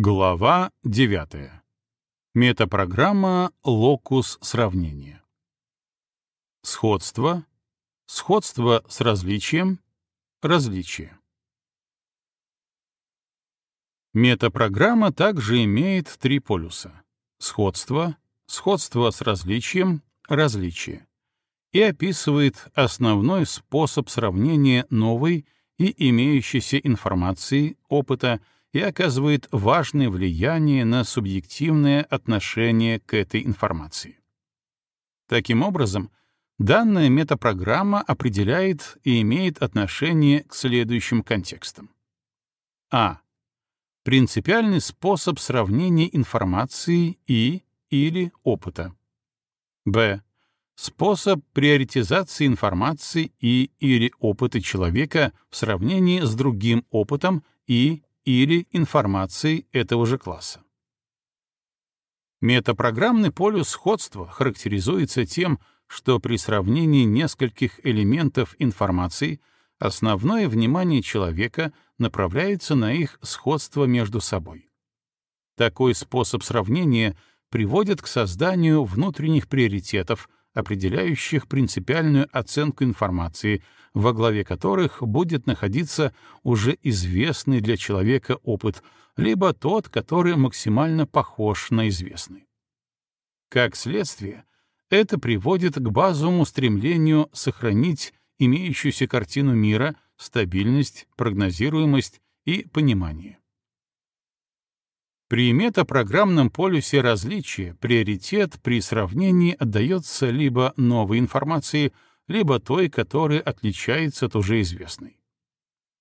Глава 9. Метапрограмма «Локус сравнения». Сходство, сходство с различием, различие. Метапрограмма также имеет три полюса — сходство, сходство с различием, различие, и описывает основной способ сравнения новой и имеющейся информации, опыта, и оказывает важное влияние на субъективное отношение к этой информации. Таким образом, данная метапрограмма определяет и имеет отношение к следующим контекстам. А. Принципиальный способ сравнения информации и или опыта. Б. Способ приоритизации информации и или опыта человека в сравнении с другим опытом и или информацией этого же класса. Метапрограммный полюс сходства характеризуется тем, что при сравнении нескольких элементов информации основное внимание человека направляется на их сходство между собой. Такой способ сравнения приводит к созданию внутренних приоритетов, определяющих принципиальную оценку информации, во главе которых будет находиться уже известный для человека опыт, либо тот, который максимально похож на известный. Как следствие, это приводит к базовому стремлению сохранить имеющуюся картину мира, стабильность, прогнозируемость и понимание. При метапрограммном полюсе различия приоритет при сравнении отдается либо новой информации, либо той, которая отличается от уже известной.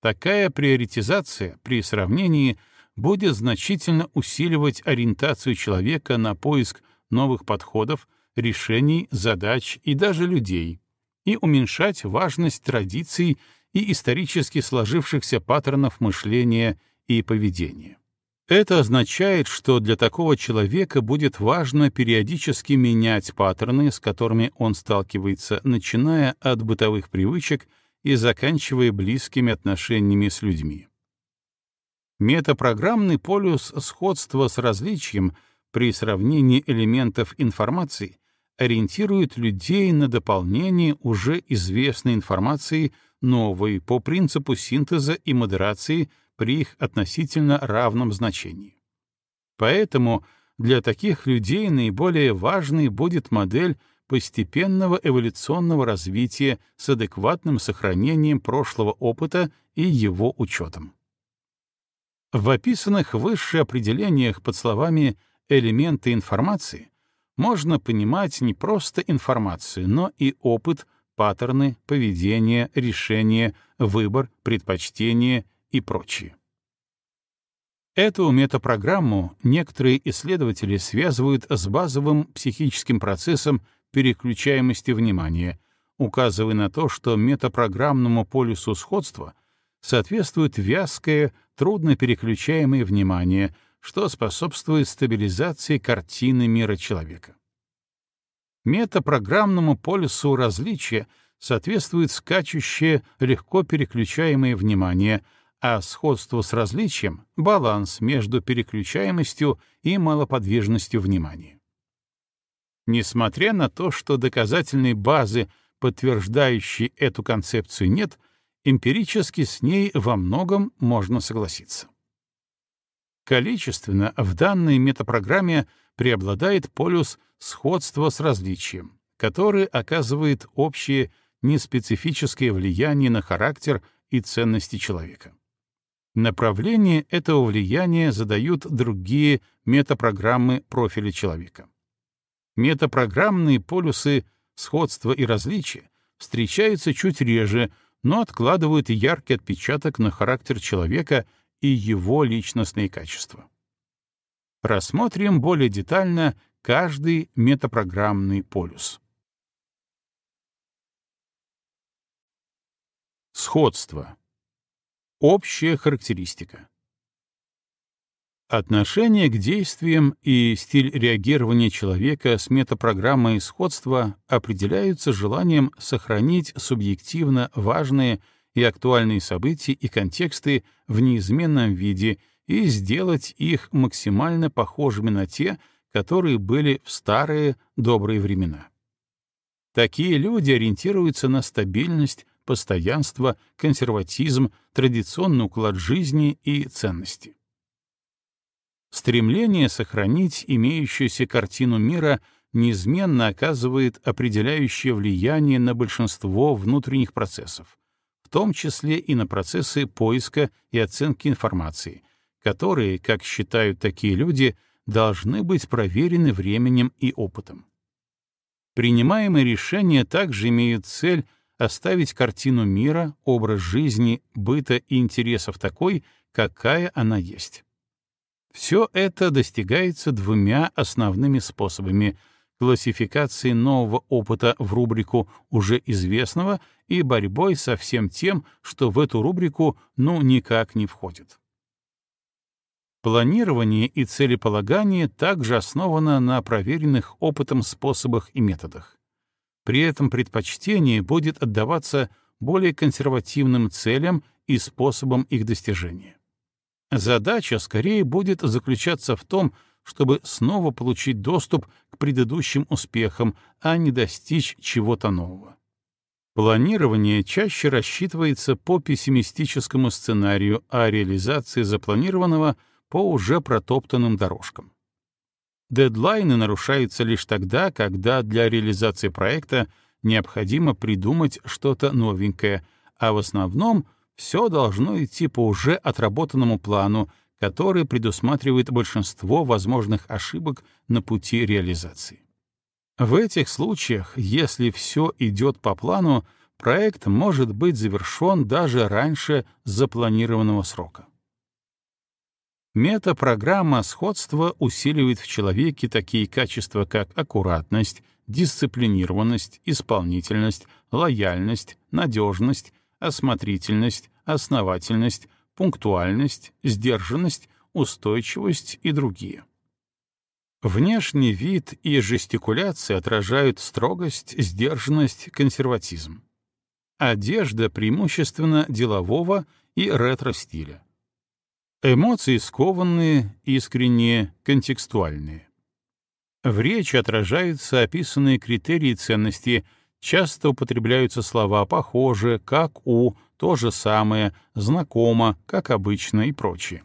Такая приоритизация при сравнении будет значительно усиливать ориентацию человека на поиск новых подходов, решений, задач и даже людей, и уменьшать важность традиций и исторически сложившихся паттернов мышления и поведения. Это означает, что для такого человека будет важно периодически менять паттерны, с которыми он сталкивается, начиная от бытовых привычек и заканчивая близкими отношениями с людьми. Метапрограммный полюс сходства с различием при сравнении элементов информации ориентирует людей на дополнение уже известной информации новой по принципу синтеза и модерации при их относительно равном значении. Поэтому для таких людей наиболее важной будет модель постепенного эволюционного развития с адекватным сохранением прошлого опыта и его учетом. В описанных выше определениях под словами «элементы информации» можно понимать не просто информацию, но и опыт, паттерны, поведение, решения, выбор, предпочтение и прочее. Эту метапрограмму некоторые исследователи связывают с базовым психическим процессом переключаемости внимания, указывая на то, что метапрограммному полюсу сходства соответствует вязкое, трудно переключаемое внимание, что способствует стабилизации картины мира человека. Метапрограммному полюсу различия соответствует скачущее, легко переключаемое внимание — а сходство с различием — баланс между переключаемостью и малоподвижностью внимания. Несмотря на то, что доказательной базы, подтверждающей эту концепцию, нет, эмпирически с ней во многом можно согласиться. Количественно в данной метапрограмме преобладает полюс сходства с различием, который оказывает общее неспецифическое влияние на характер и ценности человека. Направление этого влияния задают другие метапрограммы профиля человека. Метапрограммные полюсы сходства и различия встречаются чуть реже, но откладывают яркий отпечаток на характер человека и его личностные качества. Рассмотрим более детально каждый метапрограммный полюс. Сходство. Общая характеристика. Отношение к действиям и стиль реагирования человека с метапрограммой сходства определяются желанием сохранить субъективно важные и актуальные события и контексты в неизменном виде и сделать их максимально похожими на те, которые были в старые добрые времена. Такие люди ориентируются на стабильность, постоянство, консерватизм, традиционный уклад жизни и ценности. Стремление сохранить имеющуюся картину мира неизменно оказывает определяющее влияние на большинство внутренних процессов, в том числе и на процессы поиска и оценки информации, которые, как считают такие люди, должны быть проверены временем и опытом. Принимаемые решения также имеют цель оставить картину мира, образ жизни, быта и интересов такой, какая она есть. Все это достигается двумя основными способами — классификацией нового опыта в рубрику уже известного и борьбой со всем тем, что в эту рубрику ну никак не входит. Планирование и целеполагание также основано на проверенных опытом способах и методах. При этом предпочтение будет отдаваться более консервативным целям и способам их достижения. Задача скорее будет заключаться в том, чтобы снова получить доступ к предыдущим успехам, а не достичь чего-то нового. Планирование чаще рассчитывается по пессимистическому сценарию, а реализация запланированного — по уже протоптанным дорожкам. Дедлайны нарушаются лишь тогда, когда для реализации проекта необходимо придумать что-то новенькое, а в основном все должно идти по уже отработанному плану, который предусматривает большинство возможных ошибок на пути реализации. В этих случаях, если все идет по плану, проект может быть завершен даже раньше запланированного срока. Метапрограмма сходства усиливает в человеке такие качества, как аккуратность, дисциплинированность, исполнительность, лояльность, надежность, осмотрительность, основательность, пунктуальность, сдержанность, устойчивость и другие. Внешний вид и жестикуляция отражают строгость, сдержанность, консерватизм. Одежда преимущественно делового и ретро-стиля. Эмоции скованные, искренние, контекстуальные. В речи отражаются описанные критерии ценности, часто употребляются слова «похоже», «как у», «то же самое», «знакомо», «как обычно» и прочее.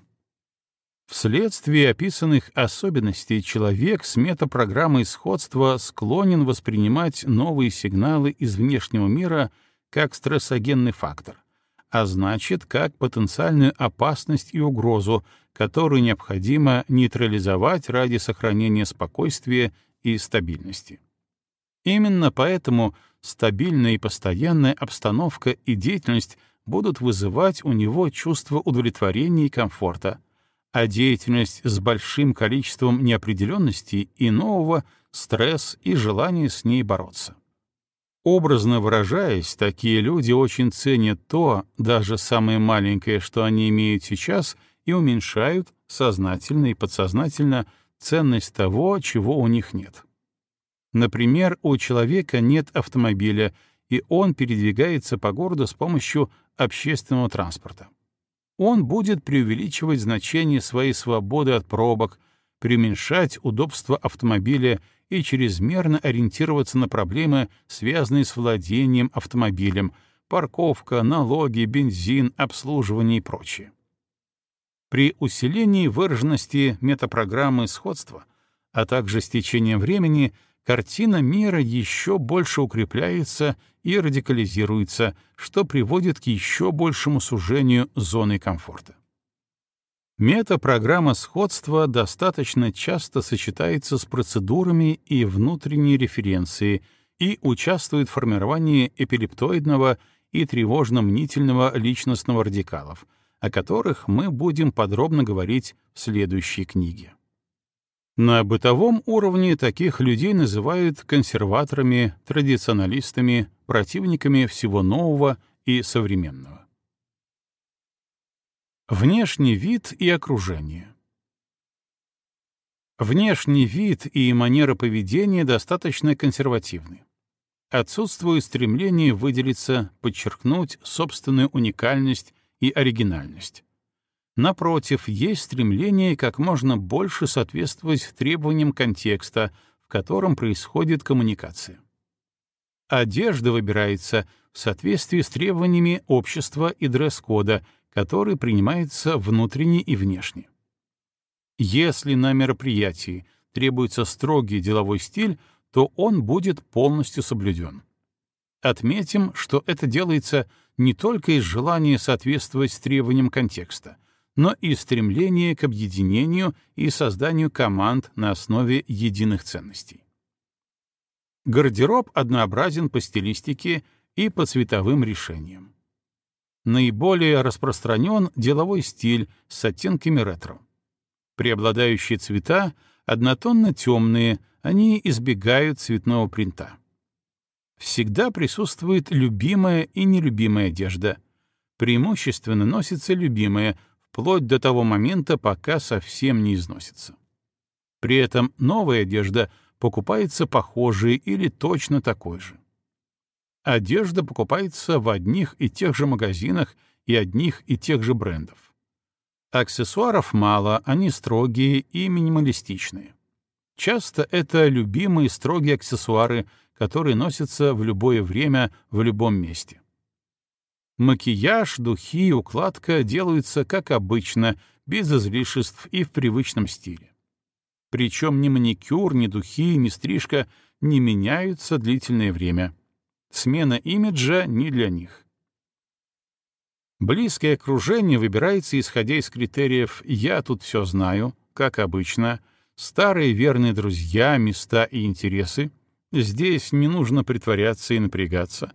Вследствие описанных особенностей человек с метапрограммой сходства склонен воспринимать новые сигналы из внешнего мира как стрессогенный фактор — а значит, как потенциальную опасность и угрозу, которую необходимо нейтрализовать ради сохранения спокойствия и стабильности. Именно поэтому стабильная и постоянная обстановка и деятельность будут вызывать у него чувство удовлетворения и комфорта, а деятельность с большим количеством неопределенности и нового — стресс и желание с ней бороться. Образно выражаясь, такие люди очень ценят то, даже самое маленькое, что они имеют сейчас, и уменьшают, сознательно и подсознательно, ценность того, чего у них нет. Например, у человека нет автомобиля, и он передвигается по городу с помощью общественного транспорта. Он будет преувеличивать значение своей свободы от пробок, преуменьшать удобство автомобиля и чрезмерно ориентироваться на проблемы, связанные с владением автомобилем, парковка, налоги, бензин, обслуживание и прочее. При усилении выраженности метапрограммы сходства, а также с течением времени, картина мира еще больше укрепляется и радикализируется, что приводит к еще большему сужению зоны комфорта. Метапрограмма сходства достаточно часто сочетается с процедурами и внутренней референцией и участвует в формировании эпилептоидного и тревожно-мнительного личностного радикалов, о которых мы будем подробно говорить в следующей книге. На бытовом уровне таких людей называют консерваторами, традиционалистами, противниками всего нового и современного. Внешний вид и окружение. Внешний вид и манера поведения достаточно консервативны. Отсутствует стремление выделиться, подчеркнуть собственную уникальность и оригинальность. Напротив, есть стремление как можно больше соответствовать требованиям контекста, в котором происходит коммуникация. Одежда выбирается в соответствии с требованиями общества и дресс-кода, который принимается внутренне и внешне. Если на мероприятии требуется строгий деловой стиль, то он будет полностью соблюден. Отметим, что это делается не только из желания соответствовать требованиям контекста, но и стремление к объединению и созданию команд на основе единых ценностей. Гардероб однообразен по стилистике и по цветовым решениям. Наиболее распространен деловой стиль с оттенками ретро. Преобладающие цвета однотонно темные, они избегают цветного принта. Всегда присутствует любимая и нелюбимая одежда. Преимущественно носится любимая, вплоть до того момента, пока совсем не износится. При этом новая одежда покупается похожей или точно такой же. Одежда покупается в одних и тех же магазинах и одних и тех же брендов. Аксессуаров мало, они строгие и минималистичные. Часто это любимые строгие аксессуары, которые носятся в любое время, в любом месте. Макияж, духи, укладка делаются как обычно, без излишеств и в привычном стиле. Причем ни маникюр, ни духи, ни стрижка не меняются длительное время. Смена имиджа не для них. Близкое окружение выбирается исходя из критериев «я тут все знаю», как обычно, старые верные друзья, места и интересы. Здесь не нужно притворяться и напрягаться.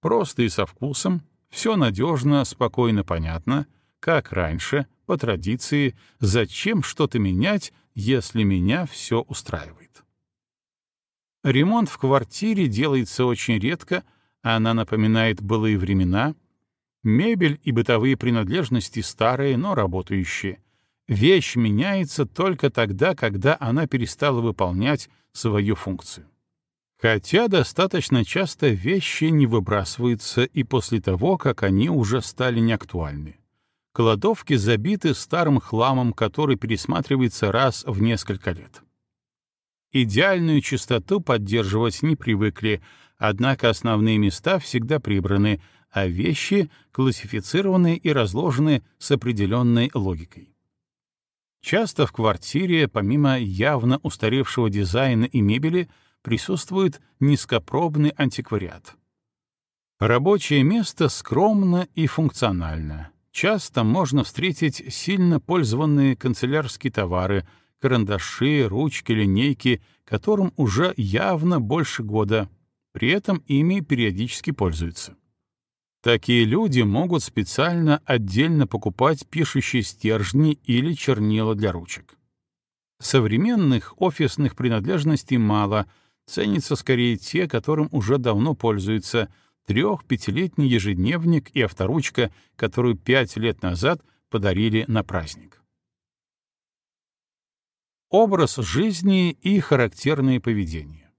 Просто и со вкусом, все надежно, спокойно понятно, как раньше, по традиции, зачем что-то менять, если меня все устраивает. Ремонт в квартире делается очень редко, она напоминает былые времена. Мебель и бытовые принадлежности старые, но работающие. Вещь меняется только тогда, когда она перестала выполнять свою функцию. Хотя достаточно часто вещи не выбрасываются и после того, как они уже стали неактуальны. Кладовки забиты старым хламом, который пересматривается раз в несколько лет. Идеальную чистоту поддерживать не привыкли, однако основные места всегда прибраны, а вещи классифицированы и разложены с определенной логикой. Часто в квартире, помимо явно устаревшего дизайна и мебели, присутствует низкопробный антиквариат. Рабочее место скромно и функционально. Часто можно встретить сильно пользованные канцелярские товары, карандаши, ручки, линейки, которым уже явно больше года, при этом ими периодически пользуются. Такие люди могут специально отдельно покупать пишущие стержни или чернила для ручек. Современных офисных принадлежностей мало — ценятся скорее те, которым уже давно пользуются, трех-пятилетний ежедневник и авторучка, которую пять лет назад подарили на праздник. Образ жизни и характерное поведение.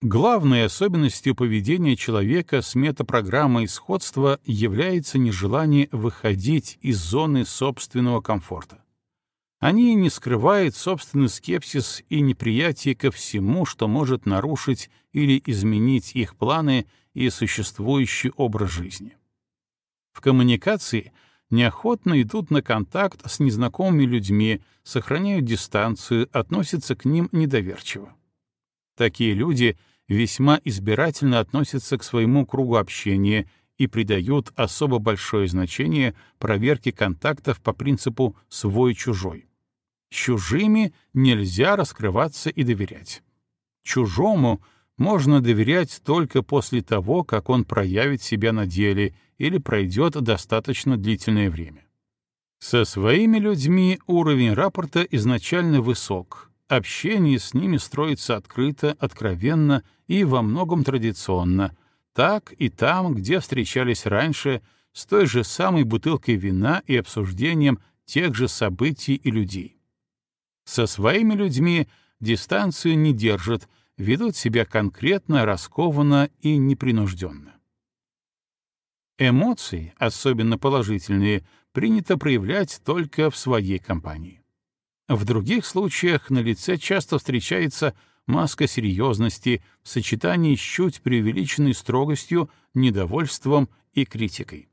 Главной особенностью поведения человека с метапрограммой сходства является нежелание выходить из зоны собственного комфорта. Они не скрывают собственный скепсис и неприятие ко всему, что может нарушить или изменить их планы и существующий образ жизни. В коммуникации неохотно идут на контакт с незнакомыми людьми, сохраняют дистанцию, относятся к ним недоверчиво. Такие люди весьма избирательно относятся к своему кругу общения и придают особо большое значение проверке контактов по принципу «свой-чужой». Чужими нельзя раскрываться и доверять. Чужому можно доверять только после того, как он проявит себя на деле или пройдет достаточно длительное время. Со своими людьми уровень рапорта изначально высок, общение с ними строится открыто, откровенно и во многом традиционно, так и там, где встречались раньше, с той же самой бутылкой вина и обсуждением тех же событий и людей. Со своими людьми дистанцию не держат, ведут себя конкретно, раскованно и непринужденно. Эмоции, особенно положительные, принято проявлять только в своей компании. В других случаях на лице часто встречается маска серьезности в сочетании с чуть преувеличенной строгостью, недовольством и критикой.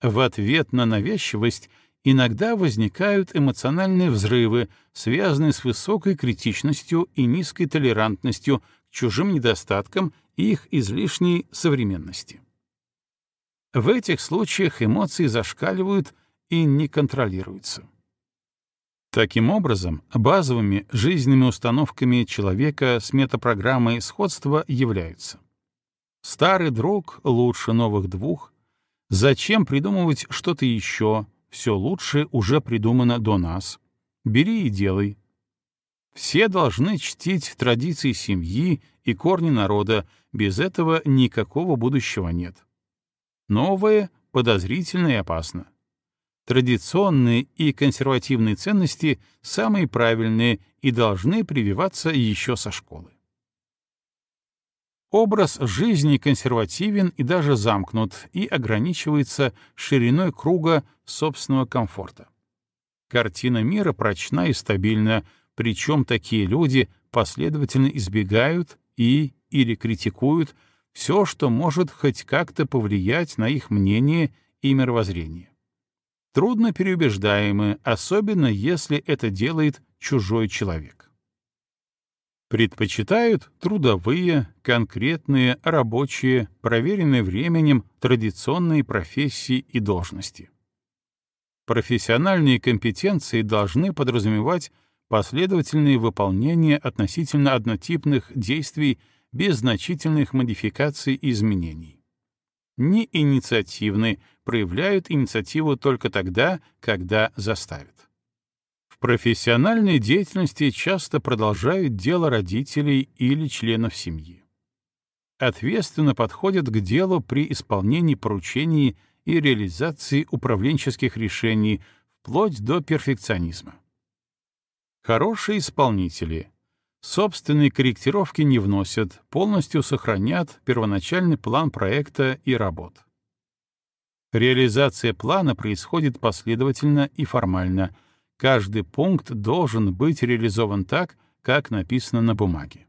В ответ на навязчивость иногда возникают эмоциональные взрывы, связанные с высокой критичностью и низкой толерантностью к чужим недостаткам и их излишней современности. В этих случаях эмоции зашкаливают и не контролируются. Таким образом, базовыми жизненными установками человека с метапрограммой сходства являются «старый друг лучше новых двух», «зачем придумывать что-то еще, все лучше уже придумано до нас», «бери и делай», все должны чтить традиции семьи и корни народа, без этого никакого будущего нет. Новое подозрительно и опасно. Традиционные и консервативные ценности самые правильные и должны прививаться еще со школы. Образ жизни консервативен и даже замкнут и ограничивается шириной круга собственного комфорта. Картина мира прочна и стабильна, причем такие люди последовательно избегают и или критикуют все, что может хоть как-то повлиять на их мнение и мировоззрение трудно переубеждаемы, особенно если это делает чужой человек. Предпочитают трудовые, конкретные, рабочие, проверенные временем традиционные профессии и должности. Профессиональные компетенции должны подразумевать последовательное выполнение относительно однотипных действий без значительных модификаций и изменений не инициативны, проявляют инициативу только тогда, когда заставят. Профессиональной деятельности часто продолжают дело родителей или членов семьи. Ответственно подходят к делу при исполнении поручений и реализации управленческих решений вплоть до перфекционизма. Хорошие исполнители, Собственные корректировки не вносят, полностью сохранят первоначальный план проекта и работ. Реализация плана происходит последовательно и формально. Каждый пункт должен быть реализован так, как написано на бумаге.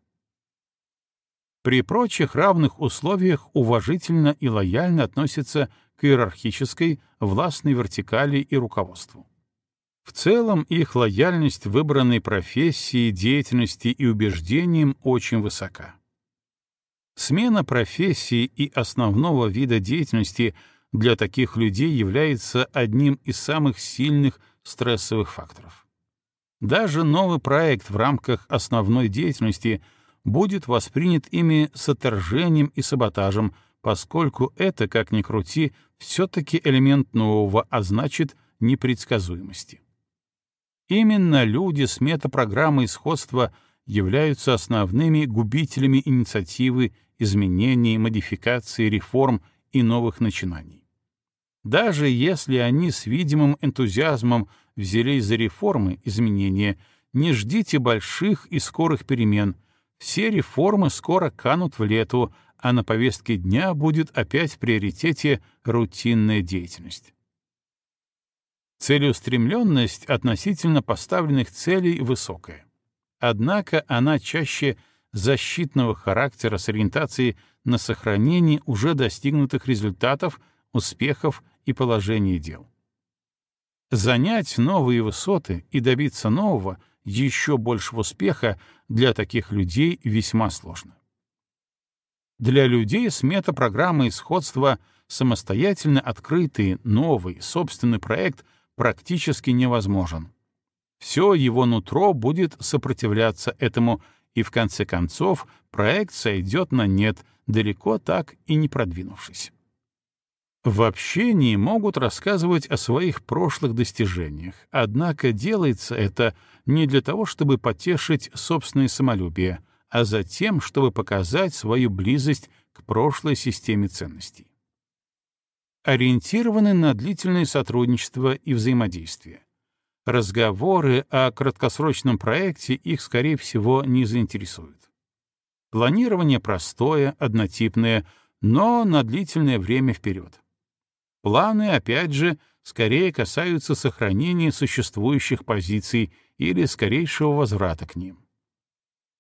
При прочих равных условиях уважительно и лояльно относятся к иерархической, властной вертикали и руководству. В целом их лояльность выбранной профессии, деятельности и убеждениям очень высока. Смена профессии и основного вида деятельности для таких людей является одним из самых сильных стрессовых факторов. Даже новый проект в рамках основной деятельности будет воспринят ими с отторжением и саботажем, поскольку это, как ни крути, все-таки элемент нового, а значит, непредсказуемости. Именно люди с метапрограммой сходства являются основными губителями инициативы, изменений, модификаций, реформ и новых начинаний. Даже если они с видимым энтузиазмом взялись за реформы, изменения, не ждите больших и скорых перемен. Все реформы скоро канут в лету, а на повестке дня будет опять в приоритете рутинная деятельность. Целеустремленность относительно поставленных целей высокая. Однако она чаще защитного характера с ориентацией на сохранение уже достигнутых результатов, успехов и положения дел. Занять новые высоты и добиться нового, еще большего успеха для таких людей весьма сложно. Для людей с метапрограммой сходства самостоятельно открытый новый собственный проект практически невозможен. Все его нутро будет сопротивляться этому, и в конце концов проект сойдет на нет, далеко так и не продвинувшись. В общении могут рассказывать о своих прошлых достижениях, однако делается это не для того, чтобы потешить собственное самолюбие, а за тем, чтобы показать свою близость к прошлой системе ценностей ориентированы на длительное сотрудничество и взаимодействие. Разговоры о краткосрочном проекте их, скорее всего, не заинтересуют. Планирование простое, однотипное, но на длительное время вперед. Планы, опять же, скорее касаются сохранения существующих позиций или скорейшего возврата к ним.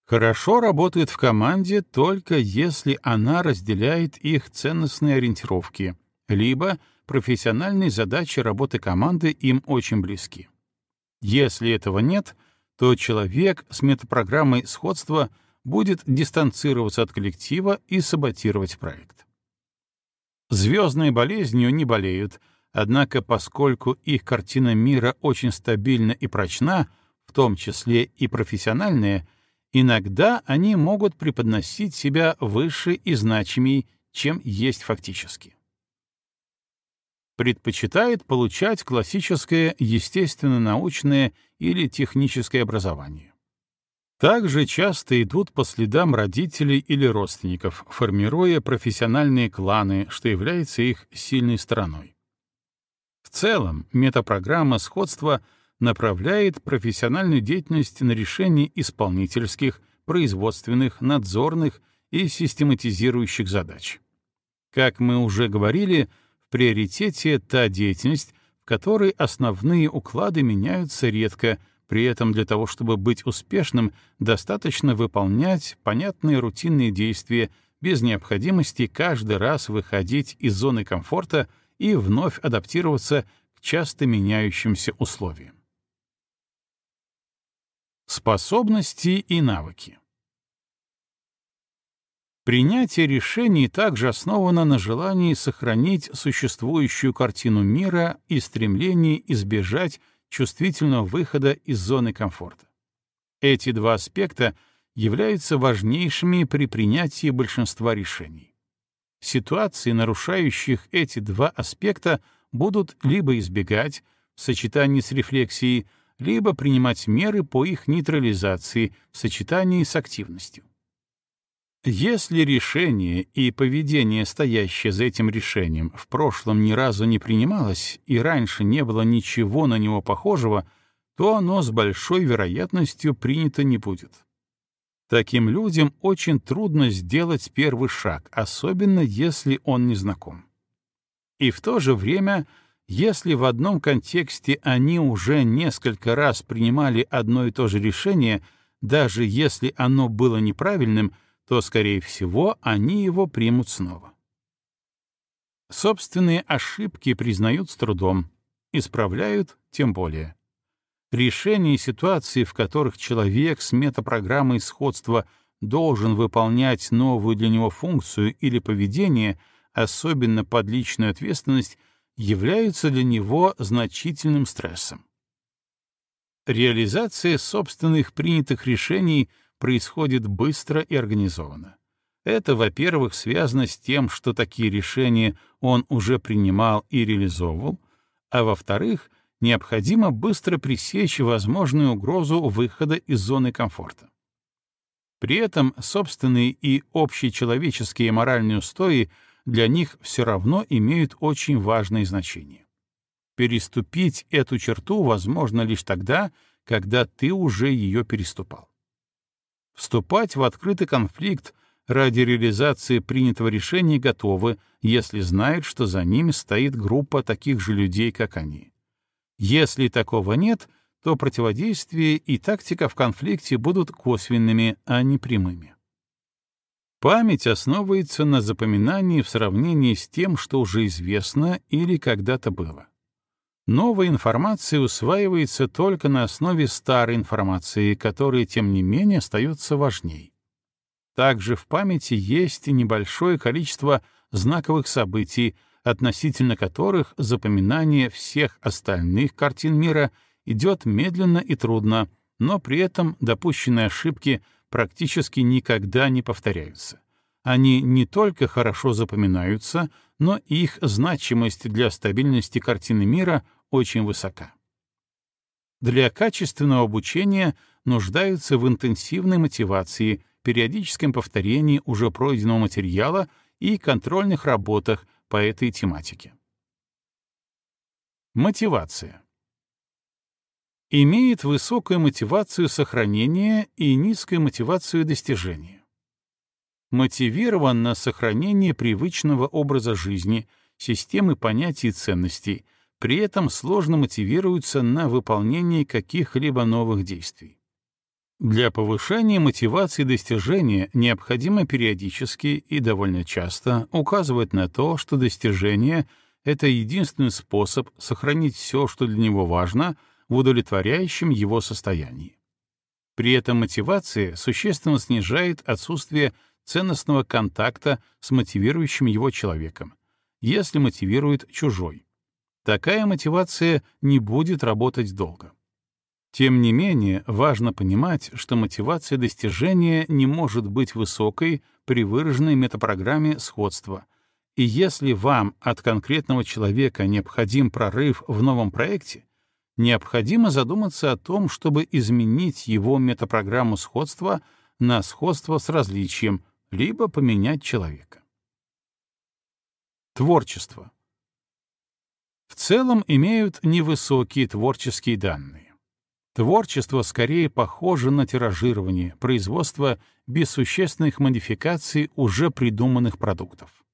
Хорошо работает в команде только если она разделяет их ценностные ориентировки, либо профессиональные задачи работы команды им очень близки. Если этого нет, то человек с метапрограммой сходства будет дистанцироваться от коллектива и саботировать проект. Звездной болезнью не болеют, однако поскольку их картина мира очень стабильна и прочна, в том числе и профессиональная, иногда они могут преподносить себя выше и значимее, чем есть фактически. Предпочитает получать классическое естественно-научное или техническое образование. Также часто идут по следам родителей или родственников, формируя профессиональные кланы, что является их сильной стороной. В целом, метапрограмма сходства — направляет профессиональную деятельность на решение исполнительских, производственных, надзорных и систематизирующих задач. Как мы уже говорили, в приоритете та деятельность, в которой основные уклады меняются редко, при этом для того, чтобы быть успешным, достаточно выполнять понятные рутинные действия без необходимости каждый раз выходить из зоны комфорта и вновь адаптироваться к часто меняющимся условиям. Способности и навыки. Принятие решений также основано на желании сохранить существующую картину мира и стремлении избежать чувствительного выхода из зоны комфорта. Эти два аспекта являются важнейшими при принятии большинства решений. Ситуации, нарушающих эти два аспекта, будут либо избегать в сочетании с рефлексией, либо принимать меры по их нейтрализации в сочетании с активностью. Если решение и поведение, стоящее за этим решением, в прошлом ни разу не принималось и раньше не было ничего на него похожего, то оно с большой вероятностью принято не будет. Таким людям очень трудно сделать первый шаг, особенно если он не знаком. И в то же время — если в одном контексте они уже несколько раз принимали одно и то же решение, даже если оно было неправильным, то, скорее всего, они его примут снова. Собственные ошибки признают с трудом, исправляют тем более. Решение ситуаций, в которых человек с метапрограммой сходства должен выполнять новую для него функцию или поведение, особенно под личную ответственность, являются для него значительным стрессом. Реализация собственных принятых решений происходит быстро и организованно. Это, во-первых, связано с тем, что такие решения он уже принимал и реализовывал, а во-вторых, необходимо быстро пресечь возможную угрозу выхода из зоны комфорта. При этом собственные и общечеловеческие моральные устои для них все равно имеют очень важное значение. Переступить эту черту возможно лишь тогда, когда ты уже ее переступал. Вступать в открытый конфликт ради реализации принятого решения готовы, если знают, что за ними стоит группа таких же людей, как они. Если такого нет, то противодействие и тактика в конфликте будут косвенными, а не прямыми. Память основывается на запоминании в сравнении с тем, что уже известно или когда-то было. Новая информация усваивается только на основе старой информации, которая, тем не менее, остается важней. Также в памяти есть небольшое количество знаковых событий, относительно которых запоминание всех остальных картин мира идет медленно и трудно, но при этом допущенные ошибки практически никогда не повторяются. Они не только хорошо запоминаются, но их значимость для стабильности картины мира очень высока. Для качественного обучения нуждаются в интенсивной мотивации, периодическом повторении уже пройденного материала и контрольных работах по этой тематике. Мотивация имеет высокую мотивацию сохранения и низкую мотивацию достижения. Мотивирован на сохранение привычного образа жизни, системы понятий и ценностей, при этом сложно мотивируются на выполнение каких-либо новых действий. Для повышения мотивации достижения необходимо периодически и довольно часто указывать на то, что достижение — это единственный способ сохранить все, что для него важно, в удовлетворяющем его состоянии. При этом мотивация существенно снижает отсутствие ценностного контакта с мотивирующим его человеком, если мотивирует чужой. Такая мотивация не будет работать долго. Тем не менее, важно понимать, что мотивация достижения не может быть высокой при выраженной метапрограмме сходства, и если вам от конкретного человека необходим прорыв в новом проекте, необходимо задуматься о том, чтобы изменить его метапрограмму сходства на сходство с различием, либо поменять человека. Творчество. В целом имеют невысокие творческие данные. Творчество скорее похоже на тиражирование, производство без существенных модификаций уже придуманных продуктов.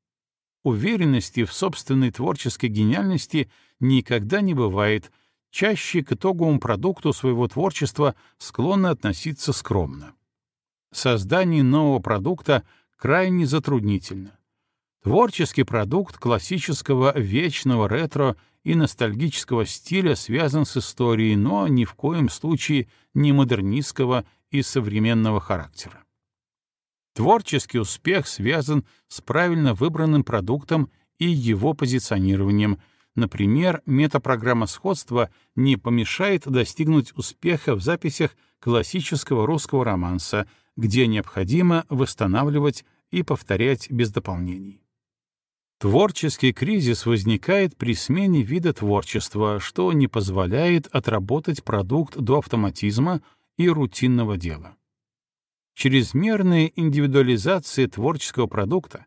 Уверенности в собственной творческой гениальности никогда не бывает, чаще к итоговому продукту своего творчества склонны относиться скромно. Создание нового продукта крайне затруднительно. Творческий продукт классического вечного ретро и ностальгического стиля связан с историей, но ни в коем случае не модернистского и современного характера. Творческий успех связан с правильно выбранным продуктом и его позиционированием, Например, метапрограмма сходства не помешает достигнуть успеха в записях классического русского романса, где необходимо восстанавливать и повторять без дополнений. Творческий кризис возникает при смене вида творчества, что не позволяет отработать продукт до автоматизма и рутинного дела. Чрезмерная индивидуализация творческого продукта,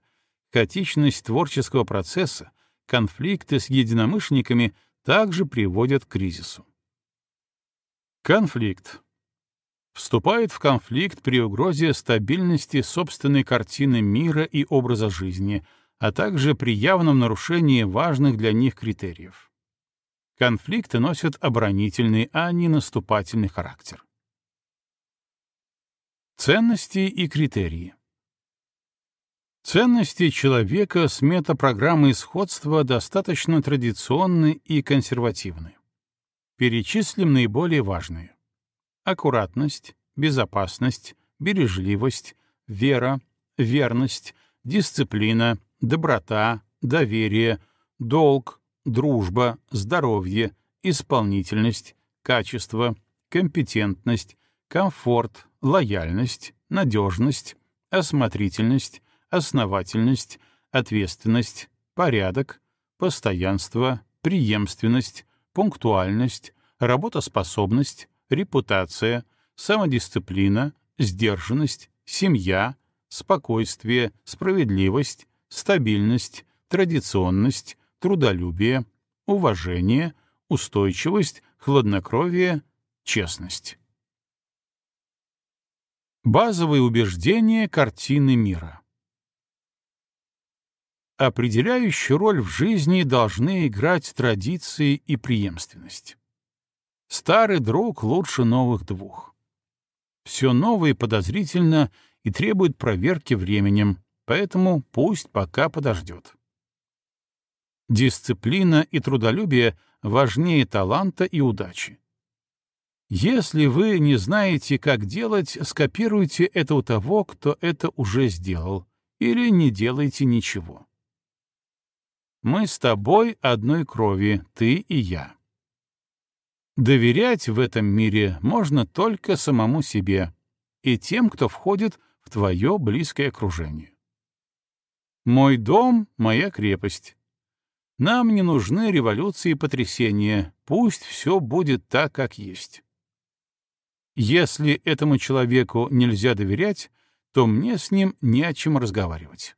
хаотичность творческого процесса — конфликты с единомышленниками также приводят к кризису. Конфликт. Вступает в конфликт при угрозе стабильности собственной картины мира и образа жизни, а также при явном нарушении важных для них критериев. Конфликты носят оборонительный, а не наступательный характер. Ценности и критерии. Ценности человека с метапрограммой сходства достаточно традиционны и консервативны. Перечислим наиболее важные. Аккуратность, безопасность, бережливость, вера, верность, дисциплина, доброта, доверие, долг, дружба, здоровье, исполнительность, качество, компетентность, комфорт, лояльность, надежность, осмотрительность, основательность, ответственность, порядок, постоянство, преемственность, пунктуальность, работоспособность, репутация, самодисциплина, сдержанность, семья, спокойствие, справедливость, стабильность, традиционность, трудолюбие, уважение, устойчивость, хладнокровие, честность. Базовые убеждения картины мира. Определяющую роль в жизни должны играть традиции и преемственность. Старый друг лучше новых двух. Все новое подозрительно и требует проверки временем, поэтому пусть пока подождет. Дисциплина и трудолюбие важнее таланта и удачи. Если вы не знаете, как делать, скопируйте это у того, кто это уже сделал, или не делайте ничего. Мы с тобой одной крови, ты и я. Доверять в этом мире можно только самому себе и тем, кто входит в твое близкое окружение. Мой дом — моя крепость. Нам не нужны революции и потрясения, пусть все будет так, как есть. Если этому человеку нельзя доверять, то мне с ним не о чем разговаривать.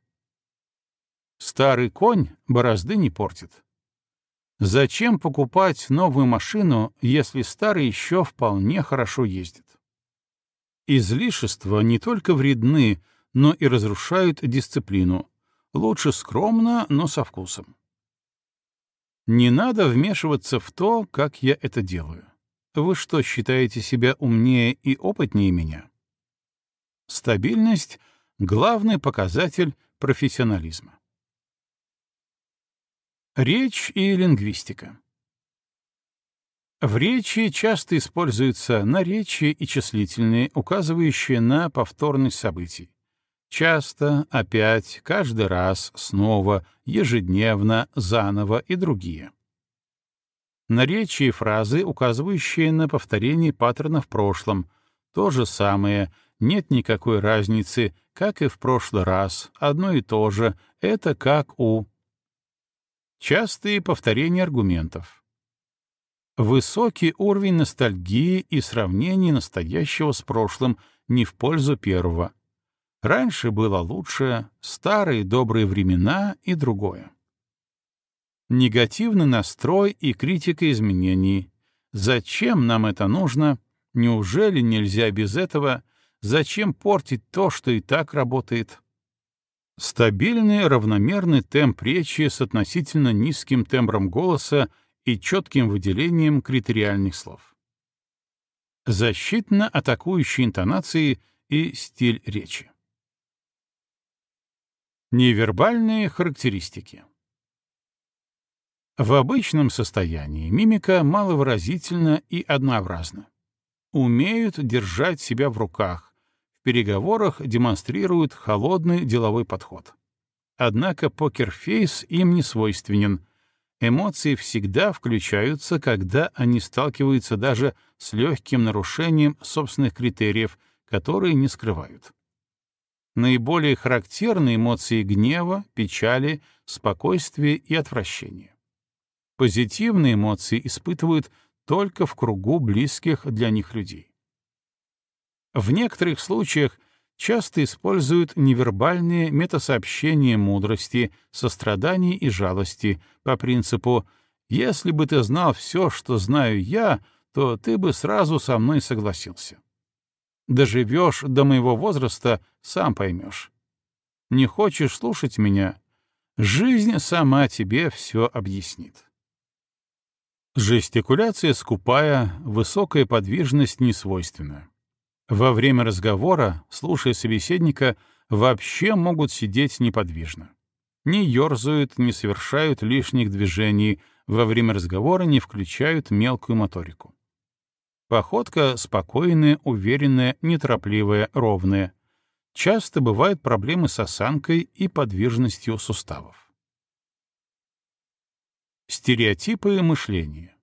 Старый конь борозды не портит. Зачем покупать новую машину, если старый еще вполне хорошо ездит? Излишества не только вредны, но и разрушают дисциплину. Лучше скромно, но со вкусом. Не надо вмешиваться в то, как я это делаю. Вы что, считаете себя умнее и опытнее меня? Стабильность — главный показатель профессионализма. Речь и лингвистика. В речи часто используются наречия и числительные, указывающие на повторность событий. Часто, опять, каждый раз, снова, ежедневно, заново и другие. Наречия и фразы, указывающие на повторение паттерна в прошлом. То же самое, нет никакой разницы, как и в прошлый раз, одно и то же, это как у. Частые повторения аргументов. Высокий уровень ностальгии и сравнения настоящего с прошлым не в пользу первого. Раньше было лучше, старые добрые времена и другое. Негативный настрой и критика изменений. Зачем нам это нужно? Неужели нельзя без этого? Зачем портить то, что и так работает? Стабильный равномерный темп речи с относительно низким тембром голоса — и четким выделением критериальных слов. Защитно-атакующие интонации и стиль речи. Невербальные характеристики. В обычном состоянии мимика маловыразительна и однообразна. Умеют держать себя в руках, переговорах демонстрируют холодный деловой подход. Однако покерфейс им не свойственен — Эмоции всегда включаются, когда они сталкиваются даже с легким нарушением собственных критериев, которые не скрывают. Наиболее характерны эмоции гнева, печали, спокойствия и отвращения. Позитивные эмоции испытывают только в кругу близких для них людей. В некоторых случаях часто используют невербальные метасообщения мудрости, сострадания и жалости по принципу «если бы ты знал все, что знаю я, то ты бы сразу со мной согласился». Доживешь до моего возраста, сам поймешь. Не хочешь слушать меня? Жизнь сама тебе все объяснит. Жестикуляция скупая, высокая подвижность несвойственна. Во время разговора, слушая собеседника, вообще могут сидеть неподвижно. Не ерзают, не совершают лишних движений, во время разговора не включают мелкую моторику. Походка спокойная, уверенная, неторопливая, ровная. Часто бывают проблемы с осанкой и подвижностью суставов. Стереотипы мышления.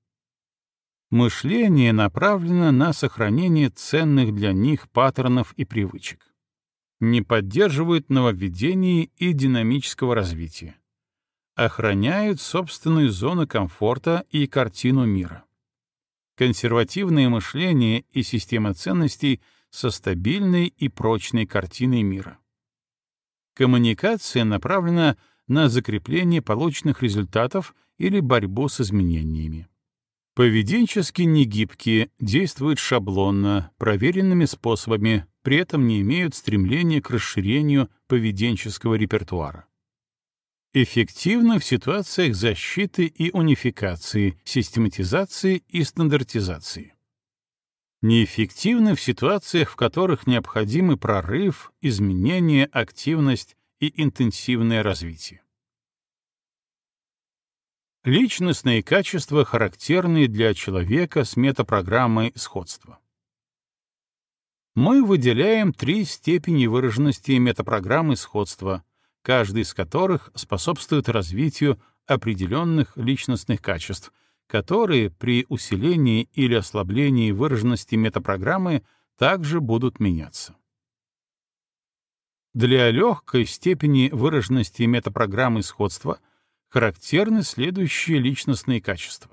Мышление направлено на сохранение ценных для них паттернов и привычек. Не поддерживают нововведений и динамического развития. Охраняют собственную зону комфорта и картину мира. Консервативное мышление и система ценностей со стабильной и прочной картиной мира. Коммуникация направлена на закрепление полученных результатов или борьбу с изменениями. Поведенчески негибкие, действуют шаблонно, проверенными способами, при этом не имеют стремления к расширению поведенческого репертуара. Эффективны в ситуациях защиты и унификации, систематизации и стандартизации. Неэффективны в ситуациях, в которых необходимы прорыв, изменение, активность и интенсивное развитие. Личностные качества, характерные для человека с метапрограммой сходства. Мы выделяем три степени выраженности метапрограммы сходства, каждый из которых способствует развитию определенных личностных качеств, которые при усилении или ослаблении выраженности метапрограммы также будут меняться. Для легкой степени выраженности метапрограммы сходства — характерны следующие личностные качества.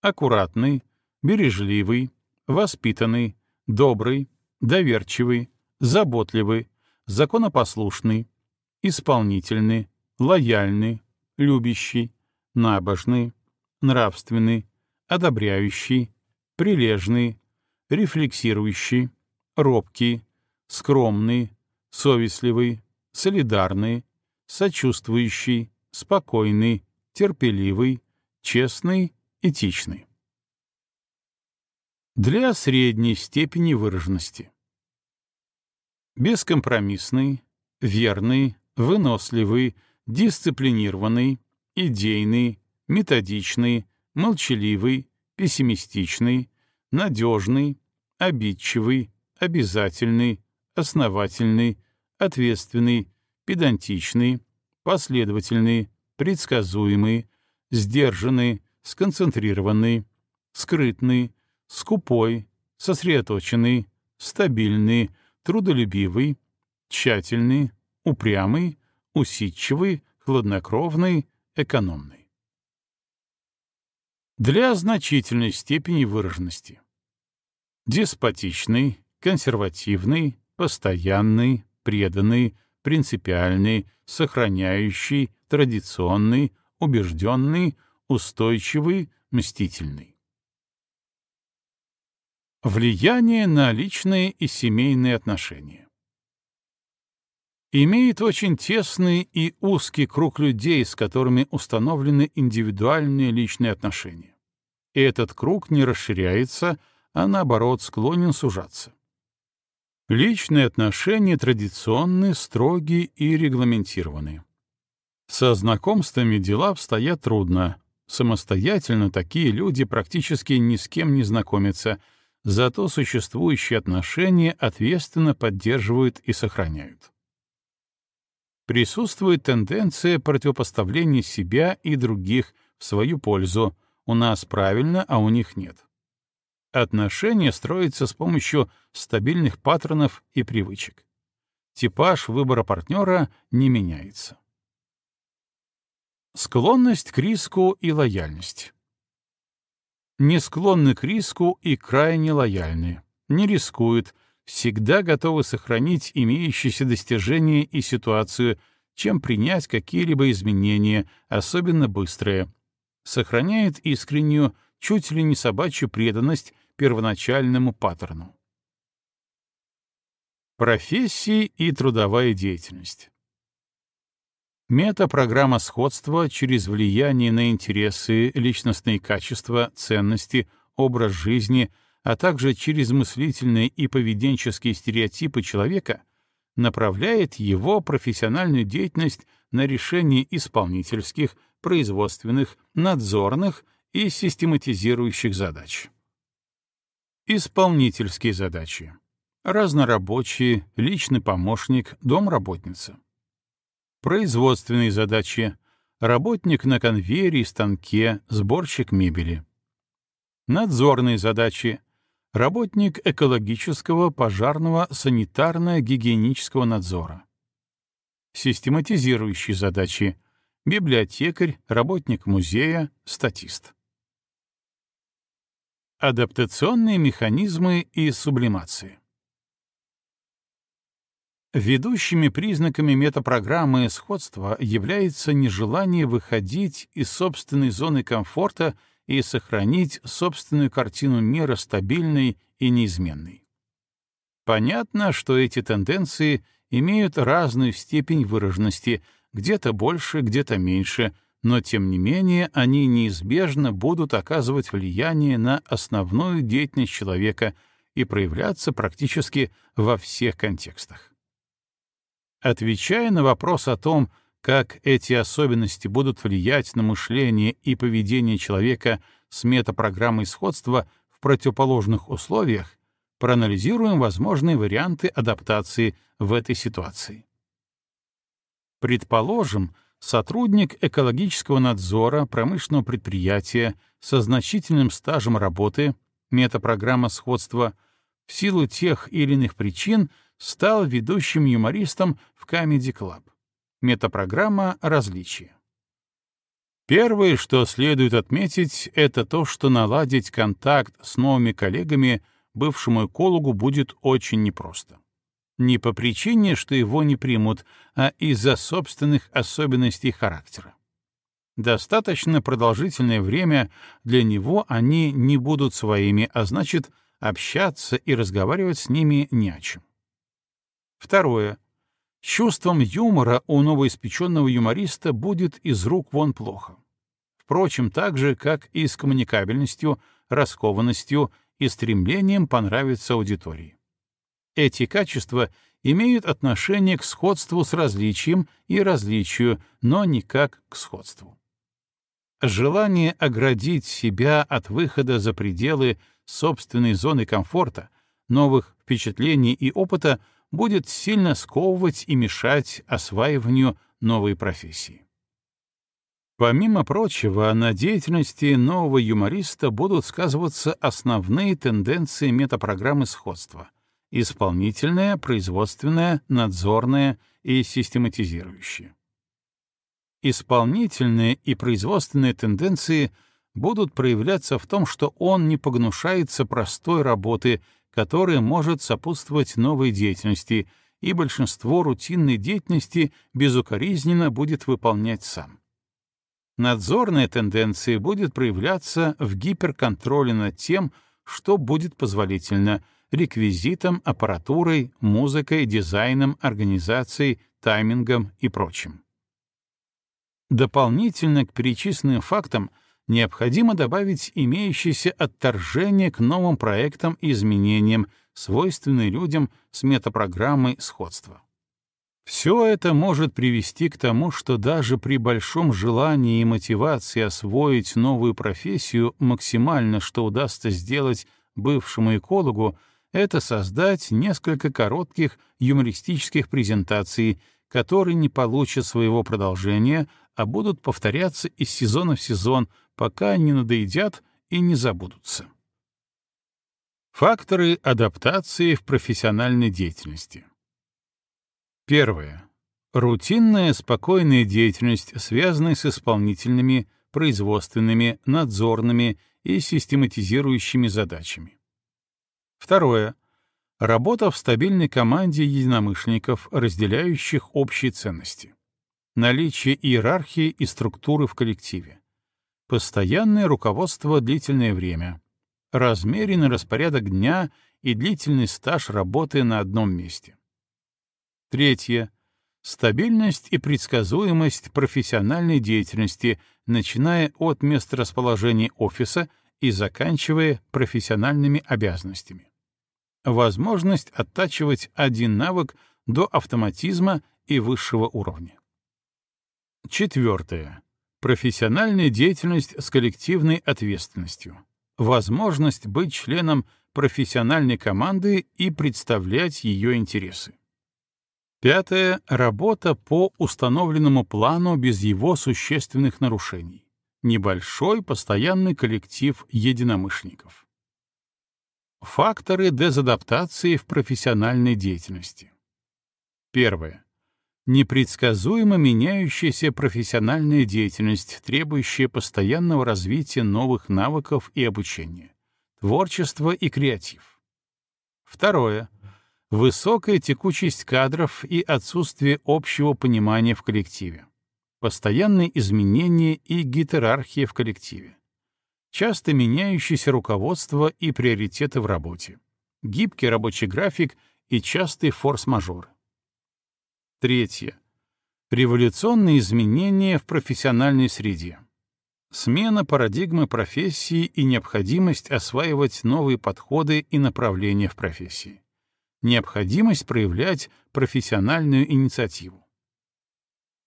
Аккуратный, бережливый, воспитанный, добрый, доверчивый, заботливый, законопослушный, исполнительный, лояльный, любящий, набожный, нравственный, одобряющий, прилежный, рефлексирующий, робкий, скромный, совестливый, солидарный, сочувствующий, спокойный, терпеливый, честный, этичный. Для средней степени выраженности. Бескомпромиссный, верный, выносливый, дисциплинированный, идейный, методичный, молчаливый, пессимистичный, надежный, обидчивый, обязательный, основательный, ответственный, педантичный, последовательный, предсказуемый, сдержанный, сконцентрированный, скрытный, скупой, сосредоточенный, стабильный, трудолюбивый, тщательный, упрямый, усидчивый, хладнокровный, экономный. Для значительной степени выраженности. Деспотичный, консервативный, постоянный, преданный, принципиальный, сохраняющий, традиционный, убежденный, устойчивый, мстительный. Влияние на личные и семейные отношения. Имеет очень тесный и узкий круг людей, с которыми установлены индивидуальные личные отношения. И этот круг не расширяется, а наоборот склонен сужаться. Личные отношения традиционны, строги и регламентированы. Со знакомствами дела обстоят трудно. Самостоятельно такие люди практически ни с кем не знакомятся, зато существующие отношения ответственно поддерживают и сохраняют. Присутствует тенденция противопоставления себя и других в свою пользу. У нас правильно, а у них нет. Отношения строятся с помощью стабильных паттернов и привычек. Типаж выбора партнера не меняется. Склонность к риску и лояльность. Не склонны к риску и крайне лояльны, не рискуют, всегда готовы сохранить имеющиеся достижения и ситуацию, чем принять какие-либо изменения, особенно быстрые. Сохраняет искреннюю, чуть ли не собачью преданность первоначальному паттерну. Профессии и трудовая деятельность. Метапрограмма сходства через влияние на интересы, личностные качества, ценности, образ жизни, а также через мыслительные и поведенческие стереотипы человека направляет его профессиональную деятельность на решение исполнительских, производственных, надзорных и систематизирующих задач. Исполнительские задачи. Разнорабочие, личный помощник, домработница. Производственные задачи. Работник на конвейере и станке, сборщик мебели. Надзорные задачи. Работник экологического, пожарного, санитарно-гигиенического надзора. Систематизирующие задачи. Библиотекарь, работник музея, статист. Адаптационные механизмы и сублимации. Ведущими признаками метапрограммы сходства является нежелание выходить из собственной зоны комфорта и сохранить собственную картину мира стабильной и неизменной. Понятно, что эти тенденции имеют разную степень выраженности, где-то больше, где-то меньше, но тем не менее они неизбежно будут оказывать влияние на основную деятельность человека и проявляться практически во всех контекстах. Отвечая на вопрос о том, как эти особенности будут влиять на мышление и поведение человека с метапрограммой сходства в противоположных условиях, проанализируем возможные варианты адаптации в этой ситуации. Предположим, сотрудник экологического надзора промышленного предприятия со значительным стажем работы, метапрограмма сходства, в силу тех или иных причин стал ведущим юмористом в Comedy Club. Метапрограмма различия. Первое, что следует отметить, это то, что наладить контакт с новыми коллегами бывшему экологу будет очень непросто. Не по причине, что его не примут, а из-за собственных особенностей характера. Достаточно продолжительное время для него они не будут своими, а значит, общаться и разговаривать с ними не о чем. Второе. Чувством юмора у новоиспеченного юмориста будет из рук вон плохо. впрочем, так же, как и с коммуникабельностью, раскованностью и стремлением понравиться аудитории. Эти качества имеют отношение к сходству с различием и различию, но никак к сходству. Желание оградить себя от выхода за пределы собственной зоны комфорта, новых впечатлений и опыта будет сильно сковывать и мешать осваиванию новой профессии. Помимо прочего, на деятельности нового юмориста будут сказываться основные тенденции метапрограммы сходства — исполнительная, производственная, надзорная и систематизирующая. Исполнительные и производственные тенденции будут проявляться в том, что он не погнушается простой работы, которая может сопутствовать новой деятельности, и большинство рутинной деятельности безукоризненно будет выполнять сам. Надзорная тенденция будет проявляться в гиперконтроле над тем, что будет позволительно реквизитом, аппаратурой, музыкой, дизайном, организацией, таймингом и прочим. Дополнительно к перечисленным фактам необходимо добавить имеющееся отторжение к новым проектам и изменениям, свойственные людям с метапрограммой сходства. Все это может привести к тому, что даже при большом желании и мотивации освоить новую профессию максимально, что удастся сделать бывшему экологу, это создать несколько коротких юмористических презентаций, которые не получат своего продолжения, а будут повторяться из сезона в сезон, пока не надоедят и не забудутся. Факторы адаптации в профессиональной деятельности. Первое. Рутинная спокойная деятельность, связанная с исполнительными, производственными, надзорными и систематизирующими задачами. Второе. Работа в стабильной команде единомышленников, разделяющих общие ценности. Наличие иерархии и структуры в коллективе. Постоянное руководство длительное время. Размеренный распорядок дня и длительный стаж работы на одном месте. Третье. Стабильность и предсказуемость профессиональной деятельности, начиная от месторасположения офиса и заканчивая профессиональными обязанностями. Возможность оттачивать один навык до автоматизма и высшего уровня. Четвертое. Профессиональная деятельность с коллективной ответственностью. Возможность быть членом профессиональной команды и представлять ее интересы. Пятое — работа по установленному плану без его существенных нарушений. Небольшой постоянный коллектив единомышленников. Факторы дезадаптации в профессиональной деятельности. Первое. Непредсказуемо меняющаяся профессиональная деятельность, требующая постоянного развития новых навыков и обучения. Творчество и креатив. Второе высокая текучесть кадров и отсутствие общего понимания в коллективе, постоянные изменения и гетерархия в коллективе, часто меняющееся руководство и приоритеты в работе, гибкий рабочий график и частые форс-мажоры. Третье. Революционные изменения в профессиональной среде. Смена парадигмы профессии и необходимость осваивать новые подходы и направления в профессии необходимость проявлять профессиональную инициативу.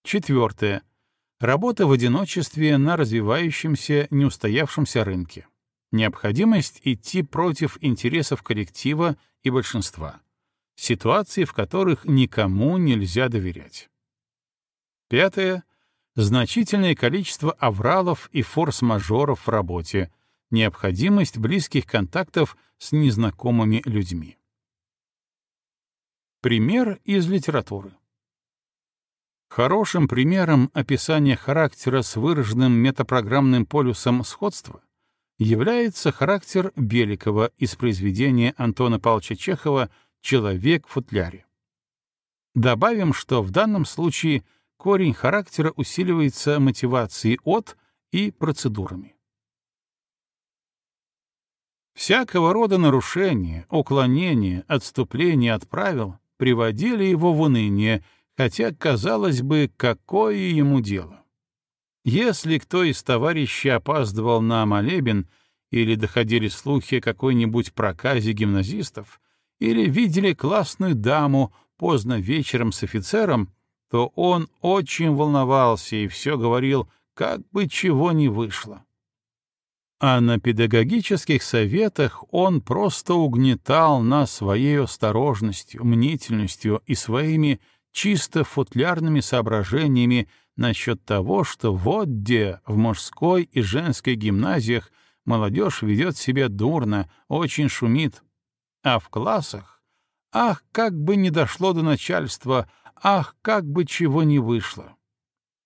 Четвертое. Работа в одиночестве на развивающемся, неустоявшемся рынке. Необходимость идти против интересов коллектива и большинства. Ситуации, в которых никому нельзя доверять. Пятое. Значительное количество авралов и форс-мажоров в работе. Необходимость близких контактов с незнакомыми людьми. Пример из литературы. Хорошим примером описания характера с выраженным метапрограммным полюсом сходства является характер Беликова из произведения Антона Павловича Чехова «Человек в футляре». Добавим, что в данном случае корень характера усиливается мотивацией от и процедурами. Всякого рода нарушения, уклонения, отступления от правил приводили его в уныние, хотя, казалось бы, какое ему дело. Если кто из товарищей опаздывал на молебен или доходили слухи какой-нибудь проказе гимназистов, или видели классную даму поздно вечером с офицером, то он очень волновался и все говорил, как бы чего ни вышло. А на педагогических советах он просто угнетал нас своей осторожностью, мнительностью и своими чисто футлярными соображениями насчет того, что вот где в мужской и женской гимназиях молодежь ведет себя дурно, очень шумит. А в классах, ах, как бы не дошло до начальства, ах, как бы чего не вышло.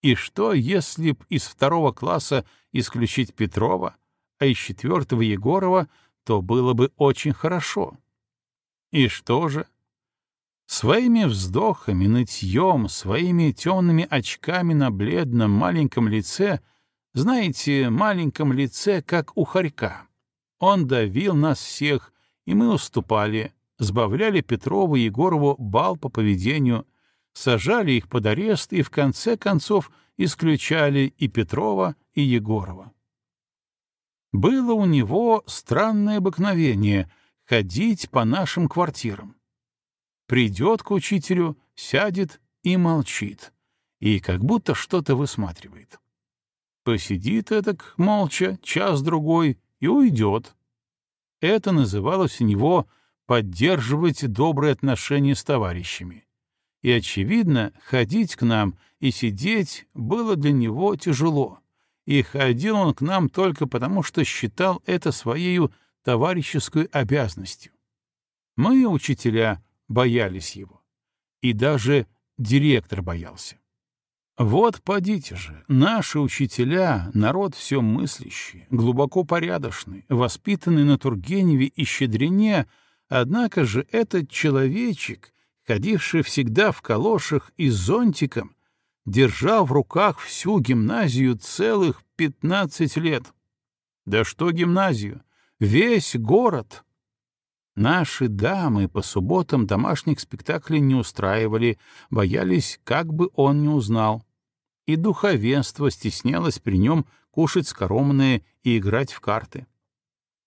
И что, если б из второго класса исключить Петрова, а из четвертого Егорова, то было бы очень хорошо. И что же? Своими вздохами, нытьем, своими темными очками на бледном маленьком лице, знаете, маленьком лице, как у хорька, он давил нас всех, и мы уступали, сбавляли Петрову и Егорову бал по поведению, сажали их под арест и в конце концов исключали и Петрова, и Егорова. Было у него странное обыкновение — ходить по нашим квартирам придет к учителю, сядет и молчит, и как будто что-то высматривает. Посидит эдак молча час-другой и уйдет. Это называлось у него поддерживать добрые отношения с товарищами. И, очевидно, ходить к нам и сидеть было для него тяжело. И ходил он к нам только потому, что считал это своей товарищеской обязанностью. Мы, учителя, боялись его. И даже директор боялся. Вот подите же, наши учителя, народ все мыслящий, глубоко порядочный, воспитанный на Тургеневе и Щедрине, однако же этот человечек, ходивший всегда в калошах и зонтиком, держал в руках всю гимназию целых пятнадцать лет. Да что гимназию? Весь город, Наши дамы по субботам домашних спектаклей не устраивали, боялись, как бы он не узнал. И духовенство стеснялось при нем кушать скоромное и играть в карты.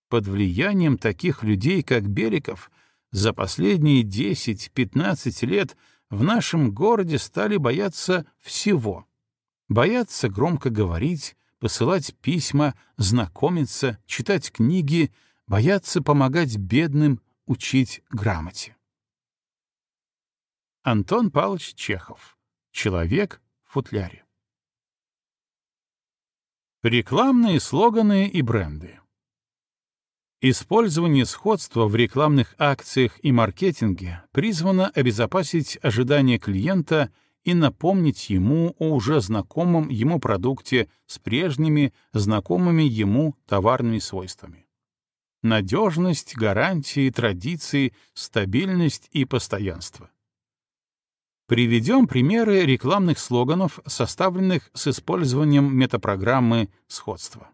Под влиянием таких людей, как Бериков, за последние 10-15 лет в нашем городе стали бояться всего. Бояться громко говорить, посылать письма, знакомиться, читать книги — боятся помогать бедным учить грамоте. Антон Павлович Чехов. Человек в футляре. Рекламные слоганы и бренды. Использование сходства в рекламных акциях и маркетинге призвано обезопасить ожидания клиента и напомнить ему о уже знакомом ему продукте с прежними знакомыми ему товарными свойствами надежность, гарантии, традиции, стабильность и постоянство. Приведем примеры рекламных слоганов, составленных с использованием метапрограммы сходства.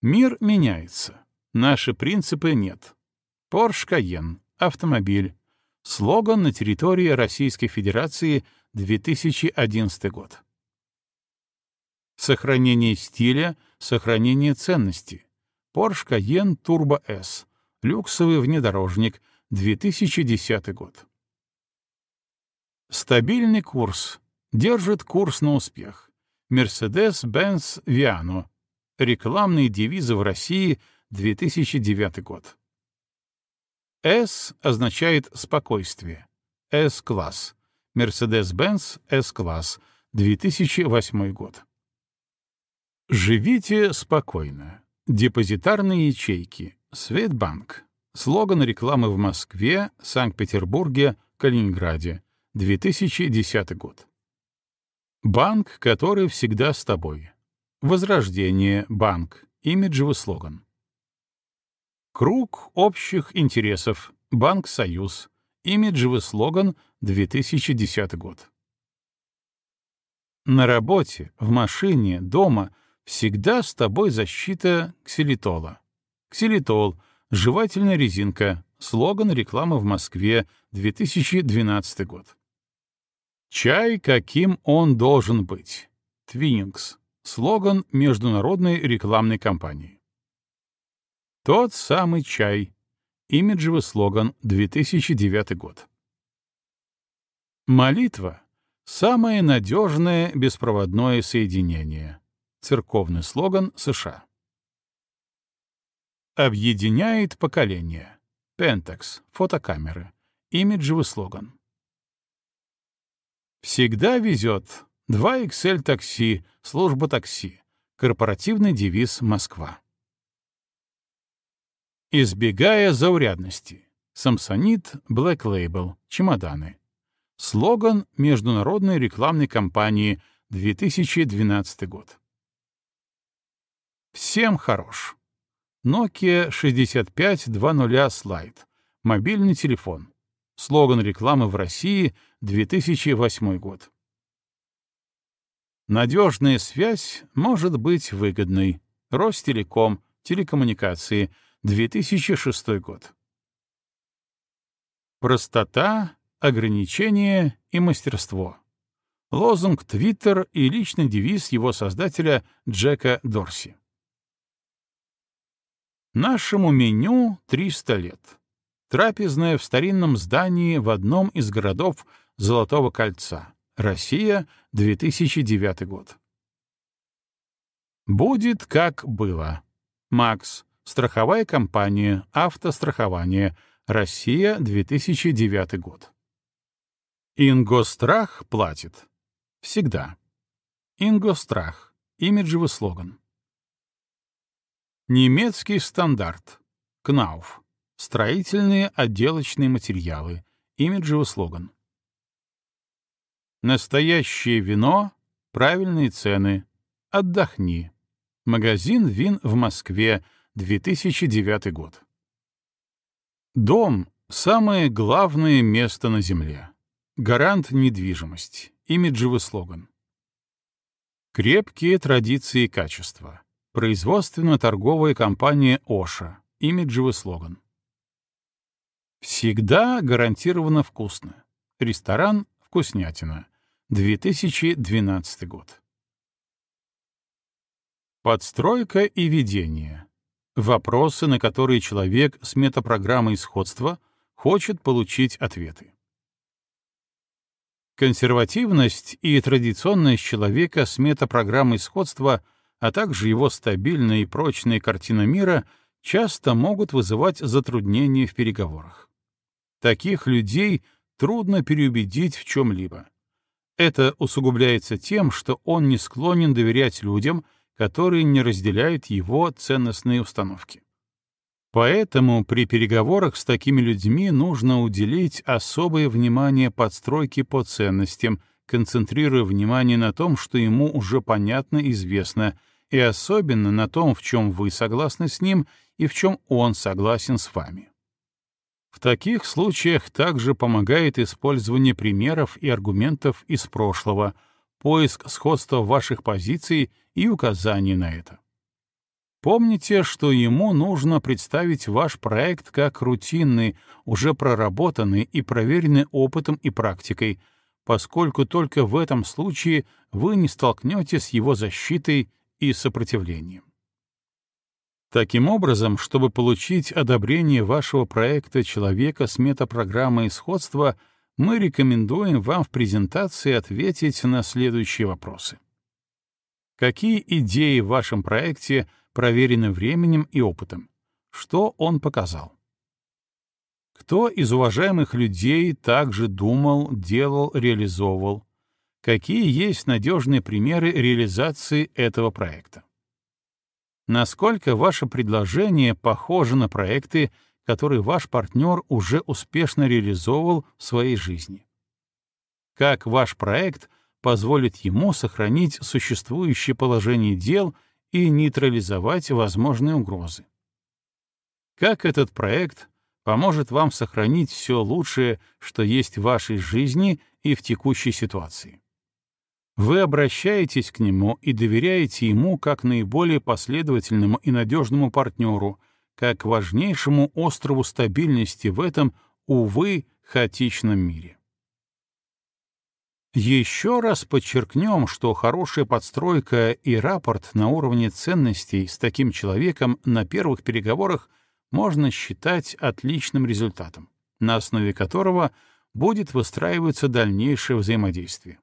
Мир меняется. Наши принципы нет. Porsche Cayenne. Автомобиль. Слоган на территории Российской Федерации 2011 год. Сохранение стиля, сохранение ценности. Porsche Cayenne Turbo S. Люксовый внедорожник. 2010 год. Стабильный курс. Держит курс на успех. Mercedes-Benz Viano. Рекламные девизы в России. 2009 год. S означает спокойствие. S-класс. Mercedes-Benz S-класс. 2008 год. Живите спокойно. Депозитарные ячейки. Светбанк. Слоган рекламы в Москве, Санкт-Петербурге, Калининграде. 2010 год. Банк, который всегда с тобой. Возрождение. Банк. Имиджевый слоган. Круг общих интересов. Банк Союз. Имиджевый слоган. 2010 год. На работе, в машине, дома — Всегда с тобой защита ксилитола. Ксилитол — жевательная резинка. Слоган рекламы в Москве, 2012 год. Чай, каким он должен быть. Twinings — слоган международной рекламной кампании. Тот самый чай. Имиджевый слоган 2009 год. Молитва — самое надежное беспроводное соединение. Церковный слоган США. Объединяет поколение. Pentax. Фотокамеры. Имиджевый слоган. Всегда везет. 2XL такси. Служба такси. Корпоративный девиз Москва. Избегая заурядности. Самсонит Black Label. Чемоданы. Слоган международной рекламной кампании 2012 год. Всем хорош. Nokia 6520 Slide. Мобильный телефон. Слоган рекламы в России 2008 год. Надежная связь может быть выгодной. Ростелеком. Телекоммуникации. 2006 год. Простота, ограничение и мастерство. Лозунг Twitter и личный девиз его создателя Джека Дорси. Нашему меню 300 лет. Трапезная в старинном здании в одном из городов Золотого кольца. Россия, 2009 год. Будет как было. Макс. Страховая компания. Автострахование. Россия, 2009 год. Ингострах платит. Всегда. Ингострах. Имиджевый слоган. Немецкий стандарт. Кнауф. Строительные отделочные материалы. Имиджевый слоган. Настоящее вино. Правильные цены. Отдохни. Магазин вин в Москве. 2009 год. Дом — самое главное место на Земле. Гарант недвижимости. Имиджевый слоган. Крепкие традиции качества. Производственно-торговая компания «Оша». Имиджевый слоган. Всегда гарантированно вкусно. Ресторан «Вкуснятина». 2012 год. Подстройка и ведение. Вопросы, на которые человек с метапрограммой сходства хочет получить ответы. Консервативность и традиционность человека с метапрограммой сходства — а также его стабильная и прочная картина мира часто могут вызывать затруднения в переговорах. Таких людей трудно переубедить в чем-либо. Это усугубляется тем, что он не склонен доверять людям, которые не разделяют его ценностные установки. Поэтому при переговорах с такими людьми нужно уделить особое внимание подстройке по ценностям, концентрируя внимание на том, что ему уже понятно и известно, и особенно на том, в чем вы согласны с ним и в чем он согласен с вами. В таких случаях также помогает использование примеров и аргументов из прошлого, поиск сходства ваших позиций и указание на это. Помните, что ему нужно представить ваш проект как рутинный, уже проработанный и проверенный опытом и практикой, поскольку только в этом случае вы не столкнетесь с его защитой и сопротивлением. Таким образом, чтобы получить одобрение вашего проекта человека с метапрограммой сходства, мы рекомендуем вам в презентации ответить на следующие вопросы. Какие идеи в вашем проекте проверены временем и опытом? Что он показал? Кто из уважаемых людей также думал, делал, реализовывал? Какие есть надежные примеры реализации этого проекта. Насколько ваше предложение похоже на проекты, которые ваш партнер уже успешно реализовывал в своей жизни? Как ваш проект позволит ему сохранить существующее положение дел и нейтрализовать возможные угрозы? Как этот проект поможет вам сохранить все лучшее, что есть в вашей жизни и в текущей ситуации? Вы обращаетесь к нему и доверяете ему как наиболее последовательному и надежному партнеру, как важнейшему острову стабильности в этом, увы, хаотичном мире. Еще раз подчеркнем, что хорошая подстройка и рапорт на уровне ценностей с таким человеком на первых переговорах можно считать отличным результатом, на основе которого будет выстраиваться дальнейшее взаимодействие.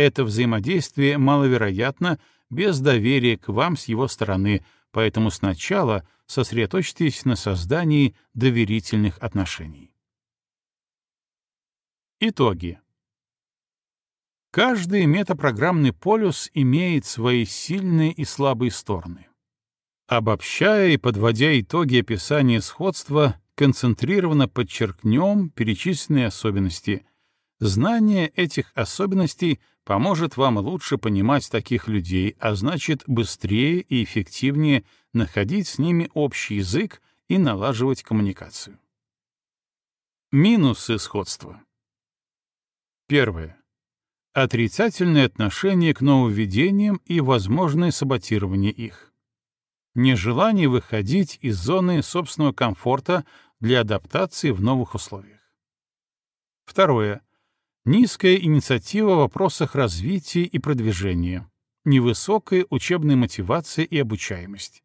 Это взаимодействие маловероятно без доверия к вам с его стороны, поэтому сначала сосредоточьтесь на создании доверительных отношений. Итоги. Каждый метапрограммный полюс имеет свои сильные и слабые стороны. Обобщая и подводя итоги описания сходства, концентрированно подчеркнем перечисленные особенности. Знание этих особенностей поможет вам лучше понимать таких людей, а значит, быстрее и эффективнее находить с ними общий язык и налаживать коммуникацию. Минусы сходства. Первое. Отрицательное отношение к нововведениям и возможное саботирование их. Нежелание выходить из зоны собственного комфорта для адаптации в новых условиях. Второе. Низкая инициатива в вопросах развития и продвижения. Невысокая учебная мотивация и обучаемость.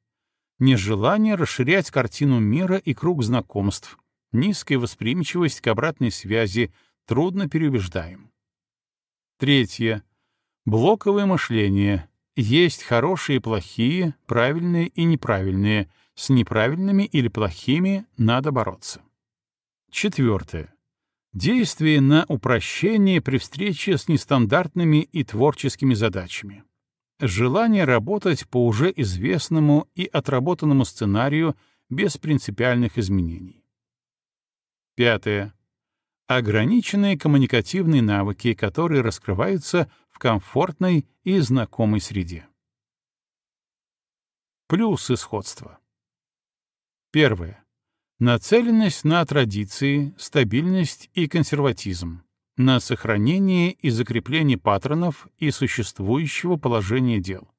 Нежелание расширять картину мира и круг знакомств. Низкая восприимчивость к обратной связи, трудно переубеждаем. Третье. Блоковое мышление. Есть хорошие и плохие, правильные и неправильные. С неправильными или плохими надо бороться. Четвертое. Действие на упрощение при встрече с нестандартными и творческими задачами. Желание работать по уже известному и отработанному сценарию без принципиальных изменений. Пятое ограниченные коммуникативные навыки, которые раскрываются в комфортной и знакомой среде. Плюсы сходства. Первое. Нацеленность на традиции, стабильность и консерватизм, на сохранение и закрепление паттернов и существующего положения дел.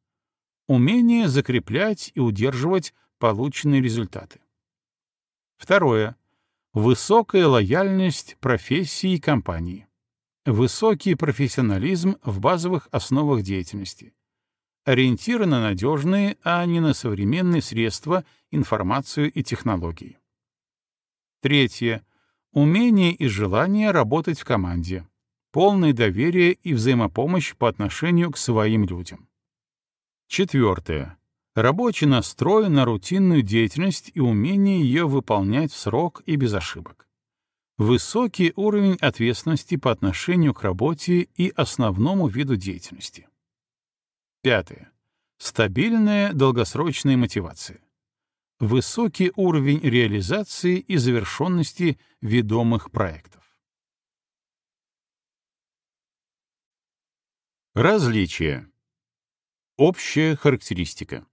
Умение закреплять и удерживать полученные результаты. Второе Высокая лояльность профессии и компании. Высокий профессионализм в базовых основах деятельности. Ориентиры на надежные, а не на современные средства, информацию и технологии. Третье. Умение и желание работать в команде. Полное доверие и взаимопомощь по отношению к своим людям. Четвертое рабочий настрой на рутинную деятельность и умение ее выполнять в срок и без ошибок. Высокий уровень ответственности по отношению к работе и основному виду деятельности. Пятое. Стабильная долгосрочная мотивация. Высокий уровень реализации и завершенности ведомых проектов. Различия. Общая характеристика.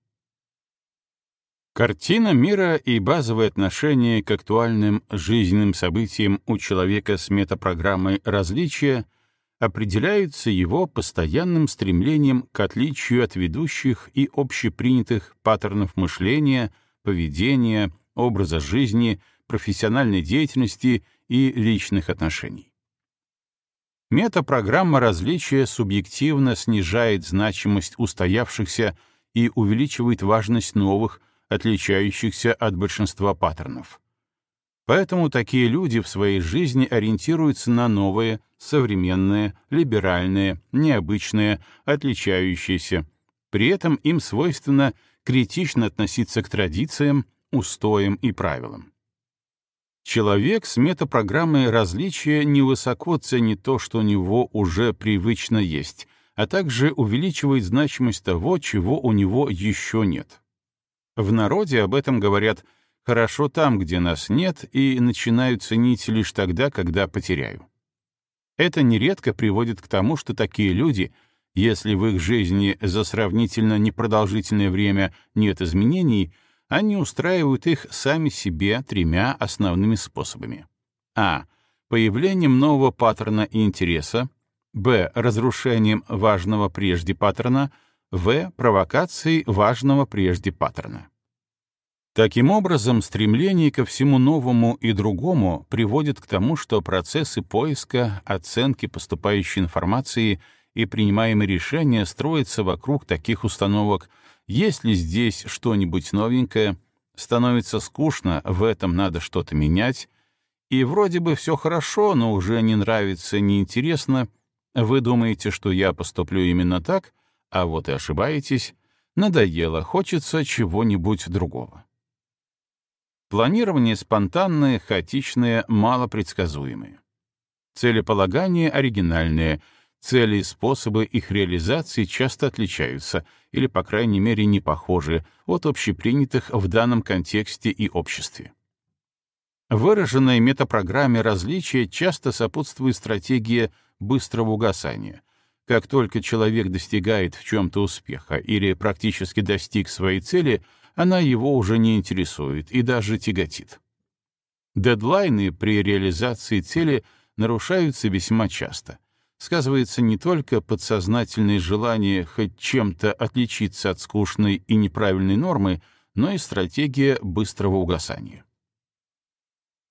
Картина мира и базовое отношение к актуальным жизненным событиям у человека с метапрограммой различия определяются его постоянным стремлением к отличию от ведущих и общепринятых паттернов мышления, поведения, образа жизни, профессиональной деятельности и личных отношений. Метапрограмма различия субъективно снижает значимость устоявшихся и увеличивает важность новых, отличающихся от большинства паттернов. Поэтому такие люди в своей жизни ориентируются на новые, современные, либеральные, необычные, отличающиеся. При этом им свойственно критично относиться к традициям, устоям и правилам. Человек с метапрограммой различия невысоко ценит то, что у него уже привычно есть, а также увеличивает значимость того, чего у него еще нет. В народе об этом говорят «хорошо там, где нас нет, и начинаю ценить лишь тогда, когда потеряю». Это нередко приводит к тому, что такие люди, если в их жизни за сравнительно непродолжительное время нет изменений, они устраивают их сами себе тремя основными способами. А. Появлением нового паттерна и интереса. Б. Разрушением важного прежде паттерна. В. Провокацией важного прежде паттерна. Таким образом, стремление ко всему новому и другому приводит к тому, что процессы поиска, оценки поступающей информации и принимаемые решения строятся вокруг таких установок, есть ли здесь что-нибудь новенькое, становится скучно, в этом надо что-то менять, и вроде бы все хорошо, но уже не нравится, неинтересно, вы думаете, что я поступлю именно так, а вот и ошибаетесь, надоело, хочется чего-нибудь другого. Планирование спонтанное, хаотичное, малопредсказуемое. Целеполагание оригинальное, цели и способы их реализации часто отличаются или, по крайней мере, не похожи от общепринятых в данном контексте и обществе. Выраженной метапрограмме различия часто сопутствует стратегия быстрого угасания. Как только человек достигает в чем-то успеха или практически достиг своей цели — она его уже не интересует и даже тяготит. Дедлайны при реализации цели нарушаются весьма часто. Сказывается не только подсознательное желание хоть чем-то отличиться от скучной и неправильной нормы, но и стратегия быстрого угасания.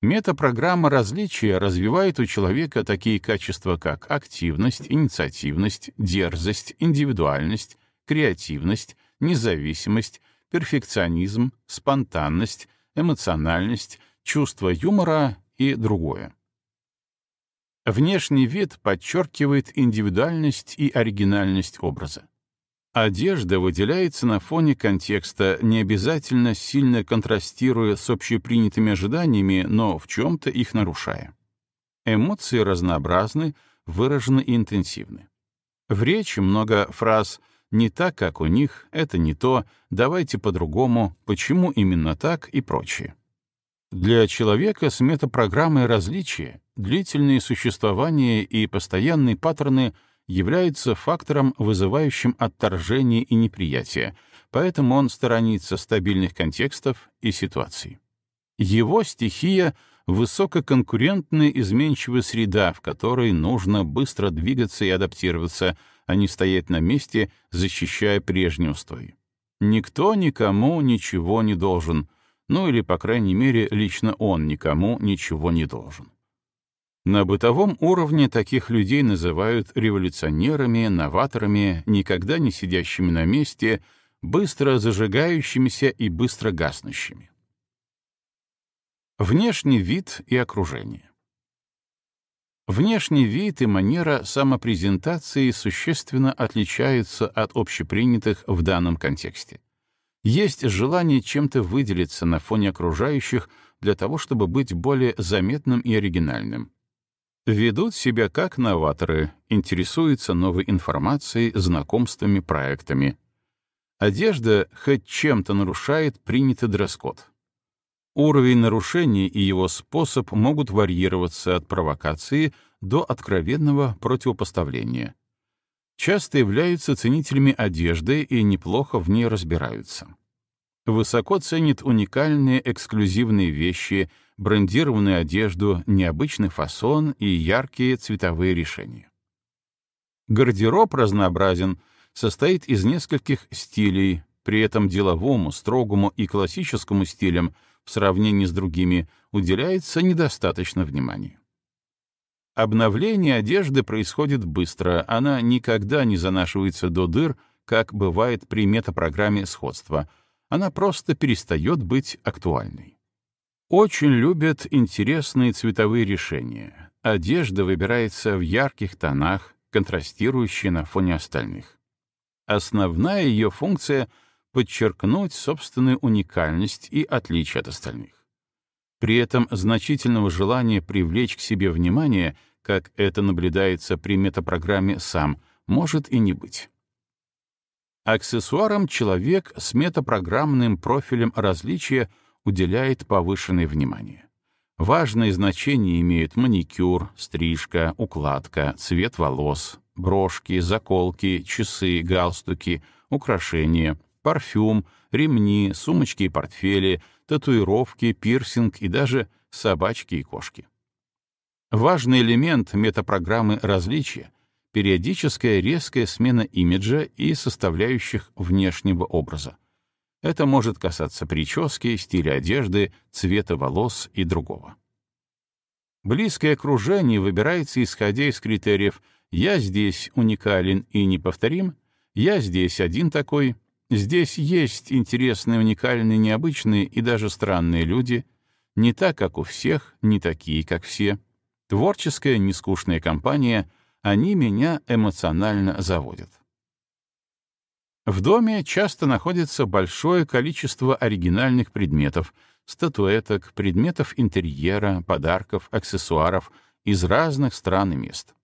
Метапрограмма различия развивает у человека такие качества, как активность, инициативность, дерзость, индивидуальность, креативность, независимость, перфекционизм, спонтанность, эмоциональность, чувство юмора и другое. Внешний вид подчеркивает индивидуальность и оригинальность образа. Одежда выделяется на фоне контекста, не обязательно сильно контрастируя с общепринятыми ожиданиями, но в чем-то их нарушая. Эмоции разнообразны, выражены и интенсивны. В речи много фраз не так, как у них, это не то, давайте по-другому, почему именно так и прочее. Для человека с метапрограммой различия длительные существования и постоянные паттерны являются фактором, вызывающим отторжение и неприятие, поэтому он сторонится стабильных контекстов и ситуаций. Его стихия — высококонкурентная изменчивая среда, в которой нужно быстро двигаться и адаптироваться — а не стоять на месте, защищая прежние устои. Никто никому ничего не должен, ну или, по крайней мере, лично он никому ничего не должен. На бытовом уровне таких людей называют революционерами, новаторами, никогда не сидящими на месте, быстро зажигающимися и быстро гаснущими. Внешний вид и окружение. Внешний вид и манера самопрезентации существенно отличаются от общепринятых в данном контексте. Есть желание чем-то выделиться на фоне окружающих для того, чтобы быть более заметным и оригинальным. Ведут себя как новаторы, интересуются новой информацией, знакомствами, проектами. Одежда хоть чем-то нарушает принятый дресс-код. Уровень нарушений и его способ могут варьироваться от провокации до откровенного противопоставления. Часто являются ценителями одежды и неплохо в ней разбираются. Высоко ценят уникальные эксклюзивные вещи, брендированную одежду, необычный фасон и яркие цветовые решения. Гардероб разнообразен, состоит из нескольких стилей, при этом деловому, строгому и классическому стилям — в сравнении с другими уделяется недостаточно внимания. Обновление одежды происходит быстро, она никогда не занашивается до дыр, как бывает при метапрограмме сходства, она просто перестает быть актуальной. Очень любят интересные цветовые решения. Одежда выбирается в ярких тонах, контрастирующие на фоне остальных. Основная ее функция — подчеркнуть собственную уникальность и отличие от остальных. При этом значительного желания привлечь к себе внимание, как это наблюдается при метапрограмме «Сам», может и не быть. Аксессуарам человек с метапрограммным профилем различия уделяет повышенное внимание. Важное значение имеют маникюр, стрижка, укладка, цвет волос, брошки, заколки, часы, галстуки, украшения — парфюм, ремни, сумочки и портфели, татуировки, пирсинг и даже собачки и кошки. Важный элемент метапрограммы различия — периодическая резкая смена имиджа и составляющих внешнего образа. Это может касаться прически, стиля одежды, цвета волос и другого. Близкое окружение выбирается исходя из критериев «я здесь уникален и неповторим», «я здесь один такой», «здесь есть интересные, уникальные, необычные и даже странные люди», «не так, как у всех, не такие, как все», «творческая, нескучная компания», они меня эмоционально заводят. В доме часто находится большое количество оригинальных предметов, статуэток, предметов интерьера, подарков, аксессуаров из разных стран и мест.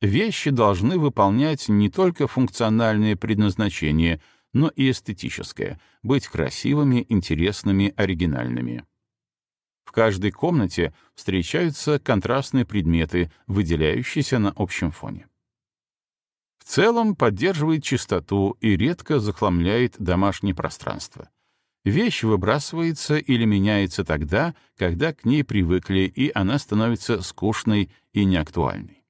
Вещи должны выполнять не только функциональное предназначение, но и эстетическое — быть красивыми, интересными, оригинальными. В каждой комнате встречаются контрастные предметы, выделяющиеся на общем фоне. В целом поддерживает чистоту и редко захламляет домашнее пространство. Вещь выбрасывается или меняется тогда, когда к ней привыкли, и она становится скучной и неактуальной.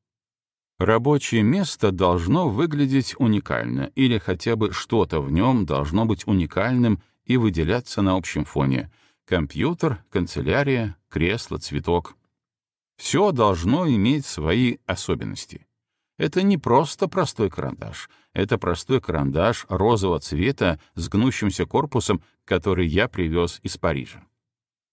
Рабочее место должно выглядеть уникально, или хотя бы что-то в нем должно быть уникальным и выделяться на общем фоне. Компьютер, канцелярия, кресло, цветок. Все должно иметь свои особенности. Это не просто простой карандаш. Это простой карандаш розового цвета с гнущимся корпусом, который я привез из Парижа.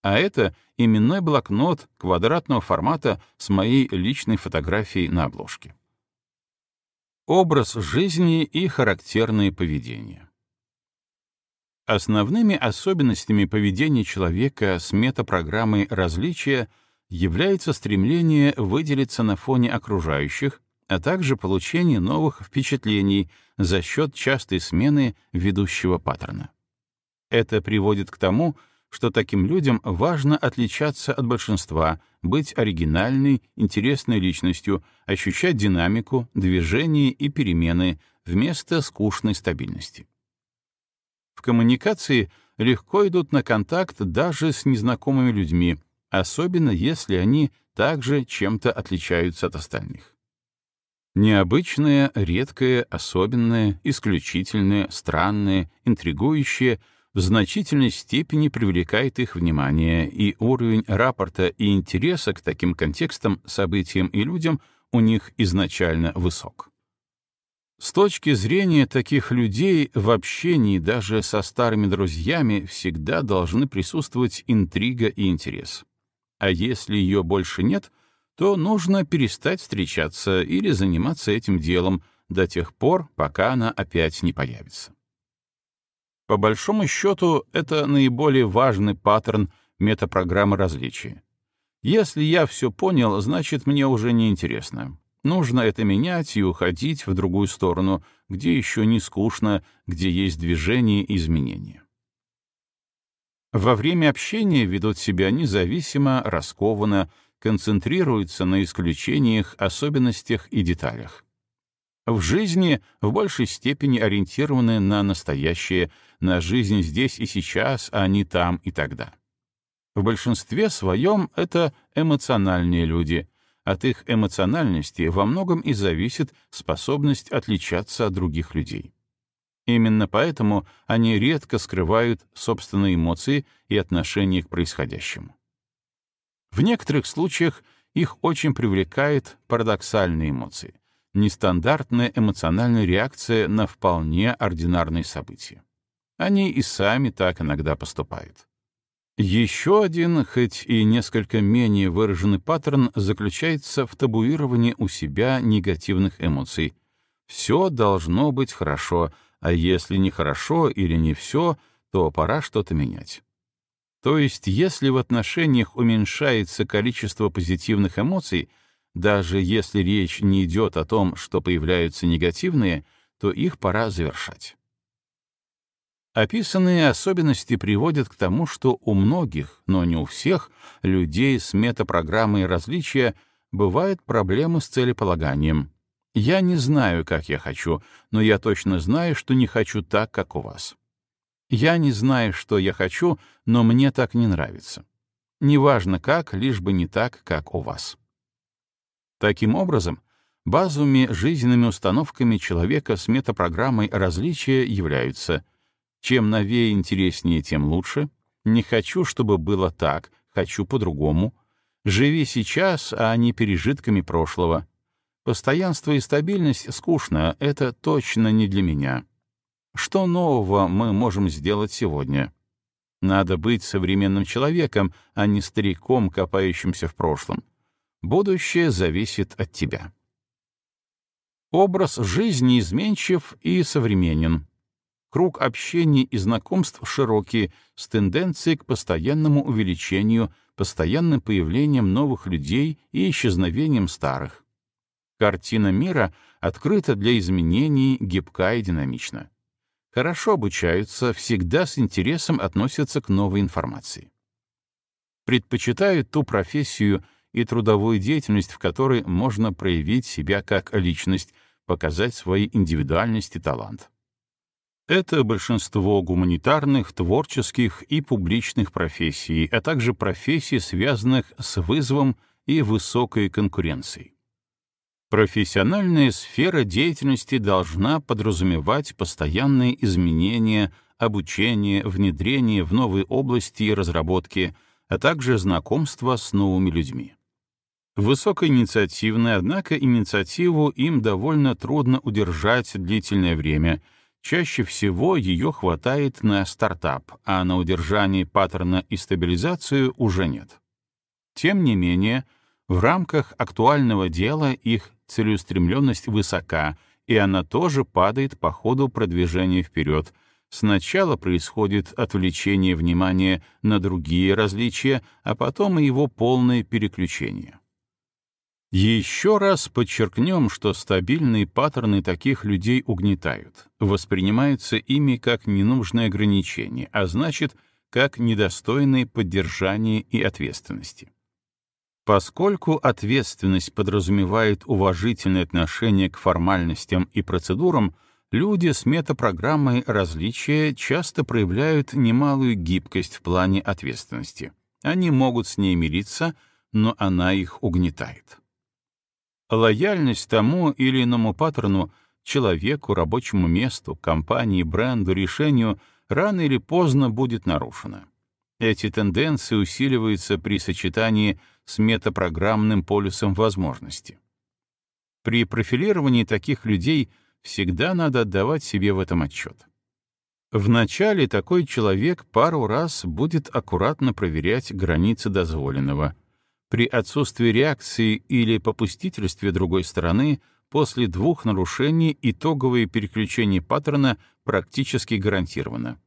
А это именной блокнот квадратного формата с моей личной фотографией на обложке. Образ жизни и характерное поведение. Основными особенностями поведения человека с метапрограммой различия является стремление выделиться на фоне окружающих а также получение новых впечатлений за счет частой смены ведущего паттерна. Это приводит к тому, что таким людям важно отличаться от большинства, быть оригинальной, интересной личностью, ощущать динамику, движение и перемены вместо скучной стабильности. В коммуникации легко идут на контакт даже с незнакомыми людьми, особенно если они также чем-то отличаются от остальных. Необычное, редкое, особенное, исключительное, странное, интригующее в значительной степени привлекает их внимание, и уровень рапорта и интереса к таким контекстам, событиям и людям у них изначально высок. С точки зрения таких людей в общении даже со старыми друзьями всегда должны присутствовать интрига и интерес. А если ее больше нет — то нужно перестать встречаться или заниматься этим делом до тех пор, пока она опять не появится. По большому счету, это наиболее важный паттерн метапрограммы различия. Если я все понял, значит, мне уже не интересно. Нужно это менять и уходить в другую сторону, где еще не скучно, где есть движение и изменения. Во время общения ведут себя независимо, раскованно, концентрируется на исключениях, особенностях и деталях. В жизни в большей степени ориентированы на настоящее, на жизнь здесь и сейчас, а не там и тогда. В большинстве своем это эмоциональные люди. От их эмоциональности во многом и зависит способность отличаться от других людей. Именно поэтому они редко скрывают собственные эмоции и отношение к происходящему. В некоторых случаях их очень привлекает парадоксальные эмоции, нестандартная эмоциональная реакция на вполне ординарные события. Они и сами так иногда поступают. Еще один, хоть и несколько менее выраженный паттерн заключается в табуировании у себя негативных эмоций. Все должно быть хорошо, а если не хорошо или не все, то пора что-то менять. То есть, если в отношениях уменьшается количество позитивных эмоций, даже если речь не идет о том, что появляются негативные, то их пора завершать. Описанные особенности приводят к тому, что у многих, но не у всех, людей с метапрограммой различия бывают проблемы с целеполаганием. Я не знаю, как я хочу, но я точно знаю, что не хочу так, как у вас. Я не знаю, что я хочу, но мне так не нравится. Неважно как, лишь бы не так, как у вас. Таким образом, базовыми жизненными установками человека с метапрограммой различия являются Чем новее интереснее, тем лучше. Не хочу, чтобы было так, хочу по-другому. Живи сейчас, а не пережитками прошлого. Постоянство и стабильность скучно, это точно не для меня. Что нового мы можем сделать сегодня? Надо быть современным человеком, а не стариком, копающимся в прошлом. Будущее зависит от тебя. Образ жизни изменчив и современен. Круг общения и знакомств широкий, с тенденцией к постоянному увеличению, постоянным появлением новых людей и исчезновением старых. Картина мира открыта для изменений, гибка и динамична. Хорошо обучаются, всегда с интересом относятся к новой информации. Предпочитают ту профессию и трудовую деятельность, в которой можно проявить себя как личность, показать свои индивидуальность и талант. Это большинство гуманитарных, творческих и публичных профессий, а также профессий, связанных с вызовом и высокой конкуренцией. Профессиональная сфера деятельности должна подразумевать постоянные изменения, обучение, внедрение в новые области и разработки, а также знакомство с новыми людьми. Высокоинициативны, однако инициативу им довольно трудно удержать длительное время — Чаще всего ее хватает на стартап, а на удержание паттерна и стабилизацию уже нет. Тем не менее, в рамках актуального дела их целеустремленность высока, и она тоже падает по ходу продвижения вперед. Сначала происходит отвлечение внимания на другие различия, а потом и его полное переключение. Еще раз подчеркнем, что стабильные паттерны таких людей угнетают, воспринимаются ими как ненужное ограничение, а значит, как недостойные поддержания и ответственности. Поскольку ответственность подразумевает уважительное отношение к формальностям и процедурам, люди с метапрограммой различия часто проявляют немалую гибкость в плане ответственности. Они могут с ней мириться, но она их угнетает. Лояльность тому или иному паттерну, человеку, рабочему месту, компании, бренду, решению рано или поздно будет нарушена. Эти тенденции усиливаются при сочетании с метапрограммным полюсом возможности. При профилировании таких людей всегда надо отдавать себе в этом отчет. Вначале такой человек пару раз будет аккуратно проверять границы дозволенного — при отсутствии реакции или попустительстве другой стороны после двух нарушений итоговое переключение паттерна практически гарантировано.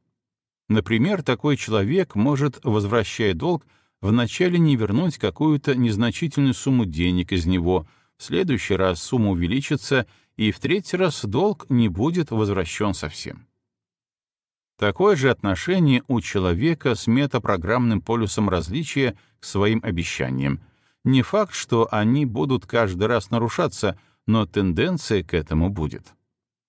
Например, такой человек может, возвращая долг, вначале не вернуть какую-то незначительную сумму денег из него, в следующий раз сумма увеличится, и в третий раз долг не будет возвращен совсем. Такое же отношение у человека с метапрограммным полюсом различия к своим обещаниям. Не факт, что они будут каждый раз нарушаться, но тенденция к этому будет.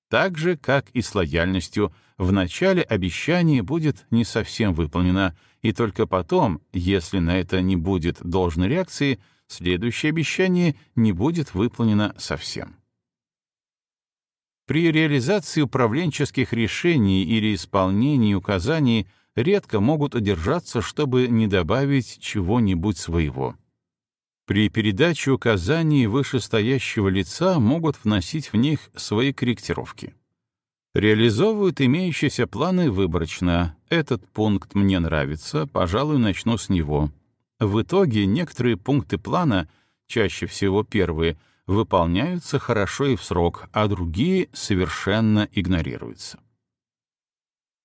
Так же, как и с лояльностью, в начале обещание будет не совсем выполнено, и только потом, если на это не будет должной реакции, следующее обещание не будет выполнено совсем. При реализации управленческих решений или исполнении указаний редко могут удержаться, чтобы не добавить чего-нибудь своего. При передаче указаний вышестоящего лица могут вносить в них свои корректировки. Реализовывают имеющиеся планы выборочно. Этот пункт мне нравится, пожалуй, начну с него. В итоге некоторые пункты плана, чаще всего первые — выполняются хорошо и в срок, а другие совершенно игнорируются.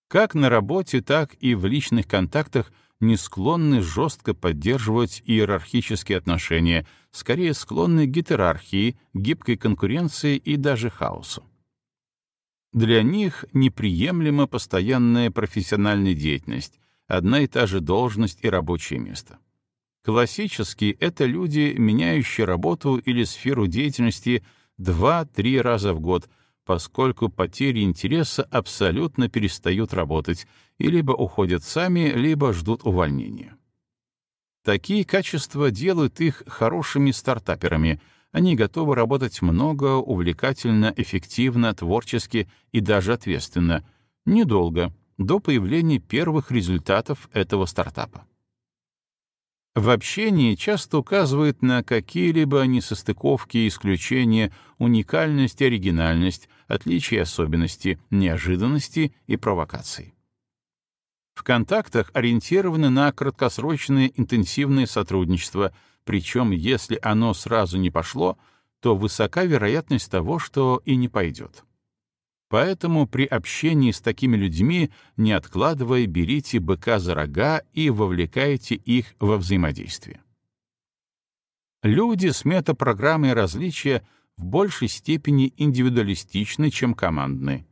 Как на работе, так и в личных контактах не склонны жестко поддерживать иерархические отношения, скорее склонны к гетерархии, гибкой конкуренции и даже хаосу. Для них неприемлема постоянная профессиональная деятельность, одна и та же должность и рабочее место. Классически это люди, меняющие работу или сферу деятельности два-три раза в год, поскольку потери интереса абсолютно перестают работать и либо уходят сами, либо ждут увольнения. Такие качества делают их хорошими стартаперами. Они готовы работать много, увлекательно, эффективно, творчески и даже ответственно. Недолго, до появления первых результатов этого стартапа. В общении часто указывают на какие-либо несостыковки, исключения, уникальность, оригинальность, отличия особенности, неожиданности и провокации. В контактах ориентированы на краткосрочное интенсивное сотрудничество, причем если оно сразу не пошло, то высока вероятность того, что и не пойдет. Поэтому при общении с такими людьми, не откладывая, берите быка за рога и вовлекайте их во взаимодействие. Люди с метапрограммой различия в большей степени индивидуалистичны, чем командны.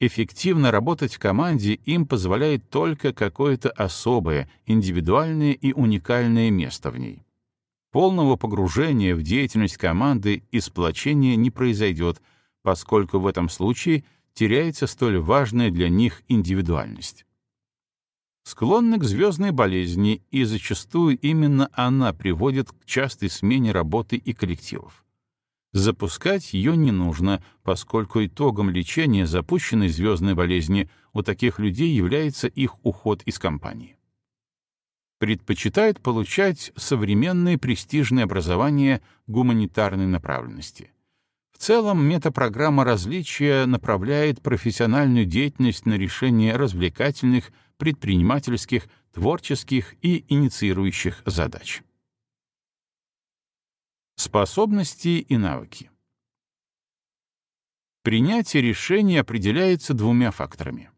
Эффективно работать в команде им позволяет только какое-то особое, индивидуальное и уникальное место в ней. Полного погружения в деятельность команды и сплочения не произойдет, поскольку в этом случае теряется столь важная для них индивидуальность. Склонны к звездной болезни, и зачастую именно она приводит к частой смене работы и коллективов. Запускать ее не нужно, поскольку итогом лечения запущенной звездной болезни у таких людей является их уход из компании предпочитают получать современное престижное образование гуманитарной направленности. В целом, метапрограмма различия направляет профессиональную деятельность на решение развлекательных, предпринимательских, творческих и инициирующих задач. Способности и навыки. Принятие решения определяется двумя факторами.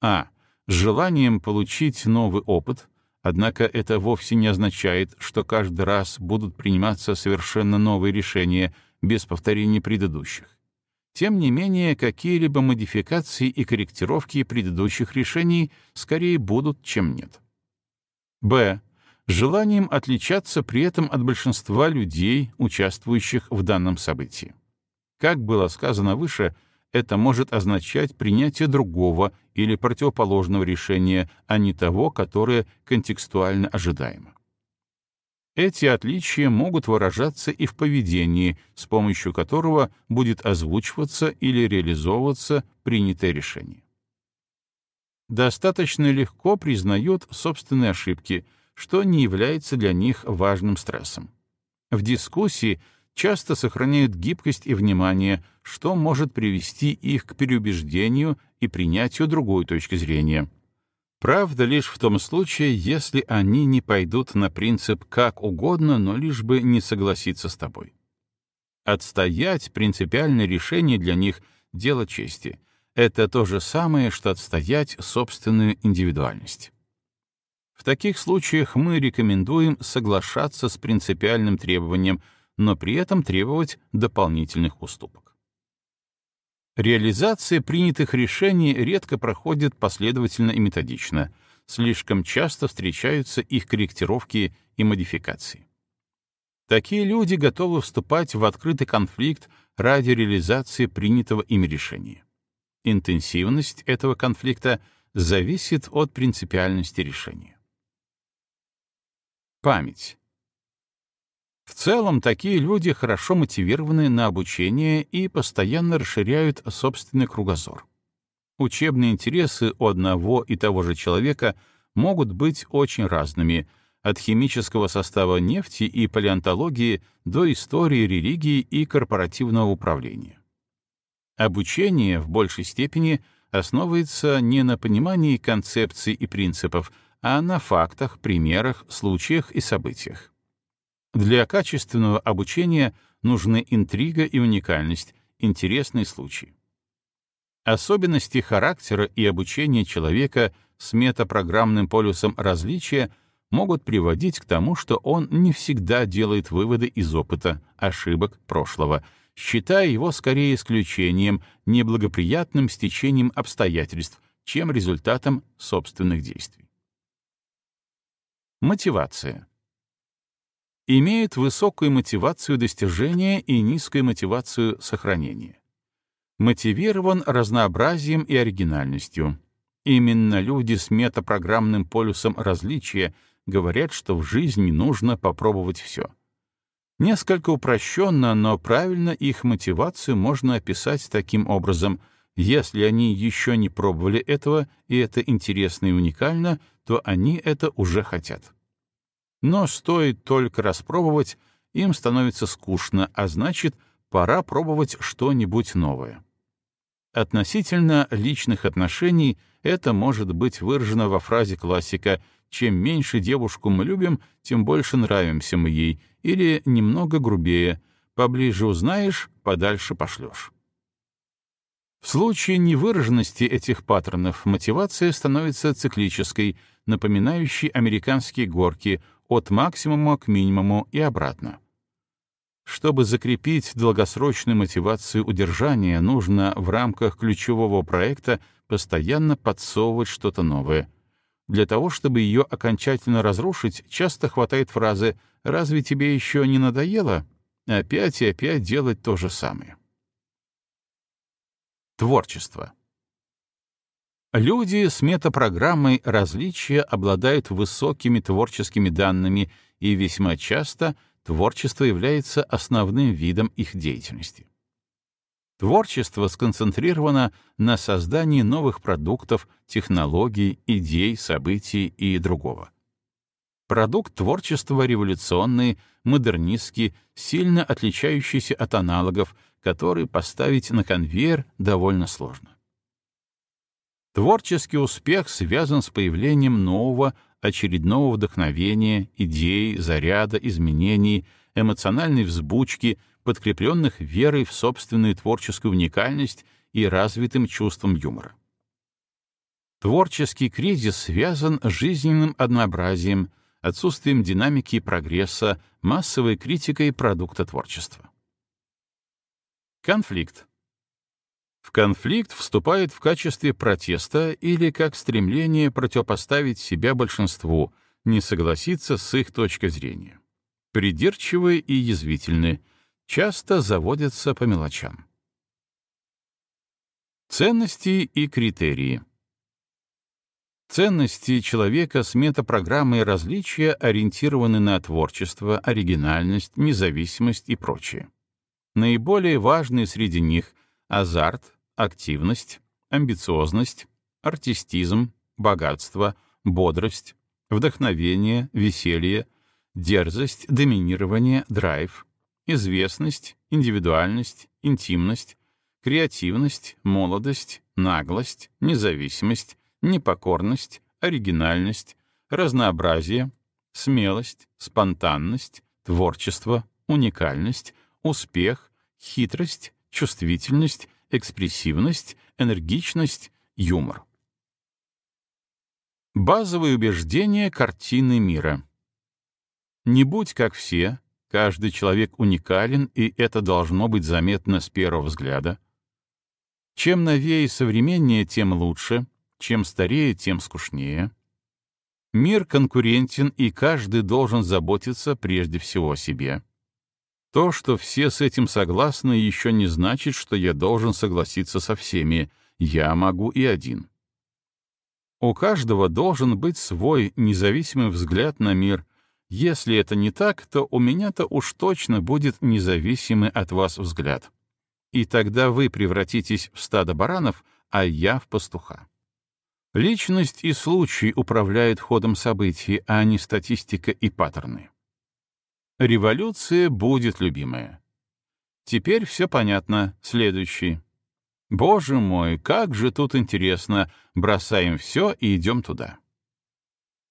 А. Желанием получить новый опыт, Однако это вовсе не означает, что каждый раз будут приниматься совершенно новые решения без повторения предыдущих. Тем не менее, какие-либо модификации и корректировки предыдущих решений скорее будут, чем нет. Б. Желанием отличаться при этом от большинства людей, участвующих в данном событии. Как было сказано выше, это может означать принятие другого или противоположного решения, а не того, которое контекстуально ожидаемо. Эти отличия могут выражаться и в поведении, с помощью которого будет озвучиваться или реализовываться принятое решение. Достаточно легко признают собственные ошибки, что не является для них важным стрессом. В дискуссии часто сохраняют гибкость и внимание, что может привести их к переубеждению и принятию другой точки зрения. Правда лишь в том случае, если они не пойдут на принцип «как угодно», но лишь бы не согласиться с тобой. Отстоять принципиальное решение для них — дело чести. Это то же самое, что отстоять собственную индивидуальность. В таких случаях мы рекомендуем соглашаться с принципиальным требованием — но при этом требовать дополнительных уступок. Реализация принятых решений редко проходит последовательно и методично, слишком часто встречаются их корректировки и модификации. Такие люди готовы вступать в открытый конфликт ради реализации принятого ими решения. Интенсивность этого конфликта зависит от принципиальности решения. Память в целом, такие люди хорошо мотивированы на обучение и постоянно расширяют собственный кругозор. Учебные интересы у одного и того же человека могут быть очень разными, от химического состава нефти и палеонтологии до истории религии и корпоративного управления. Обучение в большей степени основывается не на понимании концепций и принципов, а на фактах, примерах, случаях и событиях. Для качественного обучения нужны интрига и уникальность, интересный случай. Особенности характера и обучения человека с метапрограммным полюсом различия могут приводить к тому, что он не всегда делает выводы из опыта, ошибок прошлого, считая его скорее исключением, неблагоприятным стечением обстоятельств, чем результатом собственных действий. Мотивация имеют высокую мотивацию достижения и низкую мотивацию сохранения. Мотивирован разнообразием и оригинальностью. Именно люди с метапрограммным полюсом различия говорят, что в жизни нужно попробовать все. Несколько упрощенно, но правильно их мотивацию можно описать таким образом. Если они еще не пробовали этого, и это интересно и уникально, то они это уже хотят. Но стоит только распробовать, им становится скучно, а значит, пора пробовать что-нибудь новое. Относительно личных отношений это может быть выражено во фразе классика «чем меньше девушку мы любим, тем больше нравимся мы ей» или немного грубее «поближе узнаешь, подальше пошлешь». В случае невыраженности этих паттернов мотивация становится циклической, напоминающей американские горки от максимума к минимуму и обратно. Чтобы закрепить долгосрочную мотивацию удержания, нужно в рамках ключевого проекта постоянно подсовывать что-то новое. Для того, чтобы ее окончательно разрушить, часто хватает фразы «разве тебе еще не надоело?» опять и опять делать то же самое. Творчество. Люди с метапрограммой различия обладают высокими творческими данными, и весьма часто творчество является основным видом их деятельности. Творчество сконцентрировано на создании новых продуктов, технологий, идей, событий и другого. Продукт творчества революционный, модернистский, сильно отличающийся от аналогов, который поставить на конвейер довольно сложно. Творческий успех связан с появлением нового, очередного вдохновения, идей, заряда, изменений, эмоциональной взбучки, подкрепленных верой в собственную творческую уникальность и развитым чувством юмора. Творческий кризис связан с жизненным однообразием, отсутствием динамики и прогресса, массовой критикой продукта творчества. Конфликт. В конфликт вступает в качестве протеста или как стремление противопоставить себя большинству, не согласиться с их точкой зрения. Придирчивые и язвительны, часто заводятся по мелочам. Ценности и критерии. Ценности человека с метапрограммой различия ориентированы на творчество, оригинальность, независимость и прочее. Наиболее важные среди них — азарт, активность, амбициозность, артистизм, богатство, бодрость, вдохновение, веселье, дерзость, доминирование, драйв, известность, индивидуальность, интимность, креативность, молодость, наглость, независимость, непокорность, оригинальность, разнообразие, смелость, спонтанность, творчество, уникальность, успех, хитрость, чувствительность, экспрессивность, энергичность, юмор. Базовые убеждения картины мира. Не будь как все, каждый человек уникален, и это должно быть заметно с первого взгляда. Чем новее и современнее, тем лучше, чем старее, тем скучнее. Мир конкурентен, и каждый должен заботиться прежде всего о себе. То, что все с этим согласны, еще не значит, что я должен согласиться со всеми. Я могу и один. У каждого должен быть свой независимый взгляд на мир. Если это не так, то у меня-то уж точно будет независимый от вас взгляд. И тогда вы превратитесь в стадо баранов, а я в пастуха. Личность и случай управляют ходом событий, а не статистика и паттерны. Революция будет любимая. Теперь все понятно. Следующий. Боже мой, как же тут интересно. Бросаем все и идем туда.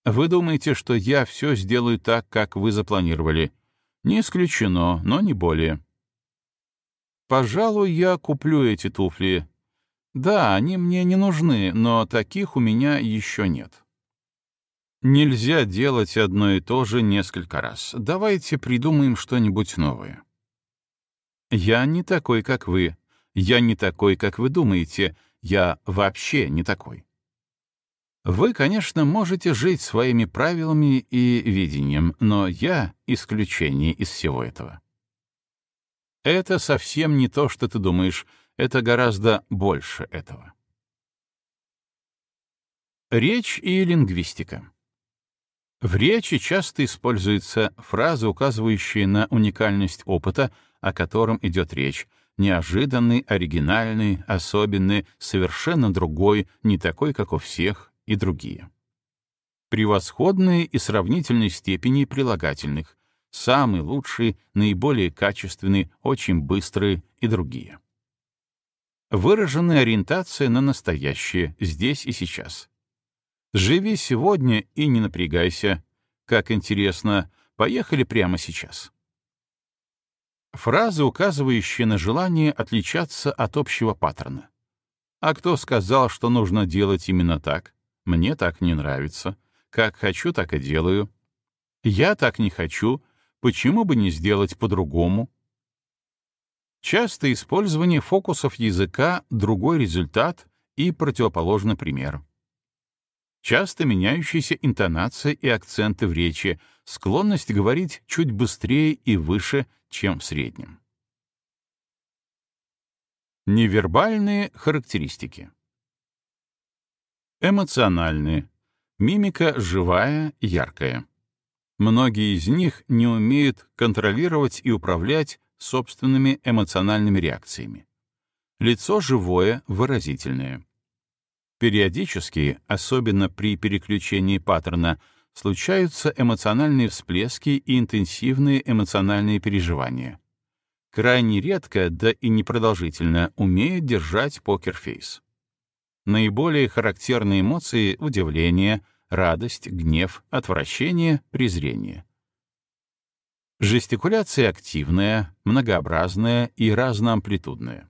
Вы думаете, что я все сделаю так, как вы запланировали? Не исключено, но не более. Пожалуй, я куплю эти туфли. Да, они мне не нужны, но таких у меня еще нет. Нельзя делать одно и то же несколько раз. Давайте придумаем что-нибудь новое. Я не такой, как вы. Я не такой, как вы думаете. Я вообще не такой. Вы, конечно, можете жить своими правилами и видением, но я — исключение из всего этого. Это совсем не то, что ты думаешь, это гораздо больше этого. Речь и лингвистика. В речи часто используется фраза, указывающая на уникальность опыта, о котором идет речь, неожиданный, оригинальный, особенный, совершенно другой, не такой, как у всех, и другие. Превосходные и сравнительной степени прилагательных, самый лучший, наиболее качественный, очень быстрый и другие. Выраженная ориентация на настоящее, здесь и сейчас. Живи сегодня и не напрягайся. Как интересно, поехали прямо сейчас. Фразы, указывающие на желание отличаться от общего паттерна. А кто сказал, что нужно делать именно так? Мне так не нравится. Как хочу, так и делаю. Я так не хочу. Почему бы не сделать по-другому? Часто использование фокусов языка — другой результат и противоположный пример. Часто меняющиеся интонации и акценты в речи, склонность говорить чуть быстрее и выше, чем в среднем. Невербальные характеристики. Эмоциональные. Мимика живая, яркая. Многие из них не умеют контролировать и управлять собственными эмоциональными реакциями. Лицо живое, выразительное. Периодически, особенно при переключении паттерна, случаются эмоциональные всплески и интенсивные эмоциональные переживания. Крайне редко, да и непродолжительно, умеют держать покерфейс. Наиболее характерные эмоции — удивление, радость, гнев, отвращение, презрение. Жестикуляция активная, многообразная и разноамплитудная.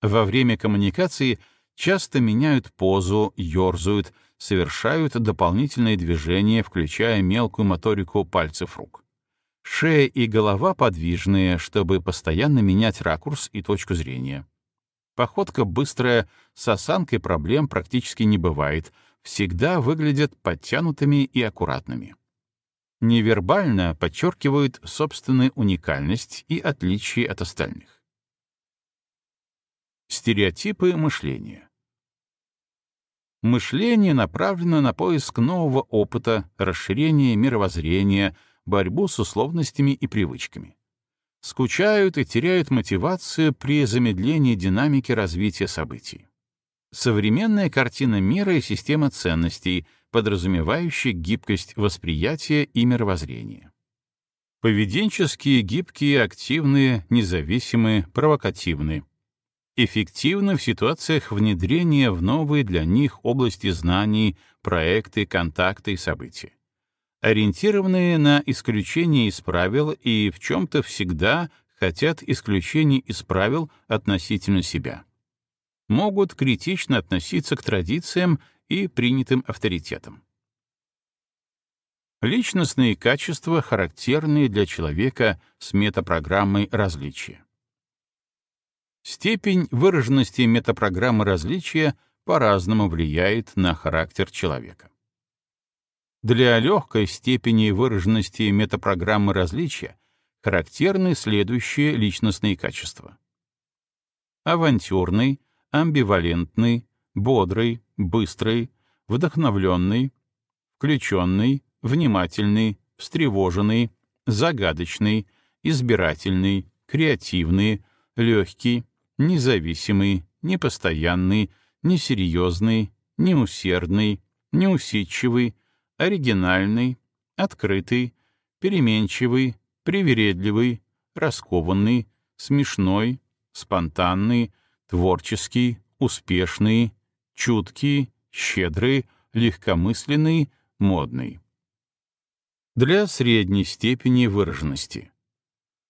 Во время коммуникации часто меняют позу, ёрзают, совершают дополнительные движения, включая мелкую моторику пальцев рук. Шея и голова подвижные, чтобы постоянно менять ракурс и точку зрения. Походка быстрая, с осанкой проблем практически не бывает, всегда выглядят подтянутыми и аккуратными. Невербально подчеркивают собственную уникальность и отличие от остальных. Стереотипы мышления. Мышление направлено на поиск нового опыта, расширение мировоззрения, борьбу с условностями и привычками. Скучают и теряют мотивацию при замедлении динамики развития событий. Современная картина мира и система ценностей, подразумевающая гибкость восприятия и мировоззрения. Поведенческие, гибкие, активные, независимые, провокативные — эффективны в ситуациях внедрения в новые для них области знаний, проекты, контакты и события. Ориентированные на исключение из правил и в чем-то всегда хотят исключений из правил относительно себя. Могут критично относиться к традициям и принятым авторитетам. Личностные качества, характерные для человека с метапрограммой различия. Степень выраженности метапрограммы различия по-разному влияет на характер человека. Для легкой степени выраженности метапрограммы различия характерны следующие личностные качества. Авантюрный, амбивалентный, бодрый, быстрый, вдохновленный, включенный, внимательный, встревоженный, загадочный, избирательный, креативный, легкий, независимый, непостоянный, несерьезный, неусердный, неусидчивый, оригинальный, открытый, переменчивый, привередливый, раскованный, смешной, спонтанный, творческий, успешный, чуткий, щедрый, легкомысленный, модный. Для средней степени выраженности.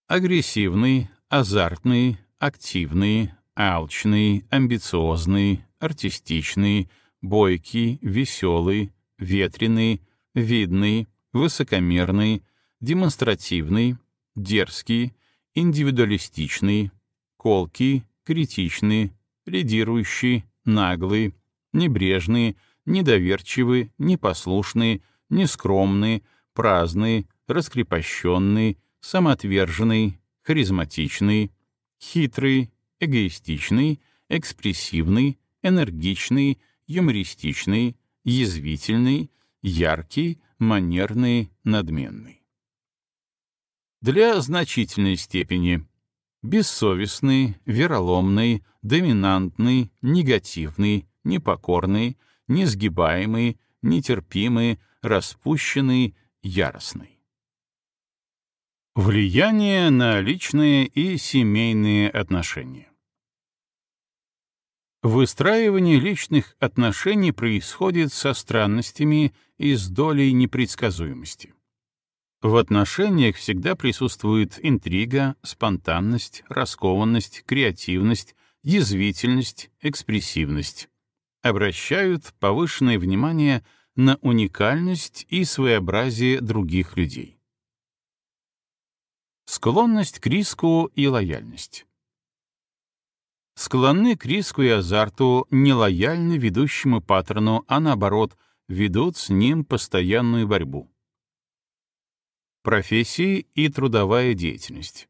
Агрессивный, азартный, активный, алчный, амбициозный, артистичный, бойкий, веселый, ветреный, видный, высокомерный, демонстративный, дерзкий, индивидуалистичный, колкий, критичный, лидирующий, наглый, небрежный, недоверчивый, непослушный, нескромный, праздный, раскрепощенный, самоотверженный, харизматичный, хитрый, эгоистичный, экспрессивный, энергичный, юмористичный, язвительный, яркий, манерный, надменный. Для значительной степени бессовестный, вероломный, доминантный, негативный, непокорный, несгибаемый, нетерпимый, распущенный, яростный. Влияние на личные и семейные отношения. Выстраивание личных отношений происходит со странностями и с долей непредсказуемости. В отношениях всегда присутствует интрига, спонтанность, раскованность, креативность, язвительность, экспрессивность. Обращают повышенное внимание на уникальность и своеобразие других людей. Склонность к риску и лояльность. Склонны к риску и азарту, нелояльны ведущему паттерну, а наоборот, ведут с ним постоянную борьбу. Профессии и трудовая деятельность.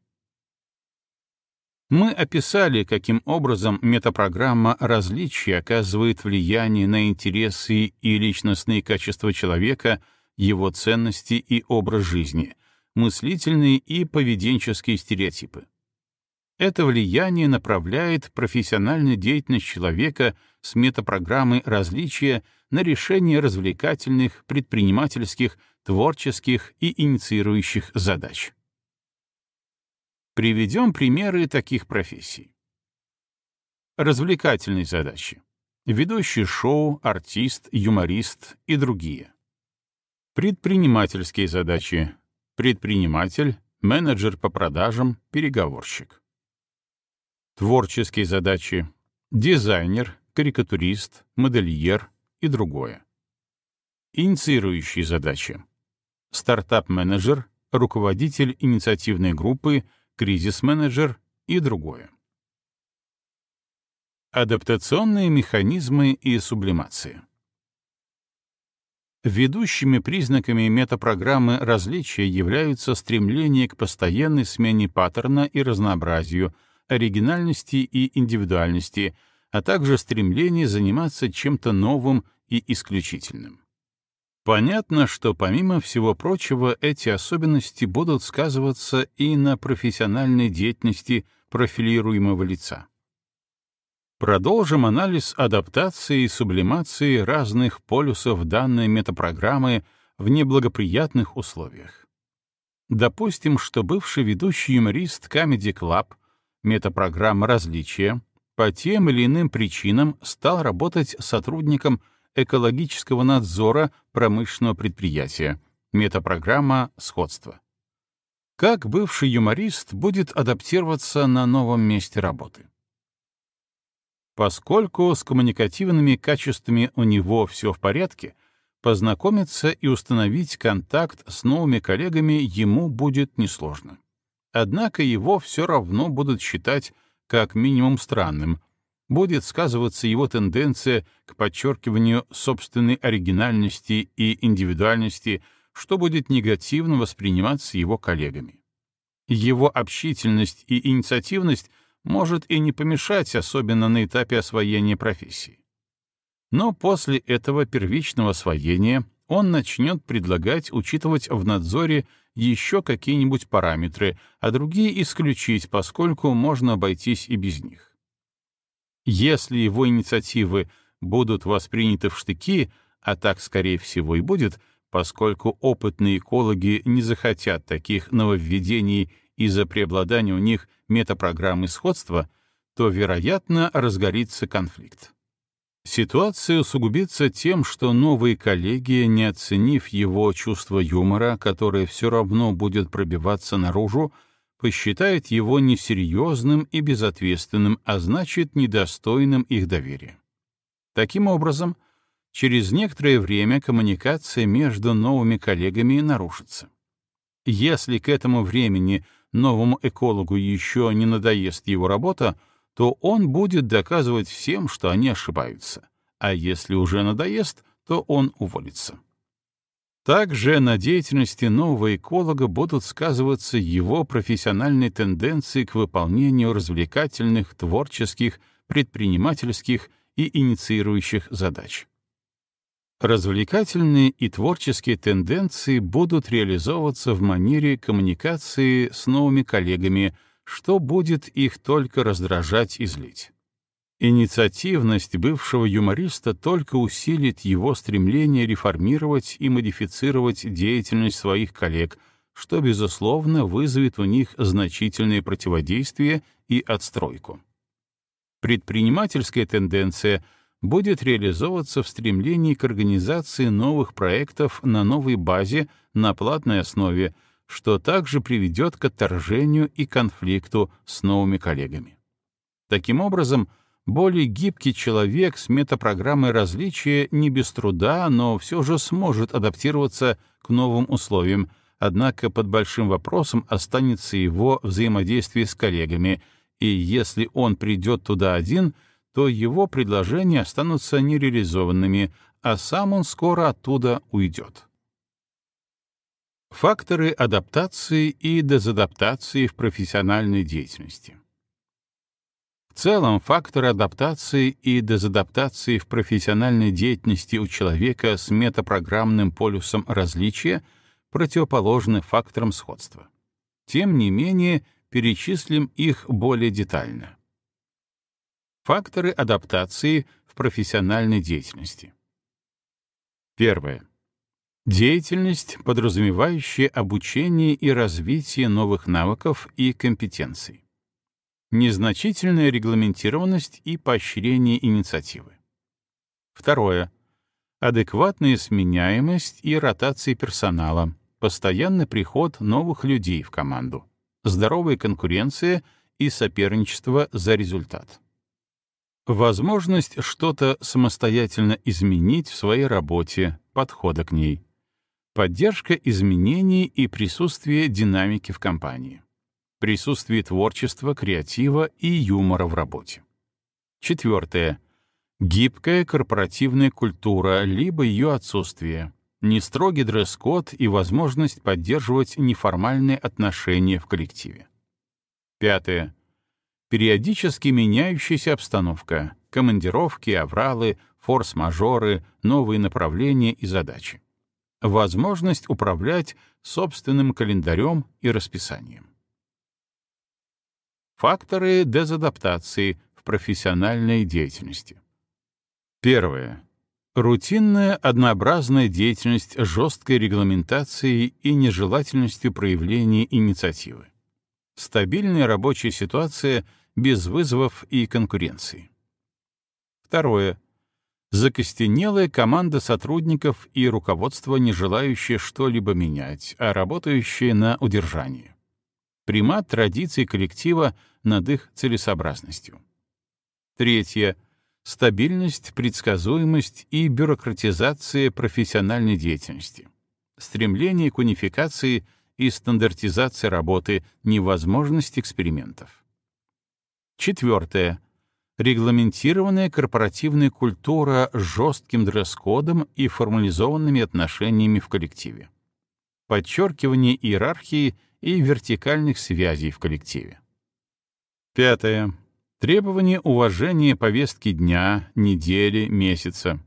Мы описали, каким образом метапрограмма различия оказывает влияние на интересы и личностные качества человека, его ценности и образ жизни — мыслительные и поведенческие стереотипы. Это влияние направляет профессиональную деятельность человека с метапрограммой различия на решение развлекательных, предпринимательских, творческих и инициирующих задач. Приведем примеры таких профессий. Развлекательные задачи. Ведущий шоу, артист, юморист и другие. Предпринимательские задачи предприниматель, менеджер по продажам, переговорщик. Творческие задачи — дизайнер, карикатурист, модельер и другое. Инициирующие задачи — стартап-менеджер, руководитель инициативной группы, кризис-менеджер и другое. Адаптационные механизмы и сублимация. Ведущими признаками метапрограммы различия являются стремление к постоянной смене паттерна и разнообразию, оригинальности и индивидуальности, а также стремление заниматься чем-то новым и исключительным. Понятно, что помимо всего прочего эти особенности будут сказываться и на профессиональной деятельности профилируемого лица. Продолжим анализ адаптации и сублимации разных полюсов данной метапрограммы в неблагоприятных условиях. Допустим, что бывший ведущий юморист Comedy Club, метапрограмма различия, по тем или иным причинам стал работать сотрудником экологического надзора промышленного предприятия, метапрограмма сходства. Как бывший юморист будет адаптироваться на новом месте работы? Поскольку с коммуникативными качествами у него все в порядке, познакомиться и установить контакт с новыми коллегами ему будет несложно. Однако его все равно будут считать как минимум странным, будет сказываться его тенденция к подчеркиванию собственной оригинальности и индивидуальности, что будет негативно восприниматься его коллегами. Его общительность и инициативность — может и не помешать, особенно на этапе освоения профессии. Но после этого первичного освоения он начнет предлагать учитывать в надзоре еще какие-нибудь параметры, а другие исключить, поскольку можно обойтись и без них. Если его инициативы будут восприняты в штыки, а так, скорее всего, и будет, поскольку опытные экологи не захотят таких нововведений из-за преобладания у них метапрограммы сходства, то, вероятно, разгорится конфликт. Ситуация усугубится тем, что новые коллеги, не оценив его чувство юмора, которое все равно будет пробиваться наружу, посчитают его несерьезным и безответственным, а значит, недостойным их доверия. Таким образом, через некоторое время коммуникация между новыми коллегами нарушится. Если к этому времени новому экологу еще не надоест его работа, то он будет доказывать всем, что они ошибаются. А если уже надоест, то он уволится. Также на деятельности нового эколога будут сказываться его профессиональные тенденции к выполнению развлекательных, творческих, предпринимательских и инициирующих задач. Развлекательные и творческие тенденции будут реализовываться в манере коммуникации с новыми коллегами, что будет их только раздражать и злить. Инициативность бывшего юмориста только усилит его стремление реформировать и модифицировать деятельность своих коллег, что, безусловно, вызовет у них значительное противодействие и отстройку. Предпринимательская тенденция будет реализовываться в стремлении к организации новых проектов на новой базе на платной основе, что также приведет к отторжению и конфликту с новыми коллегами. Таким образом, более гибкий человек с метапрограммой различия не без труда, но все же сможет адаптироваться к новым условиям, однако под большим вопросом останется его взаимодействие с коллегами, и если он придет туда один, то его предложения останутся нереализованными, а сам он скоро оттуда уйдет. Факторы адаптации и дезадаптации в профессиональной деятельности. В целом, факторы адаптации и дезадаптации в профессиональной деятельности у человека с метапрограммным полюсом различия противоположны факторам сходства. Тем не менее, перечислим их более детально. Факторы адаптации в профессиональной деятельности. Первое. Деятельность, подразумевающая обучение и развитие новых навыков и компетенций. Незначительная регламентированность и поощрение инициативы. Второе. Адекватная сменяемость и ротация персонала, постоянный приход новых людей в команду, здоровая конкуренция и соперничество за результат. Возможность что-то самостоятельно изменить в своей работе, подхода к ней. Поддержка изменений и присутствие динамики в компании. Присутствие творчества, креатива и юмора в работе. Четвертое. Гибкая корпоративная культура, либо ее отсутствие. Нестрогий дресс-код и возможность поддерживать неформальные отношения в коллективе. Пятое. Периодически меняющаяся обстановка, командировки, авралы, форс-мажоры, новые направления и задачи возможность управлять собственным календарем и расписанием. Факторы дезадаптации в профессиональной деятельности. Первое. Рутинная однообразная деятельность жесткой регламентацией и нежелательностью проявления инициативы. Стабильная рабочая ситуация без вызовов и конкуренции. Второе закостенелая команда сотрудников и руководство, не желающее что-либо менять, а работающее на удержании. Примат традиций коллектива над их целесообразностью. Третье. Стабильность, предсказуемость и бюрократизация профессиональной деятельности. Стремление к унификации и стандартизации работы, невозможность экспериментов. Четвертое регламентированная корпоративная культура с жестким дресс-кодом и формализованными отношениями в коллективе. Подчеркивание иерархии и вертикальных связей в коллективе. Пятое. Требование уважения повестки дня, недели, месяца.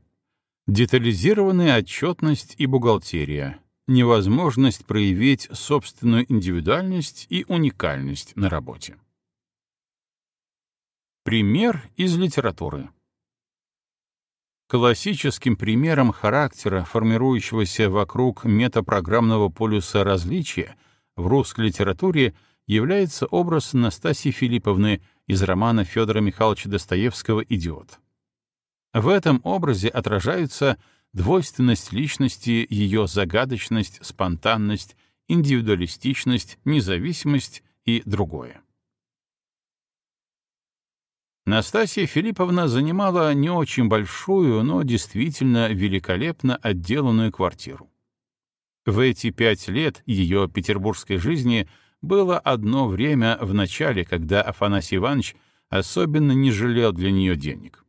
Детализированная отчетность и бухгалтерия. Невозможность проявить собственную индивидуальность и уникальность на работе. Пример из литературы. Классическим примером характера, формирующегося вокруг метапрограммного полюса различия, в русской литературе является образ Настасьи Филипповны из романа Федора Михайловича Достоевского «Идиот». В этом образе отражаются двойственность личности, ее загадочность, спонтанность, индивидуалистичность, независимость и другое. Настасья Филипповна занимала не очень большую, но действительно великолепно отделанную квартиру. В эти пять лет ее петербургской жизни было одно время в начале, когда Афанасий Иванович особенно не жалел для нее денег.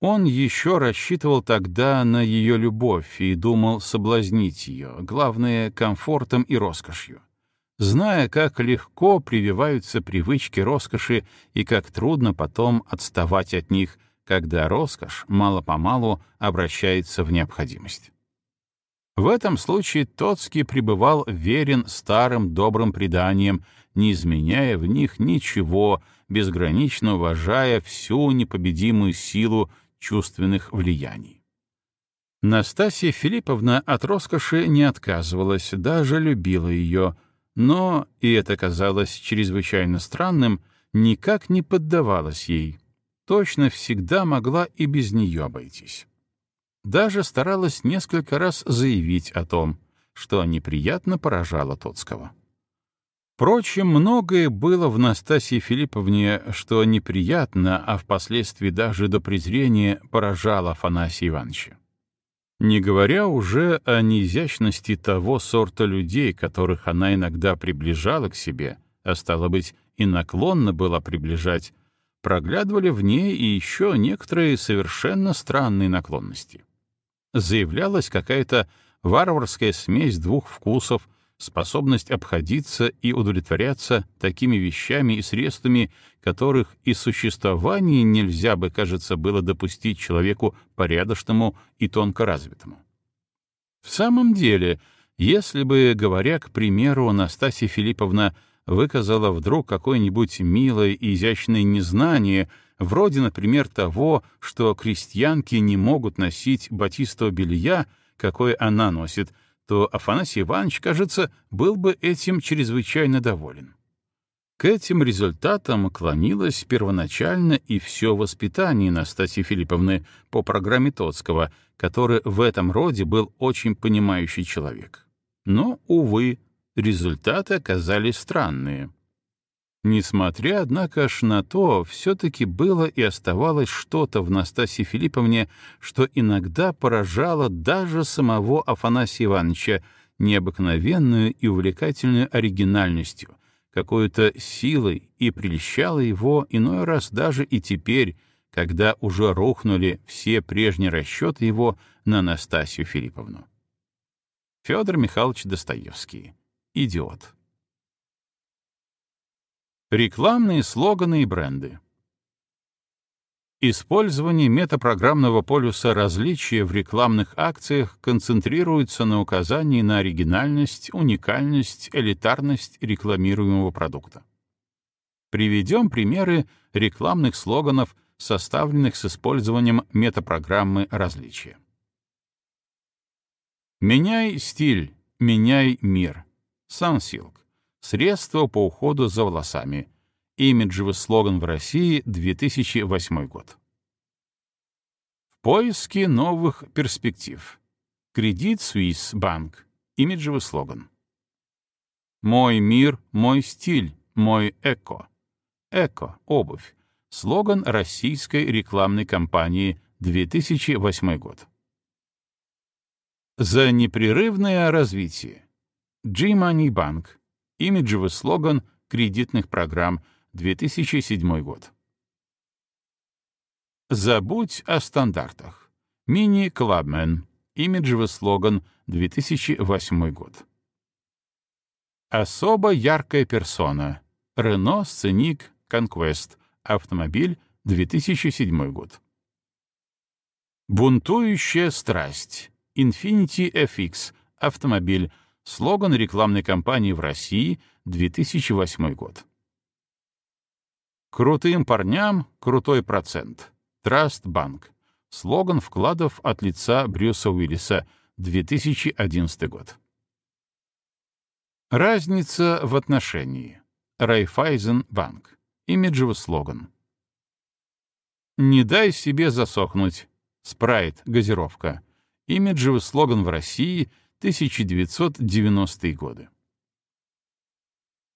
Он еще рассчитывал тогда на ее любовь и думал соблазнить ее, главное, комфортом и роскошью зная, как легко прививаются привычки роскоши и как трудно потом отставать от них, когда роскошь мало-помалу обращается в необходимость. В этом случае Тоцкий пребывал верен старым добрым преданиям, не изменяя в них ничего, безгранично уважая всю непобедимую силу чувственных влияний. Настасья Филипповна от роскоши не отказывалась, даже любила ее, но, и это казалось чрезвычайно странным, никак не поддавалась ей. Точно всегда могла и без нее обойтись. Даже старалась несколько раз заявить о том, что неприятно поражало Тоцкого. Впрочем, многое было в Настасье Филипповне, что неприятно, а впоследствии даже до презрения поражало Афанасия Ивановича. Не говоря уже о неизящности того сорта людей, которых она иногда приближала к себе, а стало быть, и наклонна была приближать, проглядывали в ней и еще некоторые совершенно странные наклонности. Заявлялась какая-то варварская смесь двух вкусов, способность обходиться и удовлетворяться такими вещами и средствами, которых и существование нельзя бы, кажется, было допустить человеку порядочному и тонко развитому. В самом деле, если бы, говоря, к примеру, Анастасия Филипповна выказала вдруг какое-нибудь милое и изящное незнание, вроде, например, того, что крестьянки не могут носить батистового белья, какое она носит, то Афанасий Иванович, кажется, был бы этим чрезвычайно доволен. К этим результатам клонилось первоначально и все воспитание Настасьи Филипповны по программе Тоцкого, который в этом роде был очень понимающий человек. Но, увы, результаты оказались странные. Несмотря, однако ж, на то, все-таки было и оставалось что-то в Настасье Филипповне, что иногда поражало даже самого Афанасия Ивановича необыкновенную и увлекательную оригинальностью, какой-то силой и прельщало его иной раз даже и теперь, когда уже рухнули все прежние расчеты его на Настасью Филипповну. Федор Михайлович Достоевский. Идиот. Рекламные слоганы и бренды. Использование метапрограммного полюса различия в рекламных акциях концентрируется на указании на оригинальность, уникальность, элитарность рекламируемого продукта. Приведем примеры рекламных слоганов, составленных с использованием метапрограммы различия. Меняй стиль, меняй мир. Сансилк. Средства по уходу за волосами. Имиджевый слоган в России 2008 год. В поиске новых перспектив. Кредит Suisse Банк. Имиджевый слоган. Мой мир, мой стиль, мой эко. Эко, обувь. Слоган российской рекламной кампании 2008 год. За непрерывное развитие. G-Money Bank. Имиджевый слоган кредитных программ 2007 год. Забудь о стандартах. Мини Клабмен. Имиджевый слоган 2008 год. Особо яркая персона. Рено Сценик Conquest. Автомобиль 2007 год. Бунтующая страсть. Infiniti FX. Автомобиль Слоган рекламной кампании в России 2008 год. Крутым парням крутой процент. Траст Банк. Слоган вкладов от лица Брюса Уиллиса 2011 год. Разница в отношении. Райфайзен Банк. Имиджевый слоган. Не дай себе засохнуть. Спрайт, газировка. Имиджевый слоган в России 1990-е годы.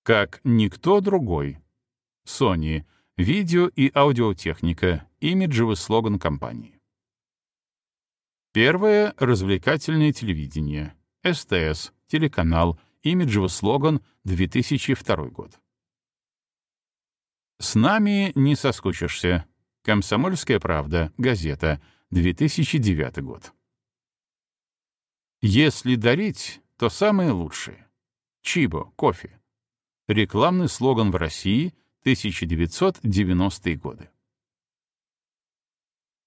Как никто другой. Sony. Видео и аудиотехника. Имиджевый слоган компании. Первое — развлекательное телевидение. СТС. Телеканал. Имиджевый слоган 2002 год. «С нами не соскучишься». «Комсомольская правда», газета, 2009 год. Если дарить, то самое лучшее. Чибо, кофе. Рекламный слоган в России 1990-е годы.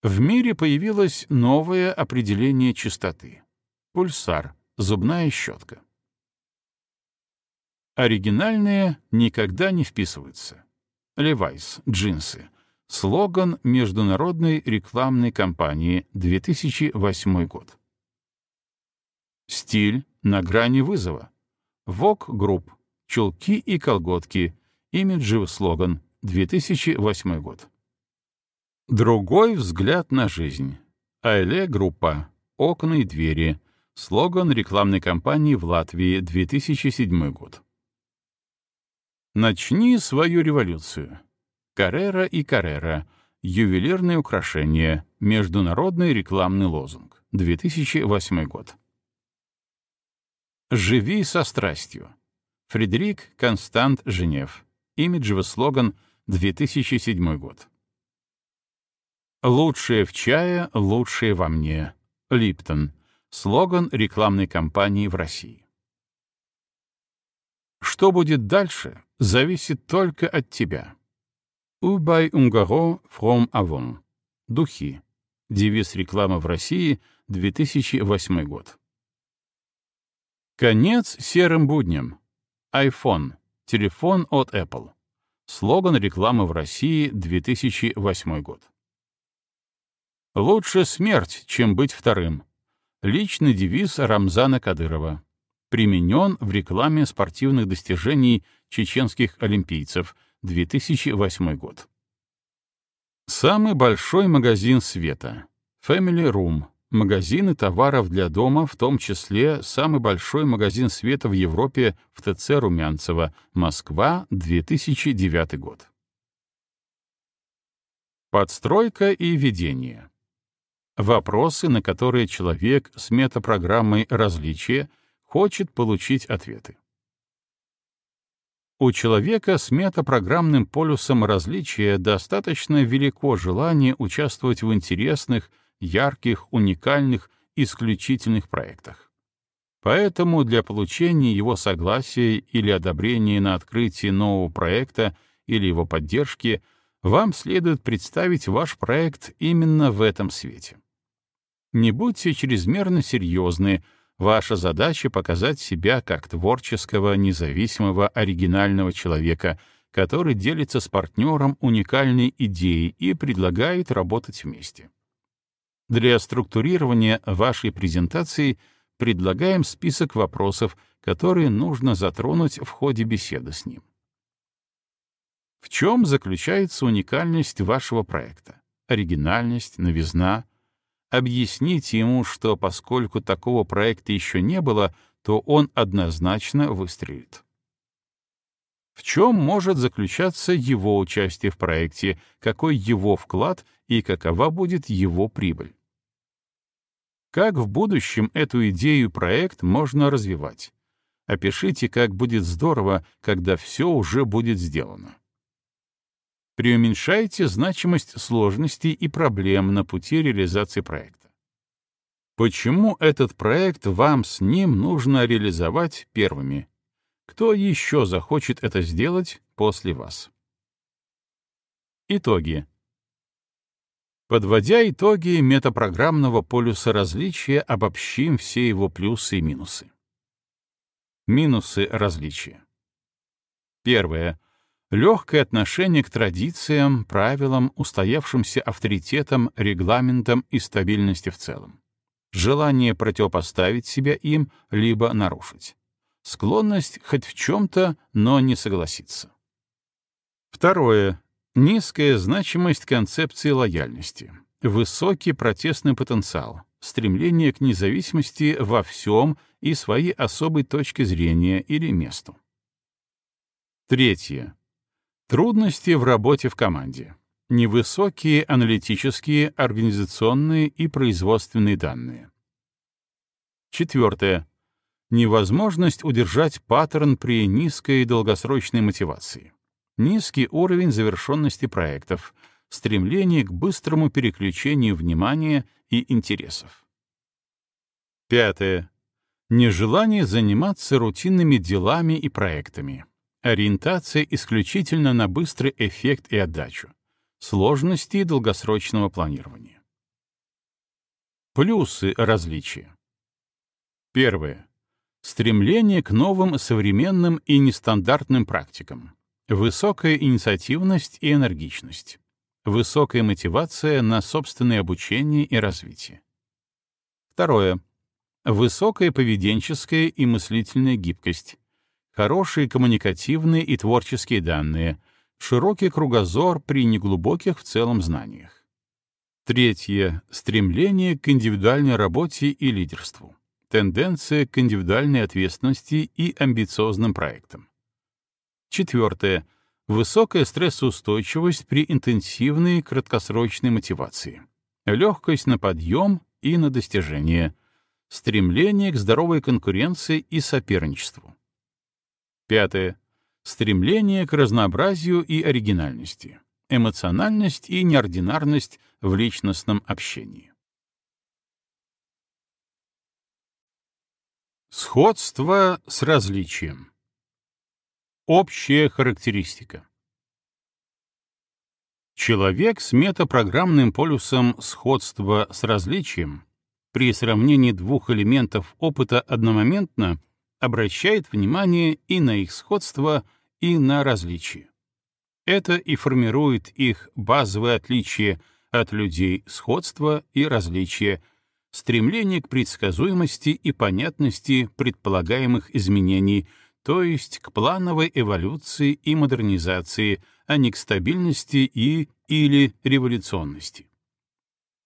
В мире появилось новое определение чистоты. Пульсар, зубная щетка. Оригинальные никогда не вписываются. Levi's, джинсы. Слоган международной рекламной кампании 2008 год. Стиль на грани вызова. Vogue Group. Чулки и колготки. Имиджевый слоган 2008 год. Другой взгляд на жизнь. Айле Группа. Окна и двери. Слоган рекламной кампании в Латвии 2007 год. Начни свою революцию. Каррера и Каррера. Ювелирные украшения. Международный рекламный лозунг. 2008 год. Живи со страстью. Фредерик Констант Женев. Имиджевый слоган 2007 год. Лучшее в чае, лучшее во мне. Липтон. Слоган рекламной кампании в России. Что будет дальше, зависит только от тебя. Убай Унгаро from Avon. Духи. Девиз рекламы в России, 2008 год. Конец серым будням. iPhone. Телефон от Apple. Слоган рекламы в России, 2008 год. Лучше смерть, чем быть вторым. Личный девиз Рамзана Кадырова. Применен в рекламе спортивных достижений чеченских олимпийцев, 2008 год. Самый большой магазин света. Family Room. Магазины товаров для дома, в том числе самый большой магазин света в Европе в ТЦ Румянцево, Москва, 2009 год. Подстройка и ведение. Вопросы, на которые человек с метапрограммой различия хочет получить ответы. У человека с метапрограммным полюсом различия достаточно велико желание участвовать в интересных, ярких, уникальных, исключительных проектах. Поэтому для получения его согласия или одобрения на открытие нового проекта или его поддержки вам следует представить ваш проект именно в этом свете. Не будьте чрезмерно серьезны, ваша задача — показать себя как творческого, независимого, оригинального человека, который делится с партнером уникальной идеей и предлагает работать вместе. Для структурирования вашей презентации предлагаем список вопросов, которые нужно затронуть в ходе беседы с ним. В чем заключается уникальность вашего проекта? Оригинальность, новизна, объясните ему, что поскольку такого проекта еще не было, то он однозначно выстрелит. В чем может заключаться его участие в проекте, какой его вклад и какова будет его прибыль? Как в будущем эту идею проект можно развивать? Опишите, как будет здорово, когда все уже будет сделано преуменьшаете значимость сложностей и проблем на пути реализации проекта. Почему этот проект вам с ним нужно реализовать первыми? Кто еще захочет это сделать после вас? Итоги. Подводя итоги метапрограммного полюса различия, обобщим все его плюсы и минусы. Минусы различия. Первое легкое отношение к традициям, правилам, устоявшимся авторитетам, регламентам и стабильности в целом. Желание противопоставить себя им, либо нарушить. Склонность хоть в чем-то, но не согласиться. Второе. Низкая значимость концепции лояльности. Высокий протестный потенциал. Стремление к независимости во всем и своей особой точке зрения или месту. Третье Трудности в работе в команде. Невысокие аналитические, организационные и производственные данные. Четвертое. Невозможность удержать паттерн при низкой долгосрочной мотивации. Низкий уровень завершенности проектов, стремление к быстрому переключению внимания и интересов. Пятое. Нежелание заниматься рутинными делами и проектами. Ориентация исключительно на быстрый эффект и отдачу. Сложности долгосрочного планирования. Плюсы различия. Первое. Стремление к новым современным и нестандартным практикам. Высокая инициативность и энергичность. Высокая мотивация на собственное обучение и развитие. Второе. Высокая поведенческая и мыслительная гибкость. Хорошие коммуникативные и творческие данные. Широкий кругозор при неглубоких в целом знаниях. Третье. Стремление к индивидуальной работе и лидерству. Тенденция к индивидуальной ответственности и амбициозным проектам. Четвертое. Высокая стрессоустойчивость при интенсивной краткосрочной мотивации. Легкость на подъем и на достижение. Стремление к здоровой конкуренции и соперничеству. Пятое. Стремление к разнообразию и оригинальности. Эмоциональность и неординарность в личностном общении. Сходство с различием. Общая характеристика. Человек с метапрограммным полюсом сходства с различием при сравнении двух элементов опыта одномоментно обращает внимание и на их сходство, и на различие. Это и формирует их базовые отличия от людей сходства и различия, стремление к предсказуемости и понятности предполагаемых изменений — то есть к плановой эволюции и модернизации, а не к стабильности и или революционности.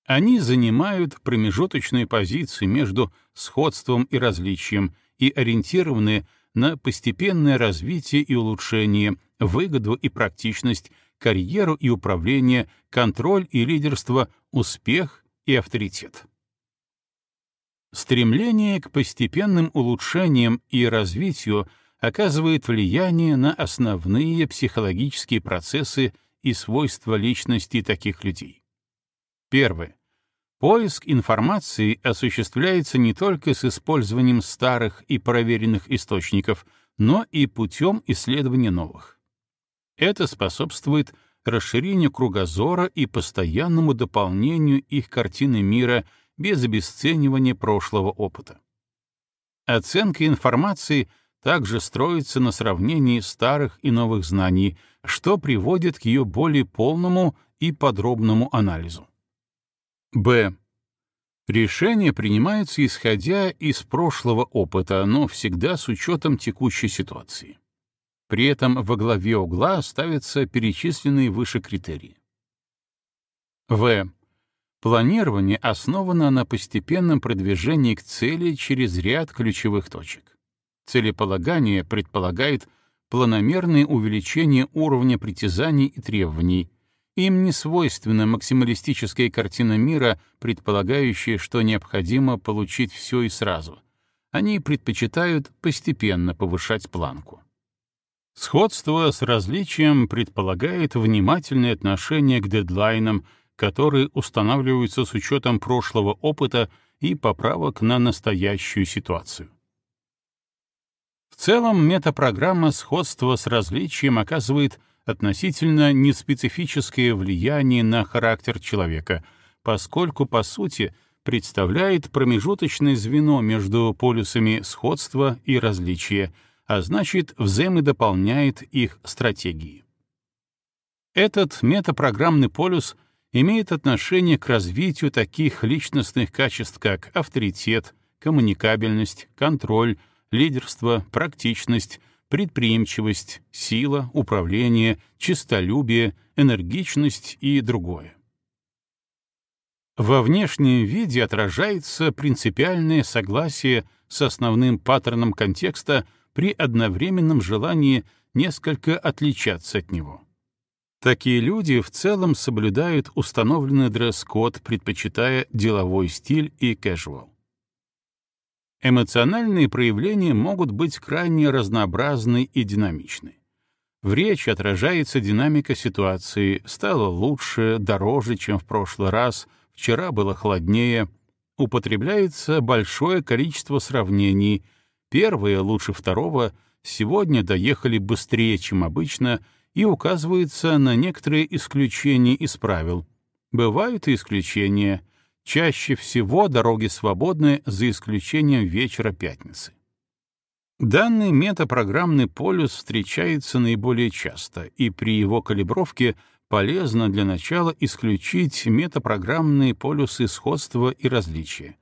Они занимают промежуточную позицию между сходством и различием и ориентированы на постепенное развитие и улучшение, выгоду и практичность, карьеру и управление, контроль и лидерство, успех и авторитет. Стремление к постепенным улучшениям и развитию — оказывает влияние на основные психологические процессы и свойства личности таких людей. Первое. Поиск информации осуществляется не только с использованием старых и проверенных источников, но и путем исследования новых. Это способствует расширению кругозора и постоянному дополнению их картины мира без обесценивания прошлого опыта. Оценка информации — также строится на сравнении старых и новых знаний, что приводит к ее более полному и подробному анализу. Б. Решения принимаются исходя из прошлого опыта, но всегда с учетом текущей ситуации. При этом во главе угла ставятся перечисленные выше критерии. В. Планирование основано на постепенном продвижении к цели через ряд ключевых точек. Целеполагание предполагает планомерное увеличение уровня притязаний и требований. Им не свойственна максималистическая картина мира, предполагающая, что необходимо получить все и сразу. Они предпочитают постепенно повышать планку. Сходство с различием предполагает внимательное отношение к дедлайнам, которые устанавливаются с учетом прошлого опыта и поправок на настоящую ситуацию. В целом, метапрограмма сходства с различием оказывает относительно неспецифическое влияние на характер человека, поскольку, по сути, представляет промежуточное звено между полюсами сходства и различия, а значит, взаимодополняет их стратегии. Этот метапрограммный полюс имеет отношение к развитию таких личностных качеств, как авторитет, коммуникабельность, контроль, лидерство, практичность, предприимчивость, сила, управление, честолюбие, энергичность и другое. Во внешнем виде отражается принципиальное согласие с основным паттерном контекста при одновременном желании несколько отличаться от него. Такие люди в целом соблюдают установленный дресс-код, предпочитая деловой стиль и casual. Эмоциональные проявления могут быть крайне разнообразны и динамичны. В речи отражается динамика ситуации, стало лучше, дороже, чем в прошлый раз, вчера было холоднее. Употребляется большое количество сравнений. Первое лучше второго, сегодня доехали быстрее, чем обычно, и указывается на некоторые исключения из правил. Бывают и исключения — Чаще всего дороги свободны за исключением вечера пятницы. Данный метапрограммный полюс встречается наиболее часто, и при его калибровке полезно для начала исключить метапрограммные полюсы сходства и различия.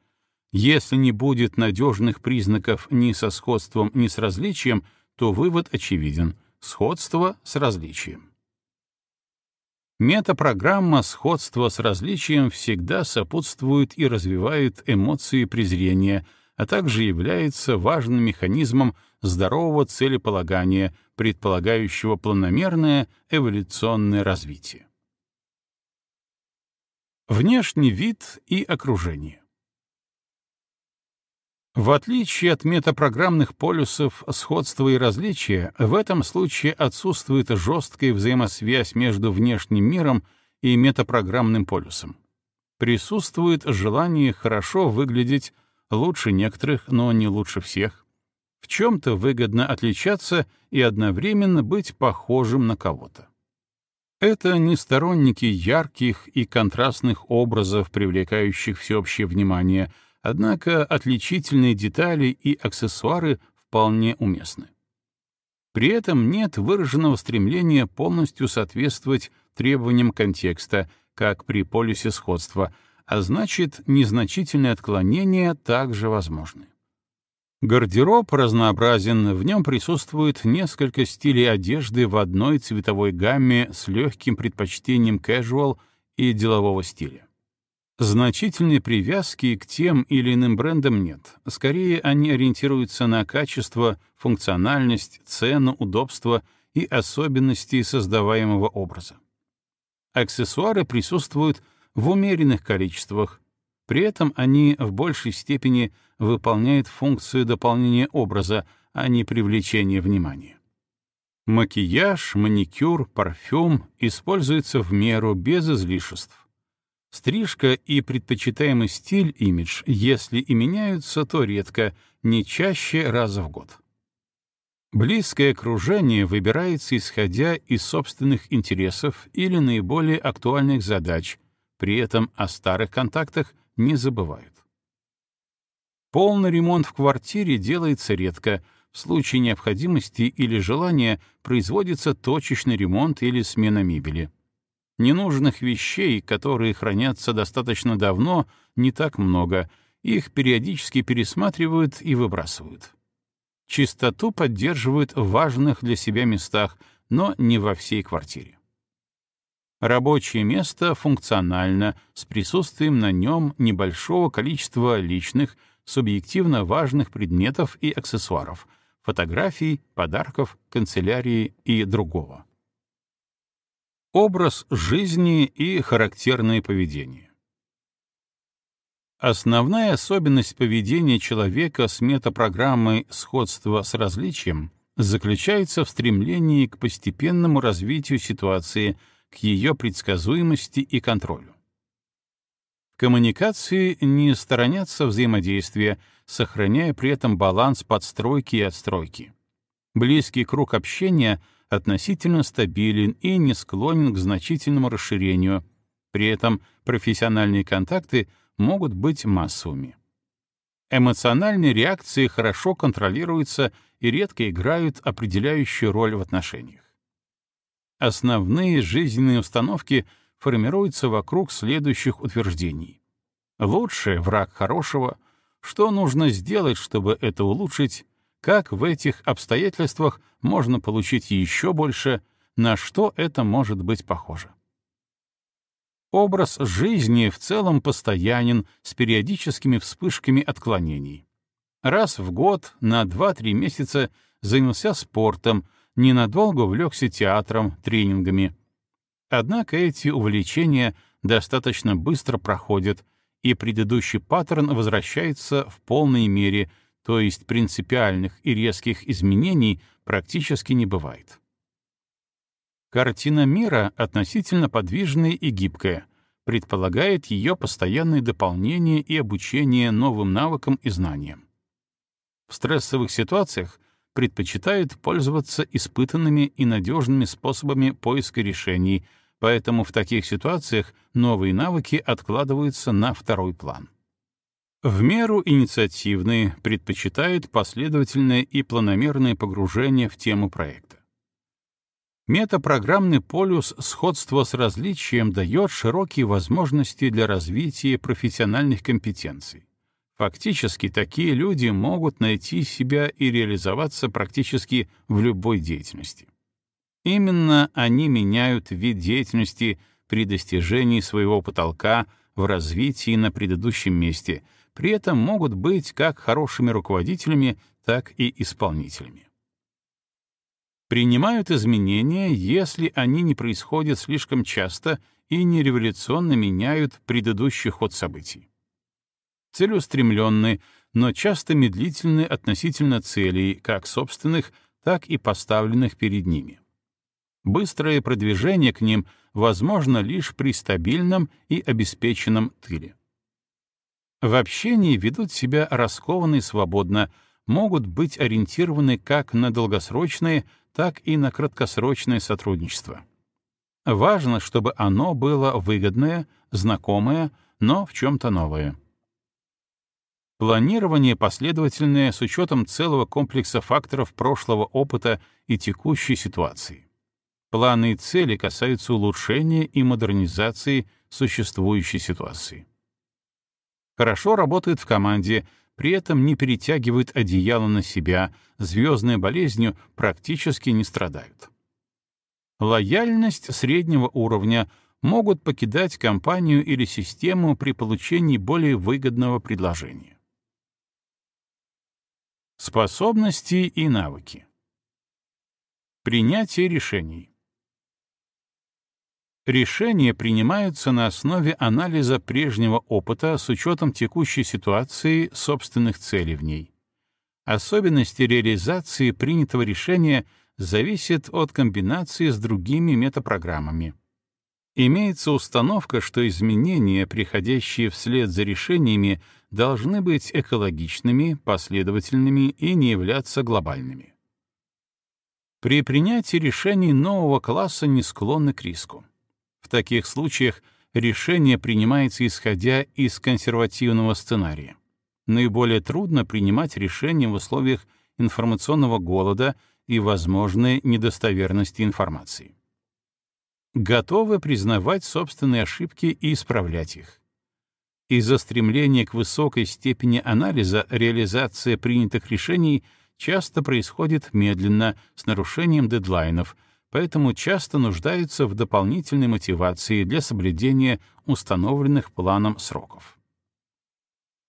Если не будет надежных признаков ни со сходством, ни с различием, то вывод очевиден — сходство с различием. Метапрограмма сходства с различием всегда сопутствует и развивает эмоции презрения, а также является важным механизмом здорового целеполагания, предполагающего планомерное эволюционное развитие. Внешний вид и окружение. В отличие от метапрограммных полюсов сходства и различия, в этом случае отсутствует жесткая взаимосвязь между внешним миром и метапрограммным полюсом. Присутствует желание хорошо выглядеть, лучше некоторых, но не лучше всех, в чем-то выгодно отличаться и одновременно быть похожим на кого-то. Это не сторонники ярких и контрастных образов, привлекающих всеобщее внимание — Однако отличительные детали и аксессуары вполне уместны. При этом нет выраженного стремления полностью соответствовать требованиям контекста, как при полюсе сходства, а значит, незначительные отклонения также возможны. Гардероб разнообразен, в нем присутствует несколько стилей одежды в одной цветовой гамме с легким предпочтением casual и делового стиля. Значительной привязки к тем или иным брендам нет. Скорее, они ориентируются на качество, функциональность, цену, удобство и особенности создаваемого образа. Аксессуары присутствуют в умеренных количествах, при этом они в большей степени выполняют функцию дополнения образа, а не привлечения внимания. Макияж, маникюр, парфюм используются в меру без излишеств. Стрижка и предпочитаемый стиль, имидж, если и меняются, то редко, не чаще раза в год. Близкое окружение выбирается исходя из собственных интересов или наиболее актуальных задач, при этом о старых контактах не забывают. Полный ремонт в квартире делается редко, в случае необходимости или желания производится точечный ремонт или смена мебели. Ненужных вещей, которые хранятся достаточно давно, не так много, их периодически пересматривают и выбрасывают. Чистоту поддерживают в важных для себя местах, но не во всей квартире. Рабочее место функционально, с присутствием на нем небольшого количества личных, субъективно важных предметов и аксессуаров, фотографий, подарков, канцелярии и другого образ жизни и характерное поведение. Основная особенность поведения человека с метапрограммой сходства с различием заключается в стремлении к постепенному развитию ситуации, к ее предсказуемости и контролю. Коммуникации не сторонятся взаимодействия, сохраняя при этом баланс подстройки и отстройки. Близкий круг общения — относительно стабилен и не склонен к значительному расширению, при этом профессиональные контакты могут быть массовыми. Эмоциональные реакции хорошо контролируются и редко играют определяющую роль в отношениях. Основные жизненные установки формируются вокруг следующих утверждений. Лучший — враг хорошего. Что нужно сделать, чтобы это улучшить? Как в этих обстоятельствах можно получить еще больше, на что это может быть похоже. Образ жизни в целом постоянен с периодическими вспышками отклонений. Раз в год на 2-3 месяца занялся спортом, ненадолго увлекся театром, тренингами. Однако эти увлечения достаточно быстро проходят, и предыдущий паттерн возвращается в полной мере — то есть принципиальных и резких изменений, практически не бывает. Картина мира относительно подвижная и гибкая, предполагает ее постоянное дополнение и обучение новым навыкам и знаниям. В стрессовых ситуациях предпочитают пользоваться испытанными и надежными способами поиска решений, поэтому в таких ситуациях новые навыки откладываются на второй план. В меру инициативные предпочитают последовательное и планомерное погружение в тему проекта. Метапрограммный полюс сходства с различием дает широкие возможности для развития профессиональных компетенций. Фактически, такие люди могут найти себя и реализоваться практически в любой деятельности. Именно они меняют вид деятельности при достижении своего потолка в развитии на предыдущем месте — при этом могут быть как хорошими руководителями, так и исполнителями. Принимают изменения, если они не происходят слишком часто и не революционно меняют предыдущий ход событий. Целеустремленны, но часто медлительны относительно целей, как собственных, так и поставленных перед ними. Быстрое продвижение к ним возможно лишь при стабильном и обеспеченном тыле. В общении ведут себя раскованно и свободно, могут быть ориентированы как на долгосрочное, так и на краткосрочное сотрудничество. Важно, чтобы оно было выгодное, знакомое, но в чем-то новое. Планирование последовательное с учетом целого комплекса факторов прошлого опыта и текущей ситуации. Планы и цели касаются улучшения и модернизации существующей ситуации хорошо работают в команде, при этом не перетягивают одеяло на себя, звездной болезнью практически не страдают. Лояльность среднего уровня могут покидать компанию или систему при получении более выгодного предложения. Способности и навыки. Принятие решений. Решения принимаются на основе анализа прежнего опыта с учетом текущей ситуации собственных целей в ней. Особенности реализации принятого решения зависят от комбинации с другими метапрограммами. Имеется установка, что изменения, приходящие вслед за решениями, должны быть экологичными, последовательными и не являться глобальными. При принятии решений нового класса не склонны к риску. В таких случаях решение принимается исходя из консервативного сценария. Наиболее трудно принимать решения в условиях информационного голода и возможной недостоверности информации. Готовы признавать собственные ошибки и исправлять их. Из-за стремления к высокой степени анализа реализация принятых решений часто происходит медленно, с нарушением дедлайнов — поэтому часто нуждаются в дополнительной мотивации для соблюдения установленных планом сроков.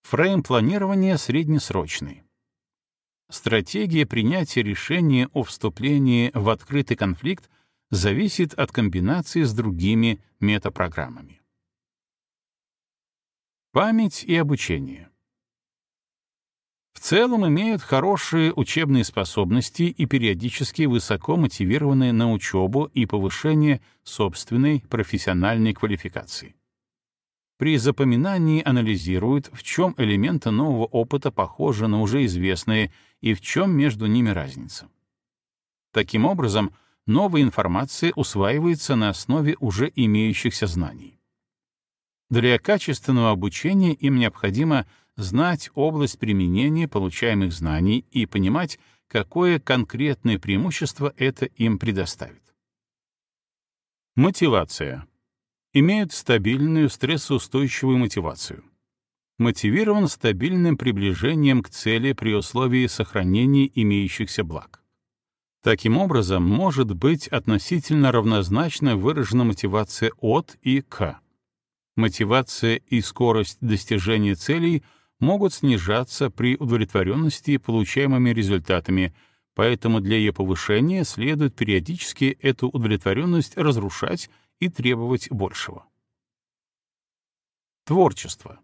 Фрейм планирования среднесрочный. Стратегия принятия решения о вступлении в открытый конфликт зависит от комбинации с другими метапрограммами. Память и обучение целом имеют хорошие учебные способности и периодически высоко мотивированы на учебу и повышение собственной профессиональной квалификации. При запоминании анализируют, в чем элементы нового опыта похожи на уже известные и в чем между ними разница. Таким образом, новая информация усваивается на основе уже имеющихся знаний. Для качественного обучения им необходимо знать область применения получаемых знаний и понимать, какое конкретное преимущество это им предоставит. Мотивация. Имеют стабильную стрессоустойчивую мотивацию. Мотивирован стабильным приближением к цели при условии сохранения имеющихся благ. Таким образом, может быть относительно равнозначно выражена мотивация от и к. Мотивация и скорость достижения целей — могут снижаться при удовлетворенности получаемыми результатами, поэтому для ее повышения следует периодически эту удовлетворенность разрушать и требовать большего. Творчество.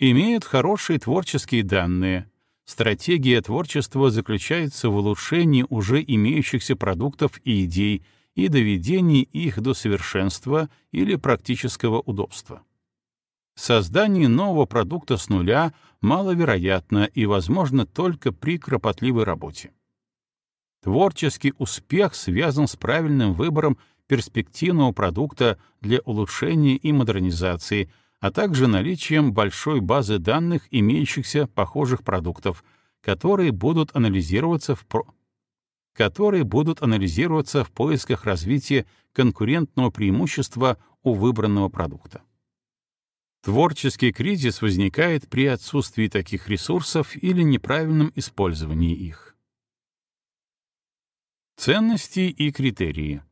Имеют хорошие творческие данные. Стратегия творчества заключается в улучшении уже имеющихся продуктов и идей и доведении их до совершенства или практического удобства. Создание нового продукта с нуля маловероятно и возможно только при кропотливой работе. Творческий успех связан с правильным выбором перспективного продукта для улучшения и модернизации, а также наличием большой базы данных имеющихся похожих продуктов, которые будут анализироваться в про которые будут анализироваться в поисках развития конкурентного преимущества у выбранного продукта. Творческий кризис возникает при отсутствии таких ресурсов или неправильном использовании их. Ценности и критерии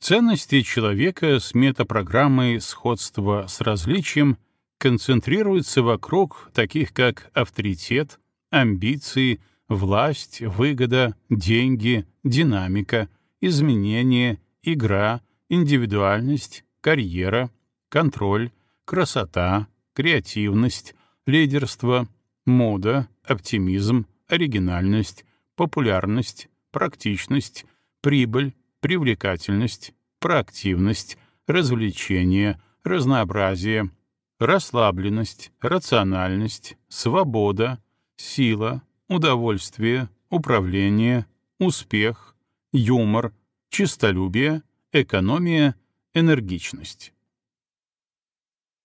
Ценности человека с метапрограммой сходства с различием концентрируются вокруг таких как авторитет, амбиции, власть, выгода, деньги, динамика, изменение, игра, индивидуальность, карьера, контроль, красота, креативность, лидерство, мода, оптимизм, оригинальность, популярность, практичность, прибыль, привлекательность, проактивность, развлечение, разнообразие, расслабленность, рациональность, свобода, сила, удовольствие, управление, успех, юмор, честолюбие, экономия, энергичность.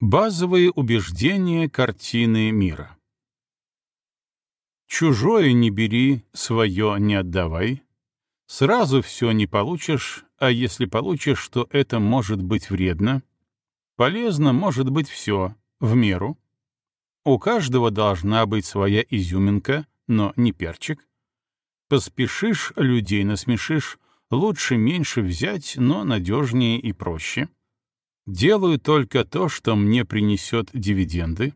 Базовые убеждения картины мира. Чужое не бери, свое не отдавай. Сразу все не получишь, а если получишь, то это может быть вредно. Полезно может быть все, в меру. У каждого должна быть своя изюминка, но не перчик. Поспешишь, людей насмешишь, лучше меньше взять, но надежнее и проще. Делаю только то, что мне принесет дивиденды.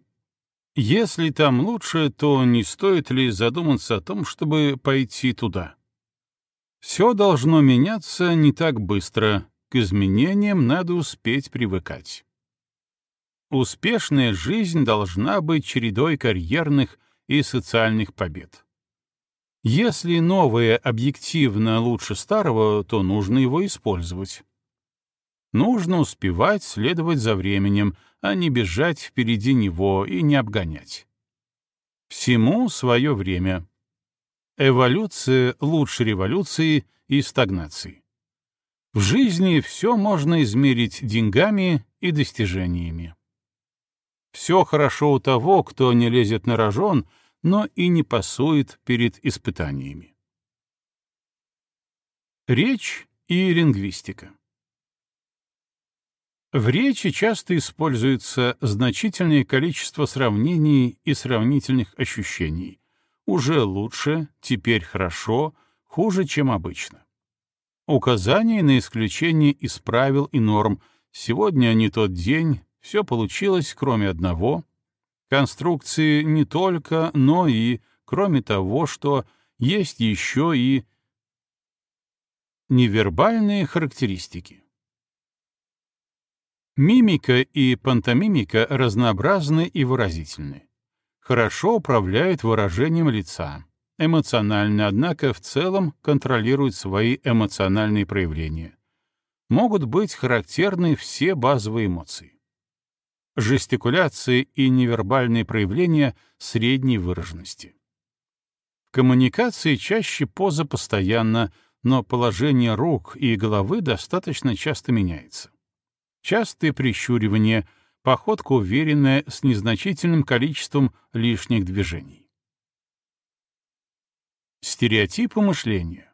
Если там лучше, то не стоит ли задуматься о том, чтобы пойти туда? Все должно меняться не так быстро, к изменениям надо успеть привыкать. Успешная жизнь должна быть чередой карьерных и социальных побед. Если новое объективно лучше старого, то нужно его использовать. Нужно успевать следовать за временем, а не бежать впереди него и не обгонять. Всему свое время. Эволюция лучше революции и стагнации. В жизни все можно измерить деньгами и достижениями. Все хорошо у того, кто не лезет на рожон, но и не пасует перед испытаниями. Речь и лингвистика. В речи часто используется значительное количество сравнений и сравнительных ощущений. Уже лучше, теперь хорошо, хуже, чем обычно. Указания на исключение из правил и норм. Сегодня не тот день, все получилось, кроме одного. Конструкции не только, но и, кроме того, что есть еще и невербальные характеристики. Мимика и пантомимика разнообразны и выразительны. Хорошо управляют выражением лица. Эмоциональны, однако, в целом контролируют свои эмоциональные проявления. Могут быть характерны все базовые эмоции. Жестикуляции и невербальные проявления средней выраженности. В коммуникации чаще поза постоянно, но положение рук и головы достаточно часто меняется частые прищуривания, походка уверенная с незначительным количеством лишних движений. Стереотипы мышления.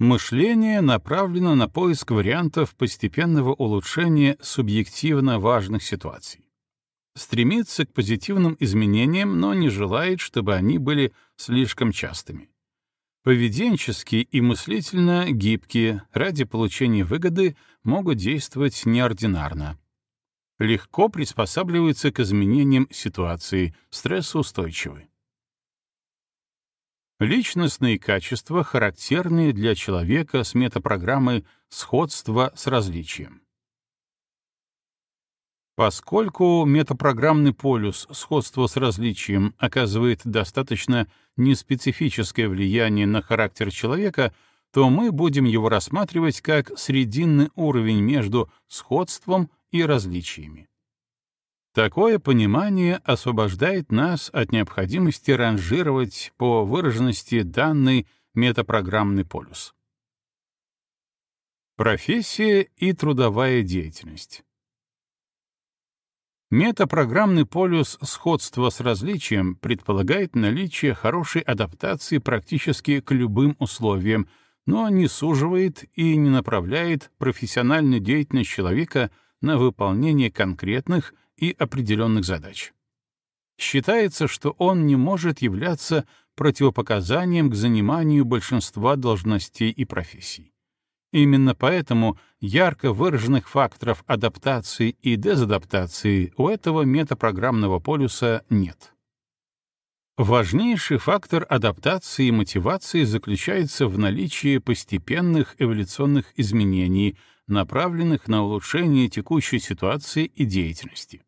Мышление направлено на поиск вариантов постепенного улучшения субъективно важных ситуаций. Стремится к позитивным изменениям, но не желает, чтобы они были слишком частыми поведенчески и мыслительно гибкие, ради получения выгоды могут действовать неординарно. Легко приспосабливаются к изменениям ситуации, стрессоустойчивы. Личностные качества характерны для человека с метапрограммой сходства с различием. Поскольку метапрограммный полюс сходства с различием оказывает достаточно неспецифическое влияние на характер человека, то мы будем его рассматривать как срединный уровень между сходством и различиями. Такое понимание освобождает нас от необходимости ранжировать по выраженности данный метапрограммный полюс. Профессия и трудовая деятельность. Метапрограммный полюс сходства с различием предполагает наличие хорошей адаптации практически к любым условиям, но не суживает и не направляет профессиональную деятельность человека на выполнение конкретных и определенных задач. Считается, что он не может являться противопоказанием к заниманию большинства должностей и профессий. Именно поэтому ярко выраженных факторов адаптации и дезадаптации у этого метапрограммного полюса нет. Важнейший фактор адаптации и мотивации заключается в наличии постепенных эволюционных изменений, направленных на улучшение текущей ситуации и деятельности.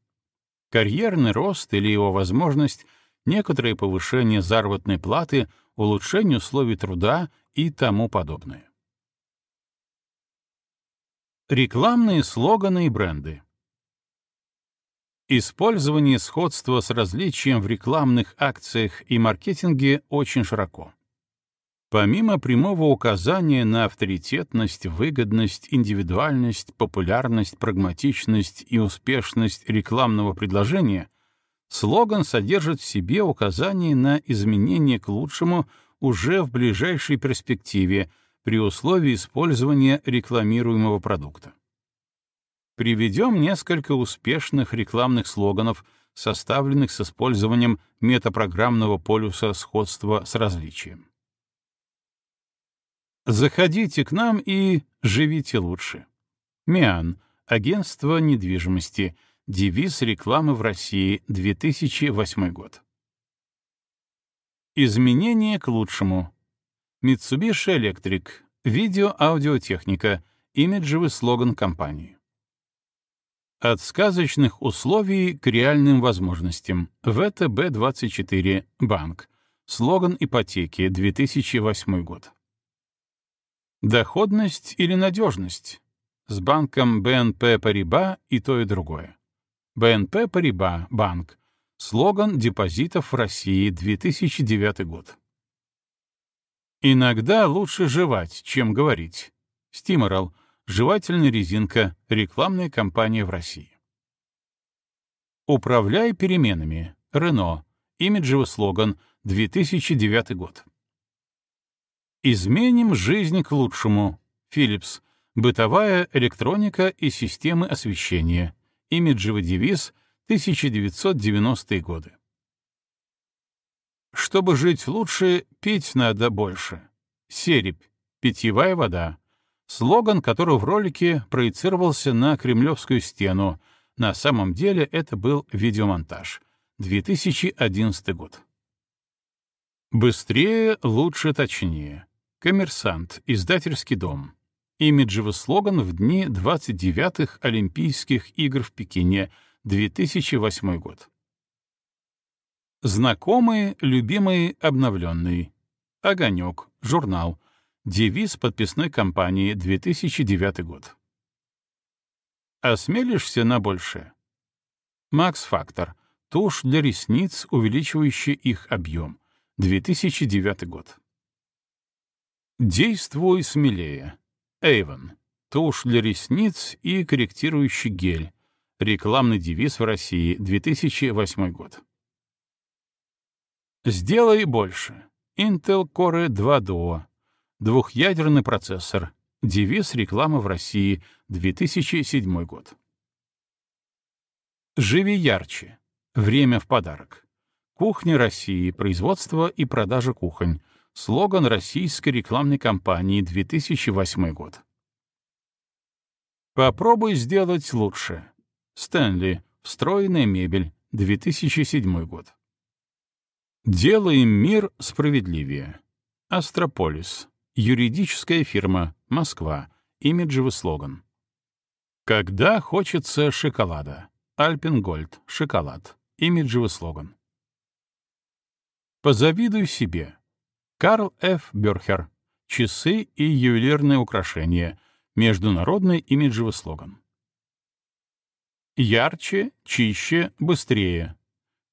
Карьерный рост или его возможность, некоторое повышение заработной платы, улучшение условий труда и тому подобное. Рекламные слоганы и бренды Использование сходства с различием в рекламных акциях и маркетинге очень широко. Помимо прямого указания на авторитетность, выгодность, индивидуальность, популярность, прагматичность и успешность рекламного предложения, слоган содержит в себе указание на изменение к лучшему уже в ближайшей перспективе при условии использования рекламируемого продукта. Приведем несколько успешных рекламных слоганов, составленных с использованием метапрограммного полюса сходства с различием. Заходите к нам и живите лучше. МИАН. Агентство недвижимости. Девиз рекламы в России. 2008 год. Изменения к лучшему. Mitsubishi Electric. Видео-аудиотехника. Имиджевый слоган компании. От сказочных условий к реальным возможностям. ВТБ-24. Банк. Слоган ипотеки. 2008 год. Доходность или надежность? С банком БНП Париба и то, и другое. БНП Париба, банк. Слоган депозитов в России, 2009 год. Иногда лучше жевать, чем говорить. Стиморал. Жевательная резинка. Рекламная кампания в России. «Управляй переменами». Рено. Имиджевый слоган. 2009 год. «Изменим жизнь к лучшему». Philips. Бытовая электроника и системы освещения. Имиджевый девиз. 1990-е годы. Чтобы жить лучше, пить надо больше. Серебь. Питьевая вода слоган которого в ролике проецировался на Кремлевскую стену. На самом деле это был видеомонтаж. 2011 год. Быстрее, лучше, точнее. Коммерсант, издательский дом. Имиджевый слоган в дни 29-х Олимпийских игр в Пекине, 2008 год. Знакомый, любимый, обновленный. Огонек, журнал, Девиз подписной кампании 2009 год. Осмелишься на большее? Макс Фактор. Тушь для ресниц, увеличивающая их объем. 2009 год. Действуй смелее. Эйвен. Тушь для ресниц и корректирующий гель. Рекламный девиз в России. 2008 год. Сделай больше. Intel Core 2 Duo. Двухъядерный процессор. Девиз рекламы в России. 2007 год. Живи ярче. Время в подарок. Кухня России. Производство и продажа кухонь. Слоган российской рекламной кампании 2008 год. Попробуй сделать лучше. Стэнли. Встроенная мебель. 2007 год. Делаем мир справедливее. Астрополис. Юридическая фирма. Москва. Имиджевый слоган. Когда хочется шоколада. Альпенгольд. Шоколад. Имиджевый слоган. Позавидуй себе. Карл Ф. Бёрхер. Часы и ювелирные украшения. Международный имиджевый слоган. Ярче, чище, быстрее.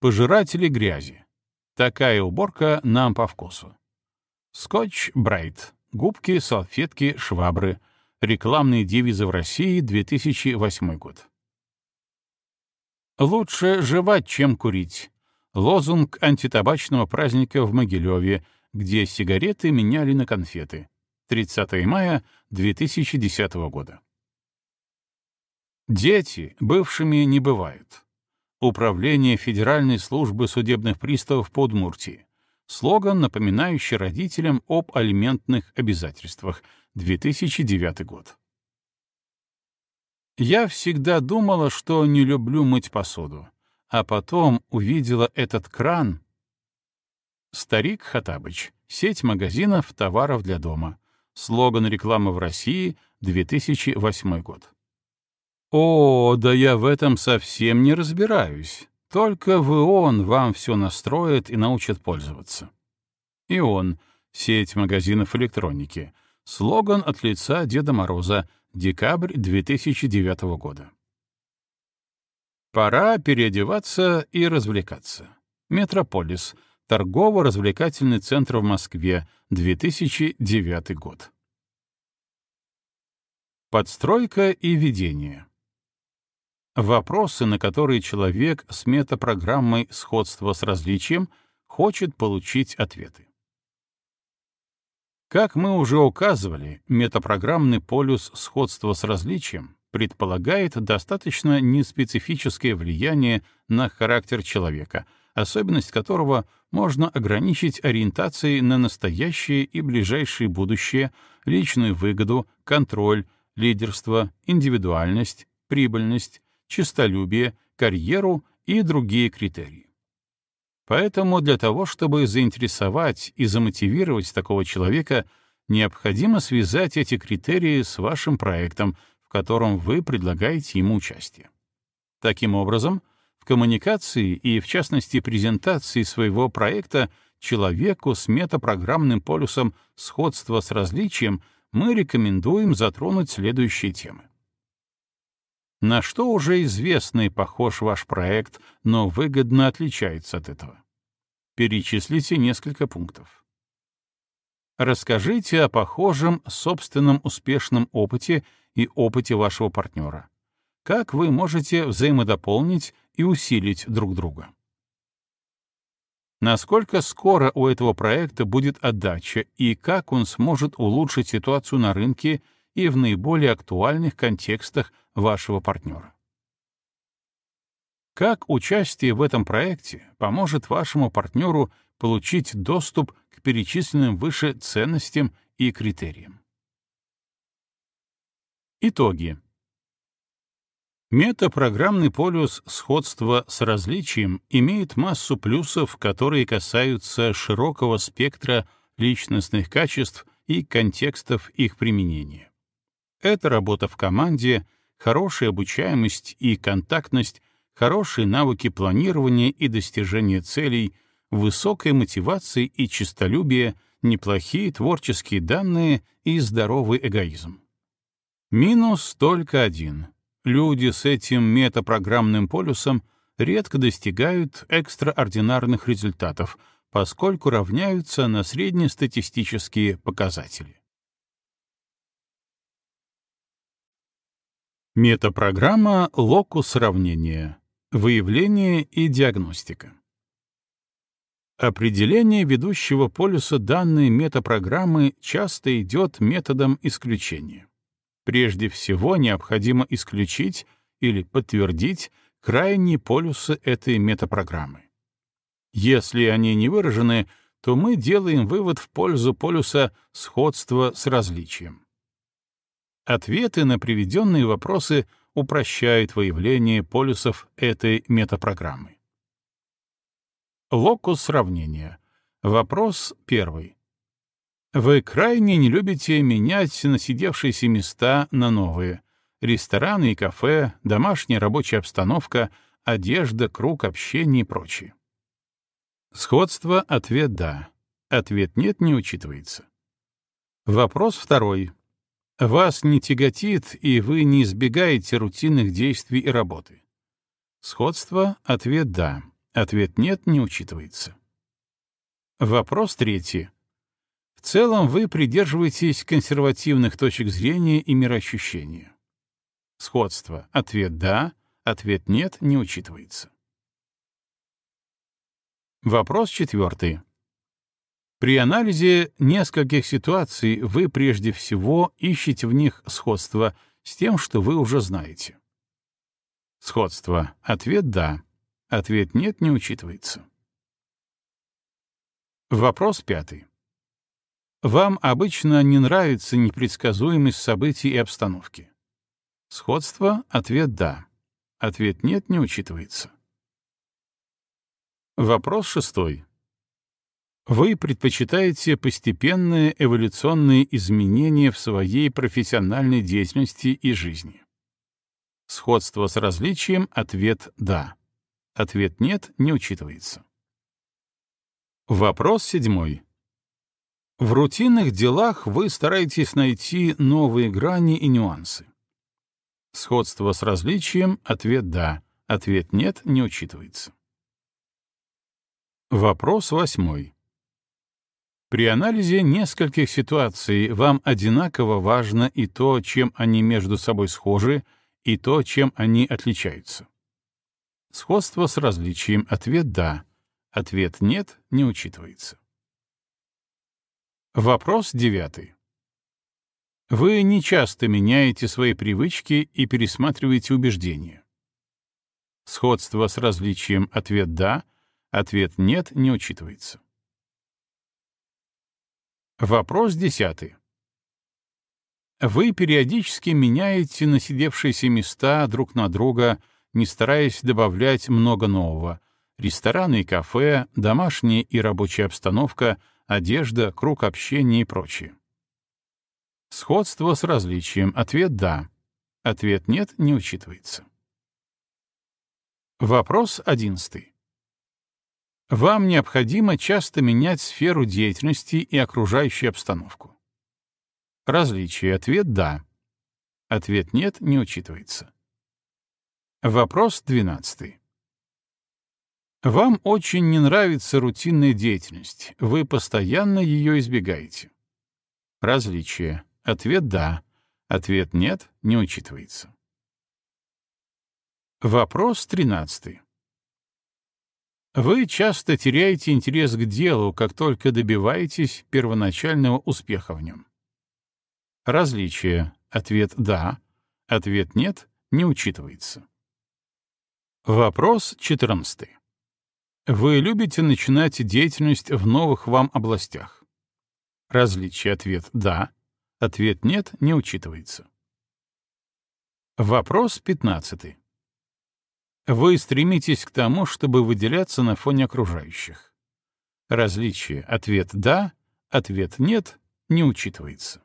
Пожиратели грязи. Такая уборка нам по вкусу. Скотч Брайт. Губки, салфетки, швабры. Рекламные девизы в России, 2008 год. Лучше жевать, чем курить. Лозунг антитабачного праздника в Могилеве, где сигареты меняли на конфеты. 30 мая 2010 года. Дети бывшими не бывают. Управление Федеральной службы судебных приставов по Удмуртии. Слоган, напоминающий родителям об алиментных обязательствах. 2009 год. Я всегда думала, что не люблю мыть посуду, а потом увидела этот кран. Старик Хатабыч. Сеть магазинов товаров для дома. Слоган рекламы в России, 2008 год. О, да я в этом совсем не разбираюсь. Только в ИОН вам все настроит и научат пользоваться. ИОН — сеть магазинов электроники. Слоган от лица Деда Мороза, Декабрь 2009 года. Пора переодеваться и развлекаться. Метрополис. Торгово-развлекательный центр в Москве. 2009 год. Подстройка и ведение. Вопросы, на которые человек с метапрограммой сходства с различием хочет получить ответы. Как мы уже указывали, метапрограммный полюс сходства с различием предполагает достаточно неспецифическое влияние на характер человека, особенность которого можно ограничить ориентацией на настоящее и ближайшее будущее, личную выгоду, контроль, лидерство, индивидуальность, прибыльность, честолюбие, карьеру и другие критерии. Поэтому для того, чтобы заинтересовать и замотивировать такого человека, необходимо связать эти критерии с вашим проектом, в котором вы предлагаете ему участие. Таким образом, в коммуникации и, в частности, презентации своего проекта человеку с метапрограммным полюсом сходства с различием мы рекомендуем затронуть следующие темы. На что уже известный похож ваш проект, но выгодно отличается от этого? Перечислите несколько пунктов. Расскажите о похожем собственном успешном опыте и опыте вашего партнера. Как вы можете взаимодополнить и усилить друг друга? Насколько скоро у этого проекта будет отдача и как он сможет улучшить ситуацию на рынке и в наиболее актуальных контекстах вашего партнера. Как участие в этом проекте поможет вашему партнеру получить доступ к перечисленным выше ценностям и критериям? Итоги. Метапрограммный полюс сходства с различием имеет массу плюсов, которые касаются широкого спектра личностных качеств и контекстов их применения. Это работа в команде, хорошая обучаемость и контактность, хорошие навыки планирования и достижения целей, высокая мотивация и честолюбие, неплохие творческие данные и здоровый эгоизм. Минус только один. Люди с этим метапрограммным полюсом редко достигают экстраординарных результатов, поскольку равняются на среднестатистические показатели. Метапрограмма локус сравнения. Выявление и диагностика. Определение ведущего полюса данной метапрограммы часто идет методом исключения. Прежде всего необходимо исключить или подтвердить крайние полюсы этой метапрограммы. Если они не выражены, то мы делаем вывод в пользу полюса сходства с различием. Ответы на приведенные вопросы упрощают выявление полюсов этой метапрограммы. Локус сравнения. Вопрос первый. Вы крайне не любите менять насидевшиеся места на новые. Рестораны и кафе, домашняя рабочая обстановка, одежда, круг общения и прочее. Сходство — ответ «да». Ответ «нет» не учитывается. Вопрос второй. Вас не тяготит, и вы не избегаете рутинных действий и работы. Сходство — ответ «да», ответ «нет» не учитывается. Вопрос третий. В целом вы придерживаетесь консервативных точек зрения и мироощущения. Сходство — ответ «да», Ответ «нет» не учитывается. Вопрос четвертый. При анализе нескольких ситуаций вы прежде всего ищете в них сходство с тем, что вы уже знаете. Сходство. Ответ «да». Ответ «нет» не учитывается. Вопрос пятый. Вам обычно не нравится непредсказуемость событий и обстановки. Сходство — ответ «да». Ответ «нет» не учитывается. Вопрос шестой. Вы предпочитаете постепенные эволюционные изменения в своей профессиональной деятельности и жизни. Сходство с различием — ответ «да». Ответ «нет» не учитывается. Вопрос седьмой. В рутинных делах вы стараетесь найти новые грани и нюансы. Сходство с различием — ответ «да», ответ «нет» не учитывается. Вопрос восьмой. При анализе нескольких ситуаций вам одинаково важно и то, чем они между собой схожи, и то, чем они отличаются. Сходство с различием — ответ «да», ответ «нет» не учитывается. Вопрос девятый. Вы не часто меняете свои привычки и пересматриваете убеждения. Сходство с различием ответ «да», ответ «нет» не учитывается. Вопрос десятый. Вы периодически меняете насидевшиеся места друг на друга, не стараясь добавлять много нового. Рестораны и кафе, домашняя и рабочая обстановка — одежда, круг общения и прочее. Сходство с различием. Ответ «да». Ответ «нет» не учитывается. Вопрос одиннадцатый. Вам необходимо часто менять сферу деятельности и окружающую обстановку. Различие. Ответ «да». Ответ «нет» не учитывается. Вопрос двенадцатый. Вам очень не нравится рутинная деятельность, вы постоянно ее избегаете. Различие. Ответ «да», ответ «нет» не учитывается. Вопрос 13. Вы часто теряете интерес к делу, как только добиваетесь первоначального успеха в нем. Различие. Ответ «да», ответ «нет» не учитывается. Вопрос 14. Вы любите начинать деятельность в новых вам областях? Различие ответ «да», ответ «нет» не учитывается. Вопрос 15. Вы стремитесь к тому, чтобы выделяться на фоне окружающих. Различие ответ «да», ответ «нет» не учитывается.